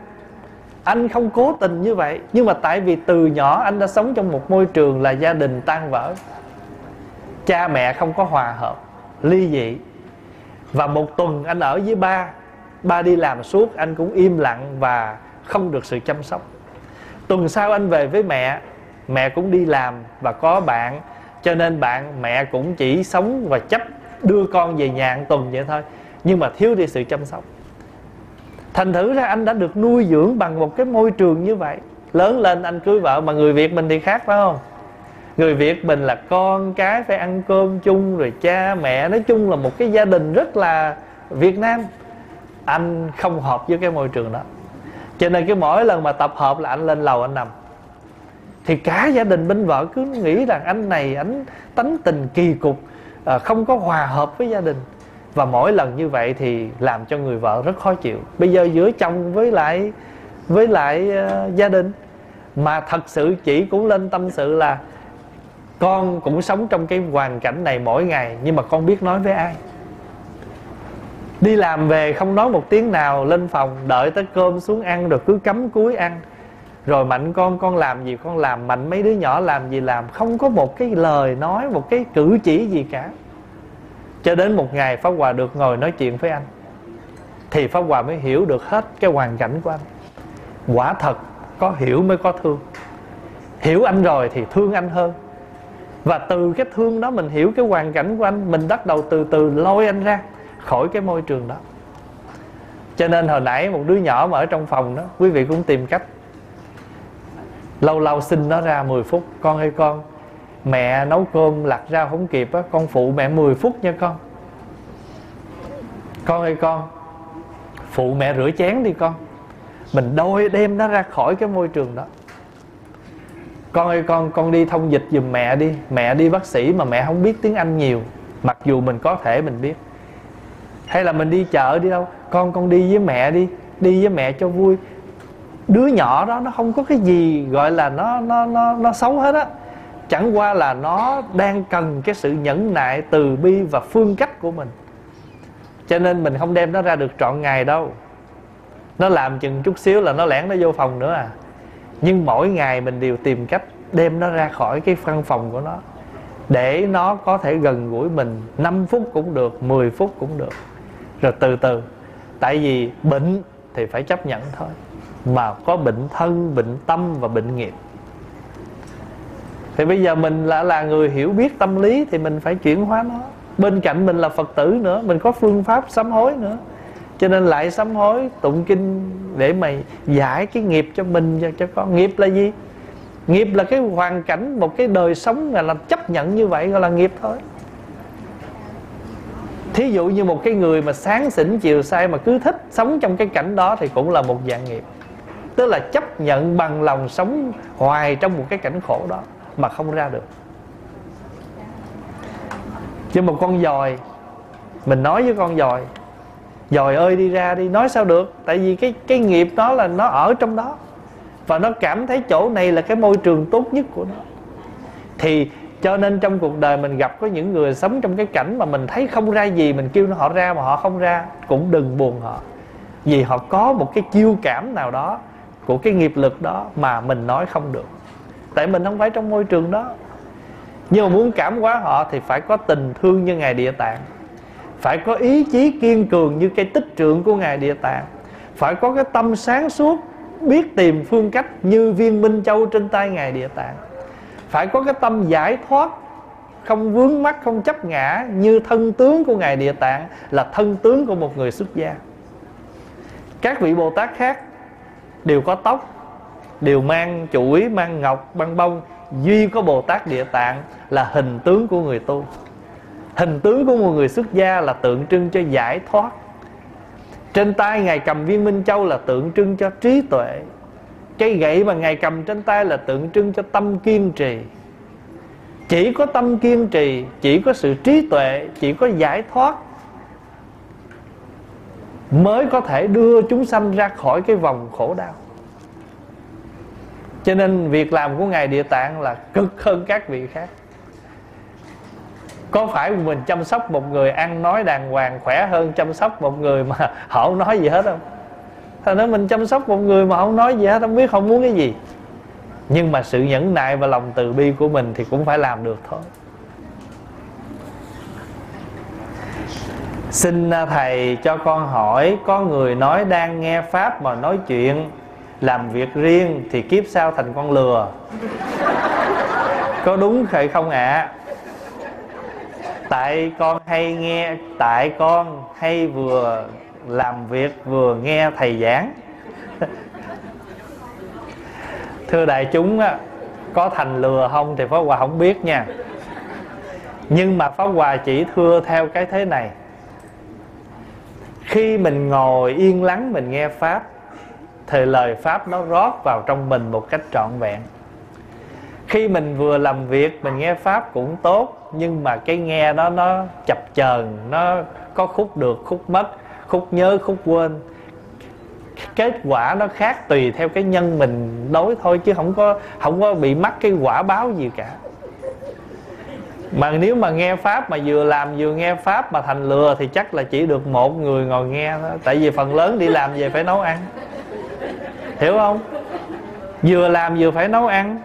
Speaker 2: Anh không cố tình như vậy. Nhưng mà tại vì từ nhỏ anh đã sống trong một môi trường Là gia đình tan vỡ. Cha mẹ không có hòa hợp, Ly dị. Và một tuần anh ở với ba. Ba đi làm suốt, Anh cũng im lặng và không được sự chăm sóc. Tuần sau anh về với mẹ. Mẹ cũng đi làm và có bạn. Cho nên bạn, mẹ cũng chỉ sống và chấp đưa con về nhà một tuần vậy thôi. Nhưng mà thiếu đi sự chăm sóc. Thành thử ra anh đã được nuôi dưỡng bằng một cái môi trường như vậy. Lớn lên anh cưới vợ mà người việt mình thì khác phải không? Người việt mình là con cái phải ăn cơm chung rồi cha mẹ nói chung là một cái gia đình rất là việt nam. Anh không hợp với cái môi trường đó. Cho nên cái mỗi lần mà tập hợp là anh lên lầu anh nằm. Thì cả gia đình bên vợ cứ nghĩ rằng anh này anh tánh tình kỳ cục à, không có hòa hợp với gia đình. Và mỗi lần như vậy thì làm cho người vợ rất khó chịu. Bây giờ giữa chồng với lại với lại uh, gia đình. Mà thật sự chỉ cũng lên tâm sự là con cũng sống trong cái hoàn cảnh này mỗi ngày, nhưng mà con biết nói với ai? Đi làm về không nói một tiếng nào, lên phòng, đợi tới cơm xuống ăn, rồi cứ cắm cúi ăn. Rồi mạnh, con con làm gì con làm. Mạnh, mấy đứa nhỏ làm gì làm. Không có một cái lời nói, một cái cử chỉ gì cả. Cho đến một ngày pháp hòa được ngồi nói chuyện với anh, thì pháp hòa mới hiểu được hết cái hoàn cảnh của anh. Quả thật, có hiểu mới có thương. Hiểu anh rồi thì thương anh hơn và từ cái thương đó mình hiểu cái hoàn cảnh của anh, mình bắt đầu từ từ lôi anh ra khỏi cái môi trường đó. Cho nên hồi nãy một đứa nhỏ mà ở trong phòng đó, quý vị cũng tìm cách lâu lâu xin nó ra 10 phút. Con ơi con, mẹ nấu cơm lặt ra không kịp á, con phụ mẹ 10 phút nha con. Con ơi con, phụ mẹ rửa chén đi con. Mình đôi đem nó ra khỏi cái môi trường đó con ơi, con con đi thông dịch giùm mẹ đi. Mẹ đi bác sĩ mà mẹ không biết tiếng anh nhiều. Mặc dù mình có thể mình biết. Hay là mình đi chợ đi đâu. Con con đi với mẹ đi. Đi với mẹ cho vui. Đứa nhỏ đó, nó không có cái gì gọi là nó nó nó nó xấu hết á. Chẳng qua là nó đang cần cái sự nhẫn nại từ bi và phương cách của mình. Cho nên mình không đem nó ra được trọn ngày đâu. Nó làm chừng chút xíu là nó lẻn nó vô phòng nữa à nhưng mỗi ngày mình đều tìm cách đem nó ra khỏi cái văn phòng của nó. Để nó có thể gần gũi mình 5 phút cũng được 10 phút cũng được. Rồi từ từ, tại vì bệnh thì phải chấp nhận thôi. Mà có bệnh thân, bệnh tâm và bệnh nghiệp. Thì bây giờ mình là là người hiểu biết tâm lý thì mình phải chuyển hóa nó. Bên cạnh mình là phật tử nữa, mình có phương pháp sám hối nữa cho nên lại sám hối tụng kinh để mày giải cái nghiệp cho mình và cho con. Nghiệp là gì? Nghiệp là cái hoàn cảnh một cái đời sống là, là chấp nhận như vậy gọi là nghiệp thôi. Thí dụ như một cái người mà sáng xỉn chiều say mà cứ thích sống trong cái cảnh đó thì cũng là một dạng nghiệp. Tức là chấp nhận bằng lòng sống hoài trong một cái cảnh khổ đó mà không ra được. Chứ một con dòi mình nói với con dòi dòi ơi, đi ra đi, nói sao được? Tại vì cái cái nghiệp đó là nó ở trong đó. Và nó cảm thấy chỗ này là cái môi trường tốt nhất của nó. Thì cho nên trong cuộc đời mình gặp có những người sống trong cái cảnh mà mình thấy không ra gì, mình kêu họ ra mà họ không ra, cũng đừng buồn họ. Vì họ có một cái chiêu cảm nào đó, của cái nghiệp lực đó mà mình nói không được. Tại mình không phải trong môi trường đó. Nhưng mà muốn cảm hóa họ thì phải có tình thương như ngài địa tạng phải có ý chí kiên cường như cây tích trượng của ngài địa tạng. Phải có cái tâm sáng suốt, biết tìm phương cách như viên minh châu trên tay ngài địa tạng. Phải có cái tâm giải thoát, không vướng mắc, không chấp ngã như thân tướng của ngài địa tạng là thân tướng của một người xuất gia. Các vị bồ tát khác đều có tóc, đều mang chuỗi mang ngọc băng bông, duy có bồ tát địa tạng là hình tướng của người tu hình tướng của một người xuất gia là tượng trưng cho giải thoát. Trên tay ngài cầm viên minh châu là tượng trưng cho trí tuệ. Cây gậy mà ngài cầm trên tay là tượng trưng cho tâm kiên trì. Chỉ có tâm kiên trì, chỉ có sự trí tuệ, chỉ có giải thoát mới có thể đưa chúng sanh ra khỏi cái vòng khổ đau. Cho nên việc làm của ngài địa tạng là cực hơn các vị khác có phải mình chăm sóc một người ăn nói đàng hoàng khỏe hơn chăm sóc một người mà họ không nói gì hết không? Thành ra mình chăm sóc một người mà không nói gì hết, không biết không muốn cái gì. Nhưng mà sự nhẫn nại và lòng từ bi của mình thì cũng phải làm được thôi. Xin à, thầy cho con hỏi, có người nói đang nghe pháp mà nói chuyện, làm việc riêng thì kiếp sau thành con lừa. Có đúng hay không ạ? à? Tại con hay nghe tại con hay vừa làm việc vừa nghe thầy giảng. Thưa đại chúng á, có thành lừa không thì pháp hòa không biết nha. Nhưng mà pháp hòa chỉ thưa theo cái thế này. Khi mình ngồi yên lắng mình nghe pháp thì lời pháp nó rót vào trong mình một cách trọn vẹn. Khi mình vừa làm việc mình nghe pháp cũng tốt nhưng mà cái nghe đó, nó chập chờn, nó có khúc được, khúc mất, khúc nhớ, khúc quên. Kết quả nó khác tùy theo cái nhân mình đối thôi, chứ không có không có bị mắc cái quả báo gì cả. Mà nếu mà nghe pháp mà vừa làm vừa nghe pháp mà thành lừa thì chắc là chỉ được một người ngồi nghe đó tại vì phần lớn đi làm về phải nấu ăn. Hiểu không? Vừa làm vừa phải nấu ăn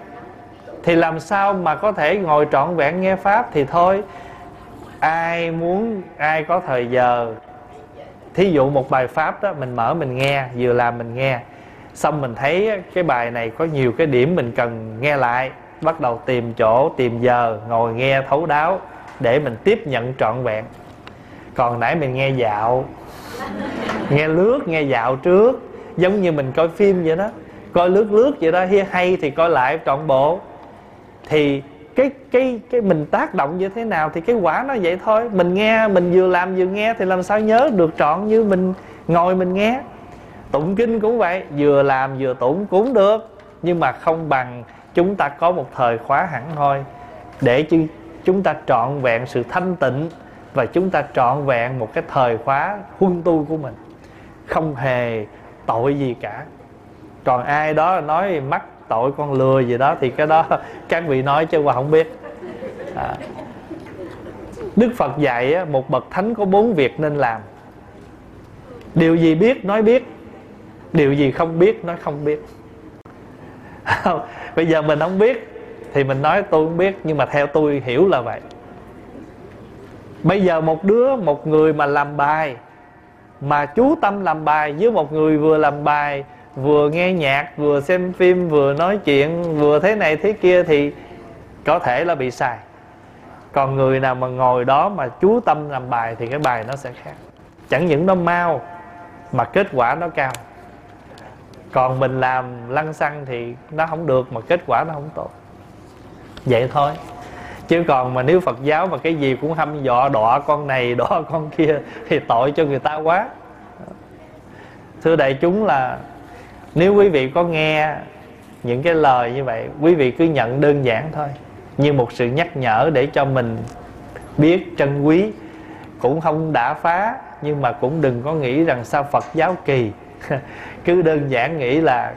Speaker 2: thì làm sao mà có thể ngồi trọn vẹn nghe pháp thì thôi. Ai muốn, ai có thời giờ. Thí dụ một bài pháp đó, mình mở mình nghe, vừa làm mình nghe. Xong mình thấy cái bài này có nhiều cái điểm mình cần nghe lại. Bắt đầu tìm chỗ, tìm giờ, ngồi nghe thấu đáo để mình tiếp nhận trọn vẹn. Còn nãy mình nghe dạo, nghe lướt, nghe dạo trước. Giống như mình coi phim vậy đó. Coi lướt lướt vậy đó, hay thì coi lại trọn bộ thì cái cái cái mình tác động như thế nào thì cái quả nó vậy thôi. Mình nghe, mình vừa làm vừa nghe thì làm sao nhớ được trọn như mình ngồi mình nghe. Tụng kinh cũng vậy, vừa làm vừa tụng cũng được. Nhưng mà không bằng chúng ta có một thời khóa hẳn thôi. Để chứ chúng ta trọn vẹn sự thanh tịnh và chúng ta trọn vẹn một cái thời khóa huân tu của mình. Không hề tội gì cả. Còn ai đó nói mắc tội con lừa gì đó thì cái đó các vị nói chứ qua không biết. À. đức phật dạy một bậc thánh có bốn việc nên làm. Điều gì biết nói biết, điều gì không biết nói không biết. Bây giờ mình không biết thì mình nói tôi không biết, nhưng mà theo tôi hiểu là vậy. Bây giờ một đứa, một người mà làm bài, mà chú tâm làm bài với một người vừa làm bài vừa nghe nhạc, vừa xem phim, vừa nói chuyện, vừa thế này thế kia thì có thể là bị sai. Còn người nào mà ngồi đó mà chú tâm làm bài thì cái bài nó sẽ khác. Chẳng những nó mau, mà kết quả nó cao. Còn mình làm lăng xăng thì nó không được, mà kết quả nó không tốt. Vậy thôi. Chứ còn mà nếu phật giáo mà cái gì cũng hăm dọa, đọa con này, đọa con kia thì tội cho người ta quá. Thưa đại chúng là nếu quý vị có nghe những cái lời như vậy, quý vị cứ nhận đơn giản thôi. Như một sự nhắc nhở để cho mình biết trân quý. Cũng không đã phá, nhưng mà cũng đừng có nghĩ rằng sao phật giáo kỳ. Cứ đơn giản nghĩ là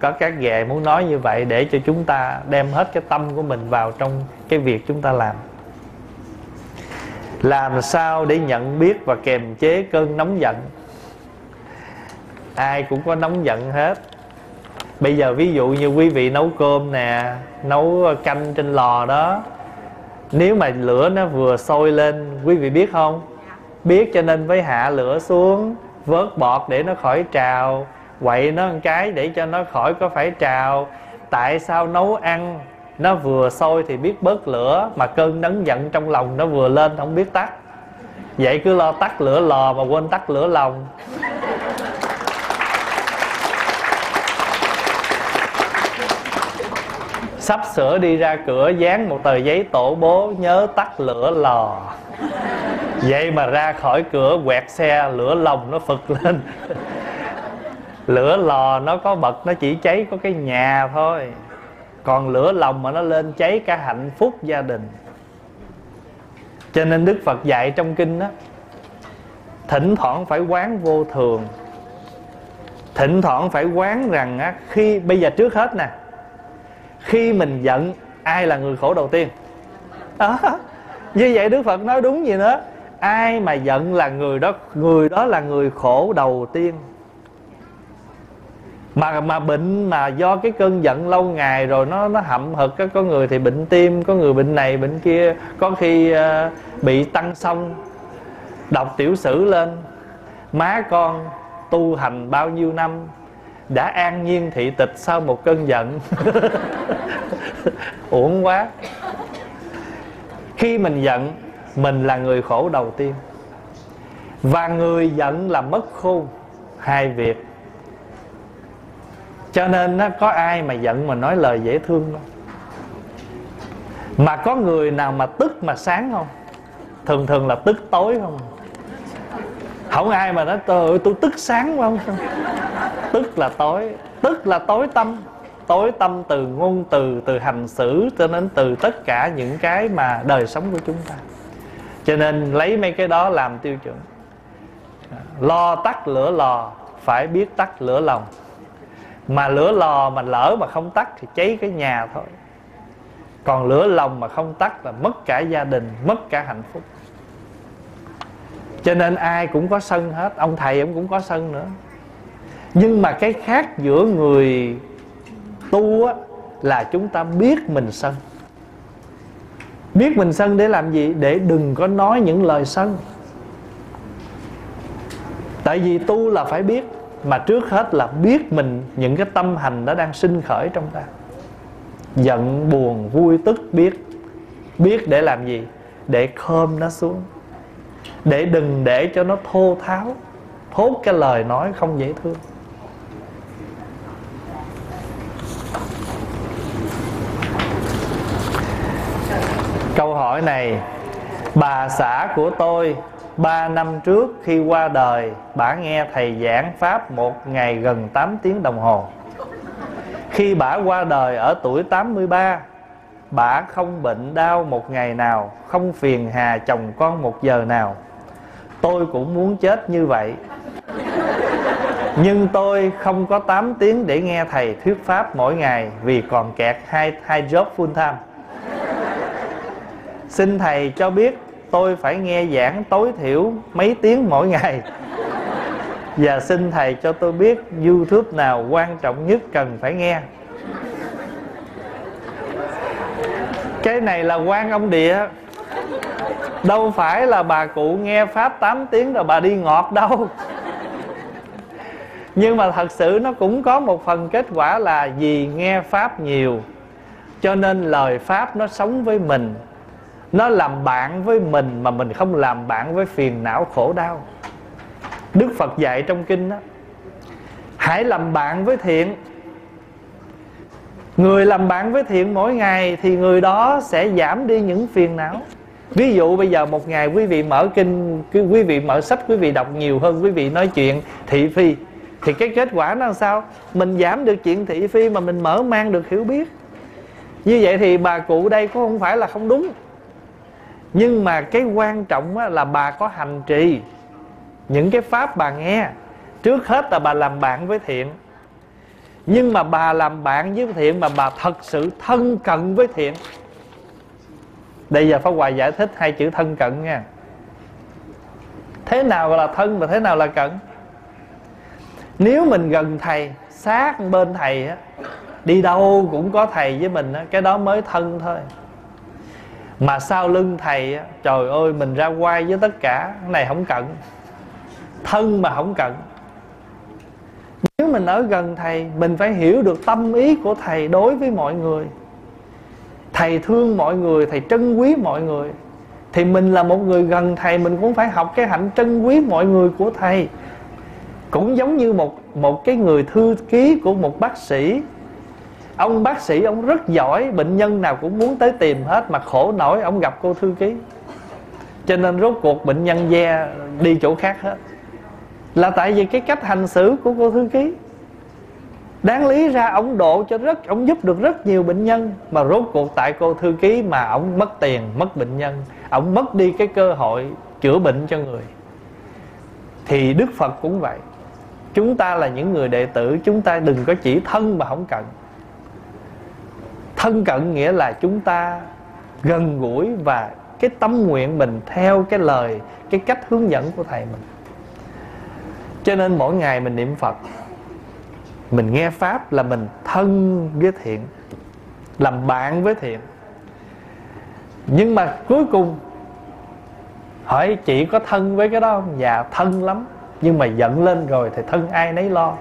Speaker 2: có các ghệ muốn nói như vậy để cho chúng ta đem hết cái tâm của mình vào trong cái việc chúng ta làm. Làm sao để nhận biết và kềm chế cơn nóng giận? Ai cũng có nóng giận hết. Bây giờ ví dụ như quý vị nấu cơm nè, nấu canh trên lò đó, nếu mà lửa nó vừa sôi lên, quý vị biết không? Biết cho nên với hạ lửa xuống, vớt bọt để nó khỏi trào, quậy nó một cái để cho nó khỏi có phải trào. Tại sao nấu ăn nó vừa sôi thì biết bớt lửa, mà cơn nóng giận trong lòng nó vừa lên không biết tắt? Vậy cứ lo tắt lửa lò mà quên tắt lửa lòng. Sắp sửa đi ra cửa dán một tờ giấy tổ bố nhớ tắt lửa lò. Vậy mà ra khỏi cửa quẹt xe lửa lồng nó phật lên. Lửa lò nó có bật nó chỉ cháy có cái nhà thôi. Còn lửa lòng mà nó lên cháy cả hạnh phúc gia đình. Cho nên đức phật dạy trong kinh đó thỉnh thoảng phải quán vô thường. Thỉnh thoảng phải quán rằng á, khi bây giờ trước hết nè khi mình giận ai là người khổ đầu tiên? Đó. Như vậy đức phật nói đúng gì nữa? Ai mà giận là người đó người đó là người khổ đầu tiên. Mà mà bệnh mà do cái cơn giận lâu ngày rồi nó nó hậm hực có người thì bệnh tim có người bệnh này bệnh kia. Có khi uh, bị tăng xong đọc tiểu sử lên. Má con tu hành bao nhiêu năm? Đã an nhiên thị tịch sau một cơn giận. Uổng quá. Khi mình giận, mình là người khổ đầu tiên. Và người giận là mất khôn. Hai việc. Cho nên nó có ai mà giận mà nói lời dễ thương đâu mà có người nào mà tức mà sáng không? Thường thường là tức tối không? Không ai mà nói tôi tôi tức sáng không? Tức là tối, tức là tối tâm. Tối tâm từ ngôn, từ từ hành xử cho nên từ tất cả những cái mà đời sống của chúng ta. Cho nên lấy mấy cái đó làm tiêu chuẩn. Lo tắt lửa lò, phải biết tắt lửa lòng. Mà lửa lò mà lỡ mà không tắt thì cháy cái nhà thôi. Còn lửa lòng mà không tắt là mất cả gia đình, mất cả hạnh phúc cho nên ai cũng có sân hết ông thầy ông cũng có sân nữa. Nhưng mà cái khác giữa người tu á, là chúng ta biết mình sân. Biết mình sân để làm gì? Để đừng có nói những lời sân. Tại vì tu là phải biết mà trước hết là biết mình những cái tâm hành nó đang sinh khởi trong ta. Giận buồn vui tức biết. Biết để làm gì? Để khom nó xuống để đừng để cho nó thô tháo. Thốt cái lời nói không dễ thương. Câu hỏi này, bà xã của tôi, ba năm trước khi qua đời, bà nghe thầy giảng pháp một ngày gần 8 tiếng đồng hồ. Khi bà qua đời ở tuổi 83 bà không bệnh đau một ngày nào, không phiền hà chồng con một giờ nào. Tôi cũng muốn chết như vậy. Nhưng tôi không có 8 tiếng để nghe thầy thuyết pháp mỗi ngày vì còn kẹt hai hai job full time. Xin thầy cho biết, tôi phải nghe giảng tối thiểu mấy tiếng mỗi ngày. Và xin thầy cho tôi biết youtube nào quan trọng nhất cần phải nghe. Cái này là quan ông địa. Đâu phải là bà cụ nghe pháp 8 tiếng rồi bà đi ngọt đâu. Nhưng mà thật sự nó cũng có một phần kết quả là vì nghe pháp nhiều, cho nên lời pháp nó sống với mình. Nó làm bạn với mình mà mình không làm bạn với phiền não khổ đau. Đức phật dạy trong kinh đó, hãy làm bạn với thiện người làm bạn với thiện mỗi ngày thì người đó sẽ giảm đi những phiền não. Ví dụ bây giờ một ngày quý vị mở kinh, quý vị mở sách, quý vị đọc nhiều hơn, quý vị nói chuyện thị phi, thì cái kết quả nó sao? Mình giảm được chuyện thị phi mà mình mở mang được hiểu biết. Như vậy thì bà cụ đây cũng không phải là không đúng. Nhưng mà cái quan trọng là bà có hành trì những cái pháp bà nghe. Trước hết là bà làm bạn với thiện nhưng mà bà làm bạn với thiện mà bà thật sự thân cận với thiện. Đây giờ Pháp Hòa giải thích hai chữ thân cận nha. Thế nào là thân và thế nào là cận? Nếu mình gần thầy, Sát bên thầy á, Đi đâu cũng có thầy với mình á, Cái đó mới thân thôi. Mà sau lưng thầy á, Trời ơi, mình ra quay với tất cả, Cái này không cận. Thân mà không cận. Nếu mình ở gần thầy, Mình phải hiểu được tâm ý của thầy đối với mọi người. Thầy thương mọi người, thầy trân quý mọi người. Thì mình là một người gần thầy, mình cũng phải học cái hạnh trân quý mọi người của thầy. Cũng giống như một một cái người thư ký của một bác sĩ. Ông bác sĩ, ông rất giỏi, bệnh nhân nào cũng muốn tới tìm hết mà khổ nổi, ông gặp cô thư ký. Cho nên rốt cuộc bệnh nhân ve đi chỗ khác hết là tại vì cái cách hành xử của cô thư ký. Đáng lý ra ông độ cho rất, ông giúp được rất nhiều bệnh nhân, mà rốt cuộc tại cô thư ký mà ông mất tiền, mất bệnh nhân, ông mất đi cái cơ hội chữa bệnh cho người. Thì đức phật cũng vậy. Chúng ta là những người đệ tử, chúng ta đừng có chỉ thân mà không cận thân cận nghĩa là chúng ta gần gũi và cái tâm nguyện mình theo cái lời, cái cách hướng dẫn của thầy mình cho nên mỗi ngày mình niệm phật, mình nghe pháp là mình thân với thiện, làm bạn với thiện. Nhưng mà cuối cùng, hỏi chị có thân với cái đó không? Dạ thân lắm. Nhưng mà giận lên rồi thì thân ai nấy lo.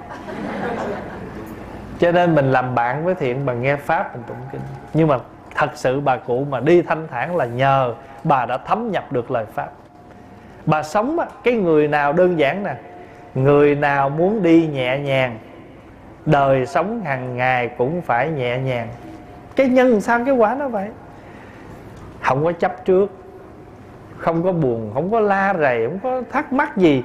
Speaker 2: Cho nên mình làm bạn với thiện bằng nghe pháp, mình tụng kinh. Nhưng mà thật sự bà cụ mà đi thanh thản là nhờ bà đã thấm nhập được lời pháp. Bà sống cái người nào đơn giản nè người nào muốn đi nhẹ nhàng, đời sống hàng ngày cũng phải nhẹ nhàng. Cái nhân sao cái quả nó vậy? Không có chấp trước, không có buồn, không có la rầy, không có thắc mắc gì.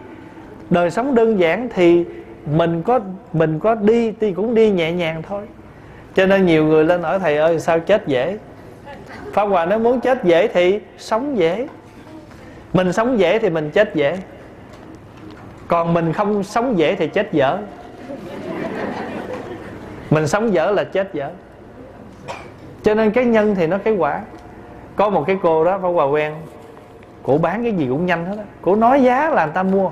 Speaker 2: Đời sống đơn giản thì mình có mình có đi thì cũng đi nhẹ nhàng thôi. Cho nên nhiều người lên hỏi, thầy ơi, sao chết dễ? Pháp hòa nói, muốn chết dễ thì sống dễ. Mình sống dễ thì mình chết dễ còn mình không sống dễ thì chết dở. Mình sống dở là chết dở. Cho nên cái nhân thì nó cái quả. Có một cái cô đó phải hòa quen cổ bán cái gì cũng nhanh hết á. Cổ nói giá là người ta mua.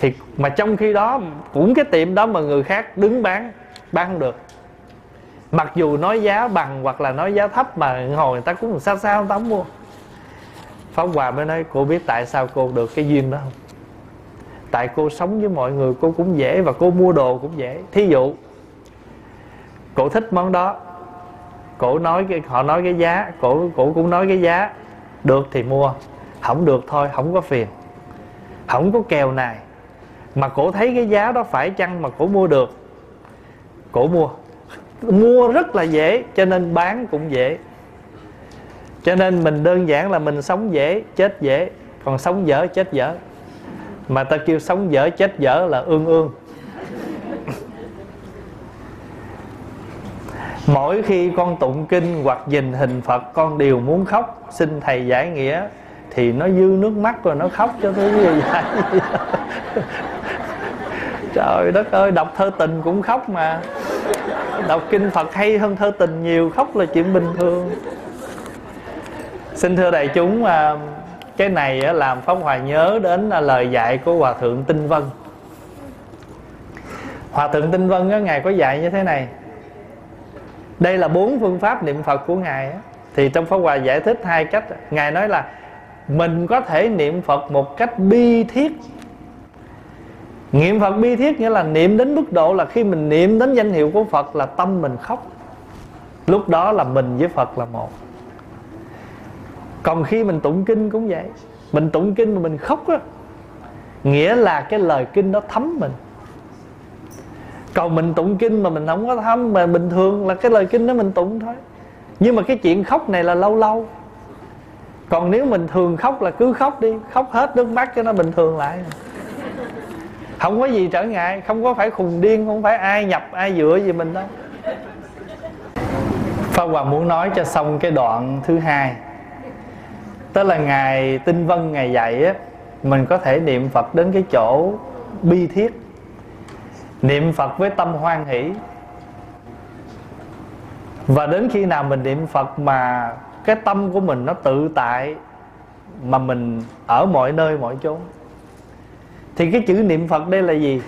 Speaker 2: Thì mà trong khi đó, cũng cái tiệm đó mà người khác đứng bán bán không được. Mặc dù nói giá bằng hoặc là nói giá thấp mà hồi người ta cũng sao sao người ta không mua. Pháp hòa mới nói, cô biết tại sao cô được cái duyên đó không? Tại cô sống với mọi người, cô cũng dễ và cô mua đồ cũng dễ. Thí dụ, cổ thích món đó, cổ nói cái, họ nói cái giá, cổ cổ cũng nói cái giá, được thì mua không được thôi không có phiền không có kèo này. Mà cổ thấy cái giá đó phải chăng mà cổ mua được? Cổ mua. Mua rất là dễ, cho nên bán cũng dễ. Cho nên mình đơn giản là mình sống dễ, chết dễ, còn sống dở, chết dở mà ta kêu sống dở chết dở là ương ương. Mỗi khi con tụng kinh hoặc nhìn hình phật con đều muốn khóc. Xin thầy giải nghĩa thì nó dư nước mắt rồi nó khóc cho tới gì vậy trời đất ơi đọc thơ tình cũng khóc mà. Đọc kinh phật hay hơn thơ tình nhiều khóc là chuyện bình thường. Xin thưa đại chúng à, cái này làm pháp hòa nhớ đến à, lời dạy của hòa thượng tinh vân. Hòa thượng tinh vân ngài có dạy như thế này. Đây là bốn phương pháp niệm phật của ngài thì trong pháp hòa giải thích hai cách. Ngài nói là mình có thể niệm phật một cách bi thiết. Niệm phật bi thiết nghĩa là niệm đến mức độ là khi mình niệm đến danh hiệu của phật là tâm mình khóc. Lúc đó là mình với phật là một còn khi mình tụng kinh cũng vậy. Mình tụng kinh mà mình khóc á, nghĩa là cái lời kinh đó thấm mình. Còn mình tụng kinh mà mình không có thấm, mà bình thường là cái lời kinh đó mình tụng thôi. Nhưng mà cái chuyện khóc này là lâu lâu. Còn nếu mình thường khóc là cứ khóc đi, khóc hết nước mắt cho nó bình thường lại. Không có gì trở ngại, không có phải khùng điên, không phải ai nhập, ai dựa gì mình đâu. Pháp Hoàng muốn nói cho xong cái đoạn thứ hai. Tức là ngày Tinh Vân ngày dạy á, Mình có thể niệm Phật đến cái chỗ bi thiết. Niệm Phật với tâm hoan hỷ. Và đến khi nào mình niệm Phật mà Cái tâm của mình nó tự tại, Mà mình ở mọi nơi, mọi chốn. Thì cái chữ niệm Phật đây là gì?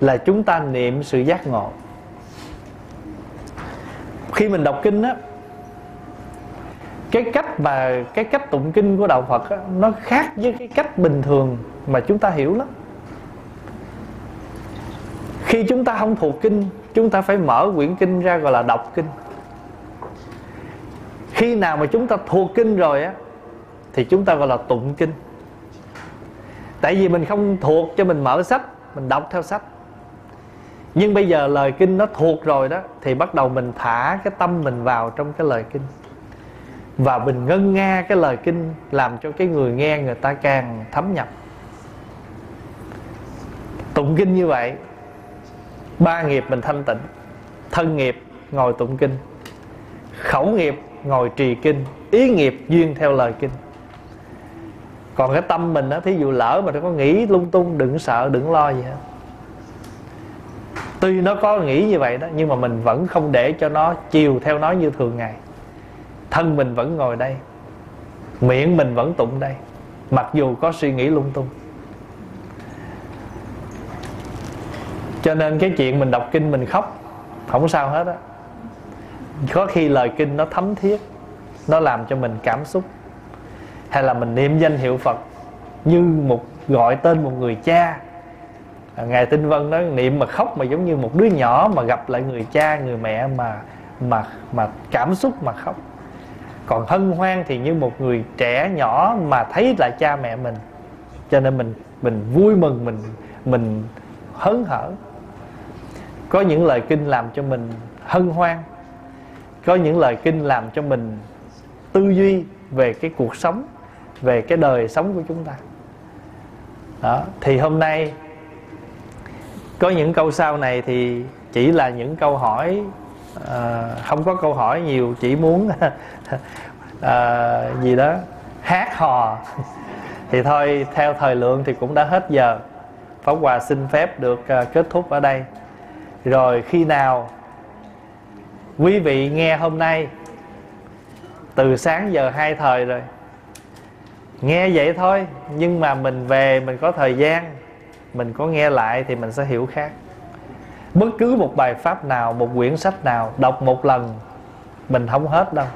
Speaker 2: Là chúng ta niệm sự giác ngộ. Khi mình đọc kinh á cái cách mà cái cách tụng kinh của đạo Phật á, nó khác với cái cách bình thường mà chúng ta hiểu lắm. Khi chúng ta không thuộc kinh chúng ta phải mở quyển kinh ra gọi là đọc kinh. Khi nào mà chúng ta thuộc kinh rồi á thì chúng ta gọi là tụng kinh. Tại vì mình không thuộc cho mình mở sách mình đọc theo sách. Nhưng bây giờ lời kinh nó thuộc rồi đó thì bắt đầu mình thả cái tâm mình vào trong cái lời kinh và mình ngân nga cái lời kinh làm cho cái người nghe người ta càng thấm nhập. Tụng kinh như vậy, ba nghiệp mình thanh tịnh, thân nghiệp ngồi tụng kinh, khẩu nghiệp ngồi trì kinh, ý nghiệp duyên theo lời kinh. Còn cái tâm mình á, thí dụ lỡ mà nó có nghĩ lung tung, đừng sợ, đừng lo gì hết. Tuy nó có nghĩ như vậy đó, nhưng mà mình vẫn không để cho nó chiều theo nó như thường ngày thân mình vẫn ngồi đây, miệng mình vẫn tụng đây, mặc dù có suy nghĩ lung tung. Cho nên cái chuyện mình đọc kinh mình khóc, không sao hết á. Có khi lời kinh nó thấm thiết, nó làm cho mình cảm xúc. Hay là mình niệm danh hiệu phật như một, gọi tên một người cha. À, Ngài tinh vân nói, niệm mà khóc mà giống như một đứa nhỏ mà gặp lại người cha, người mẹ mà mà mà cảm xúc mà khóc còn hân hoan thì như một người trẻ nhỏ mà thấy lại cha mẹ mình. Cho nên mình mình vui mừng mình mình hớn hở. Có những lời kinh làm cho mình hân hoan. Có những lời kinh làm cho mình tư duy về cái cuộc sống về cái đời sống của chúng ta. Đó thì hôm nay có những câu sau này thì chỉ là những câu hỏi à, không có câu hỏi nhiều chỉ muốn à, gì đó? Hát hò. Thì thôi theo thời lượng thì cũng đã hết giờ. Pháp Hòa xin phép được uh, kết thúc ở đây. Rồi khi nào Quý vị nghe hôm nay? Từ sáng giờ hai thời rồi. Nghe vậy thôi Nhưng mà mình về mình có thời gian. Mình có nghe lại thì mình sẽ hiểu khác. Bất cứ một bài pháp nào Một quyển sách nào Đọc một lần Mình không hết đâu.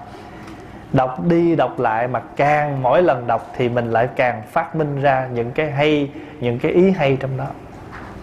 Speaker 2: Đọc đi, đọc lại, Mà càng mỗi lần đọc Thì mình lại càng phát minh ra Những cái hay, Những cái ý hay trong đó.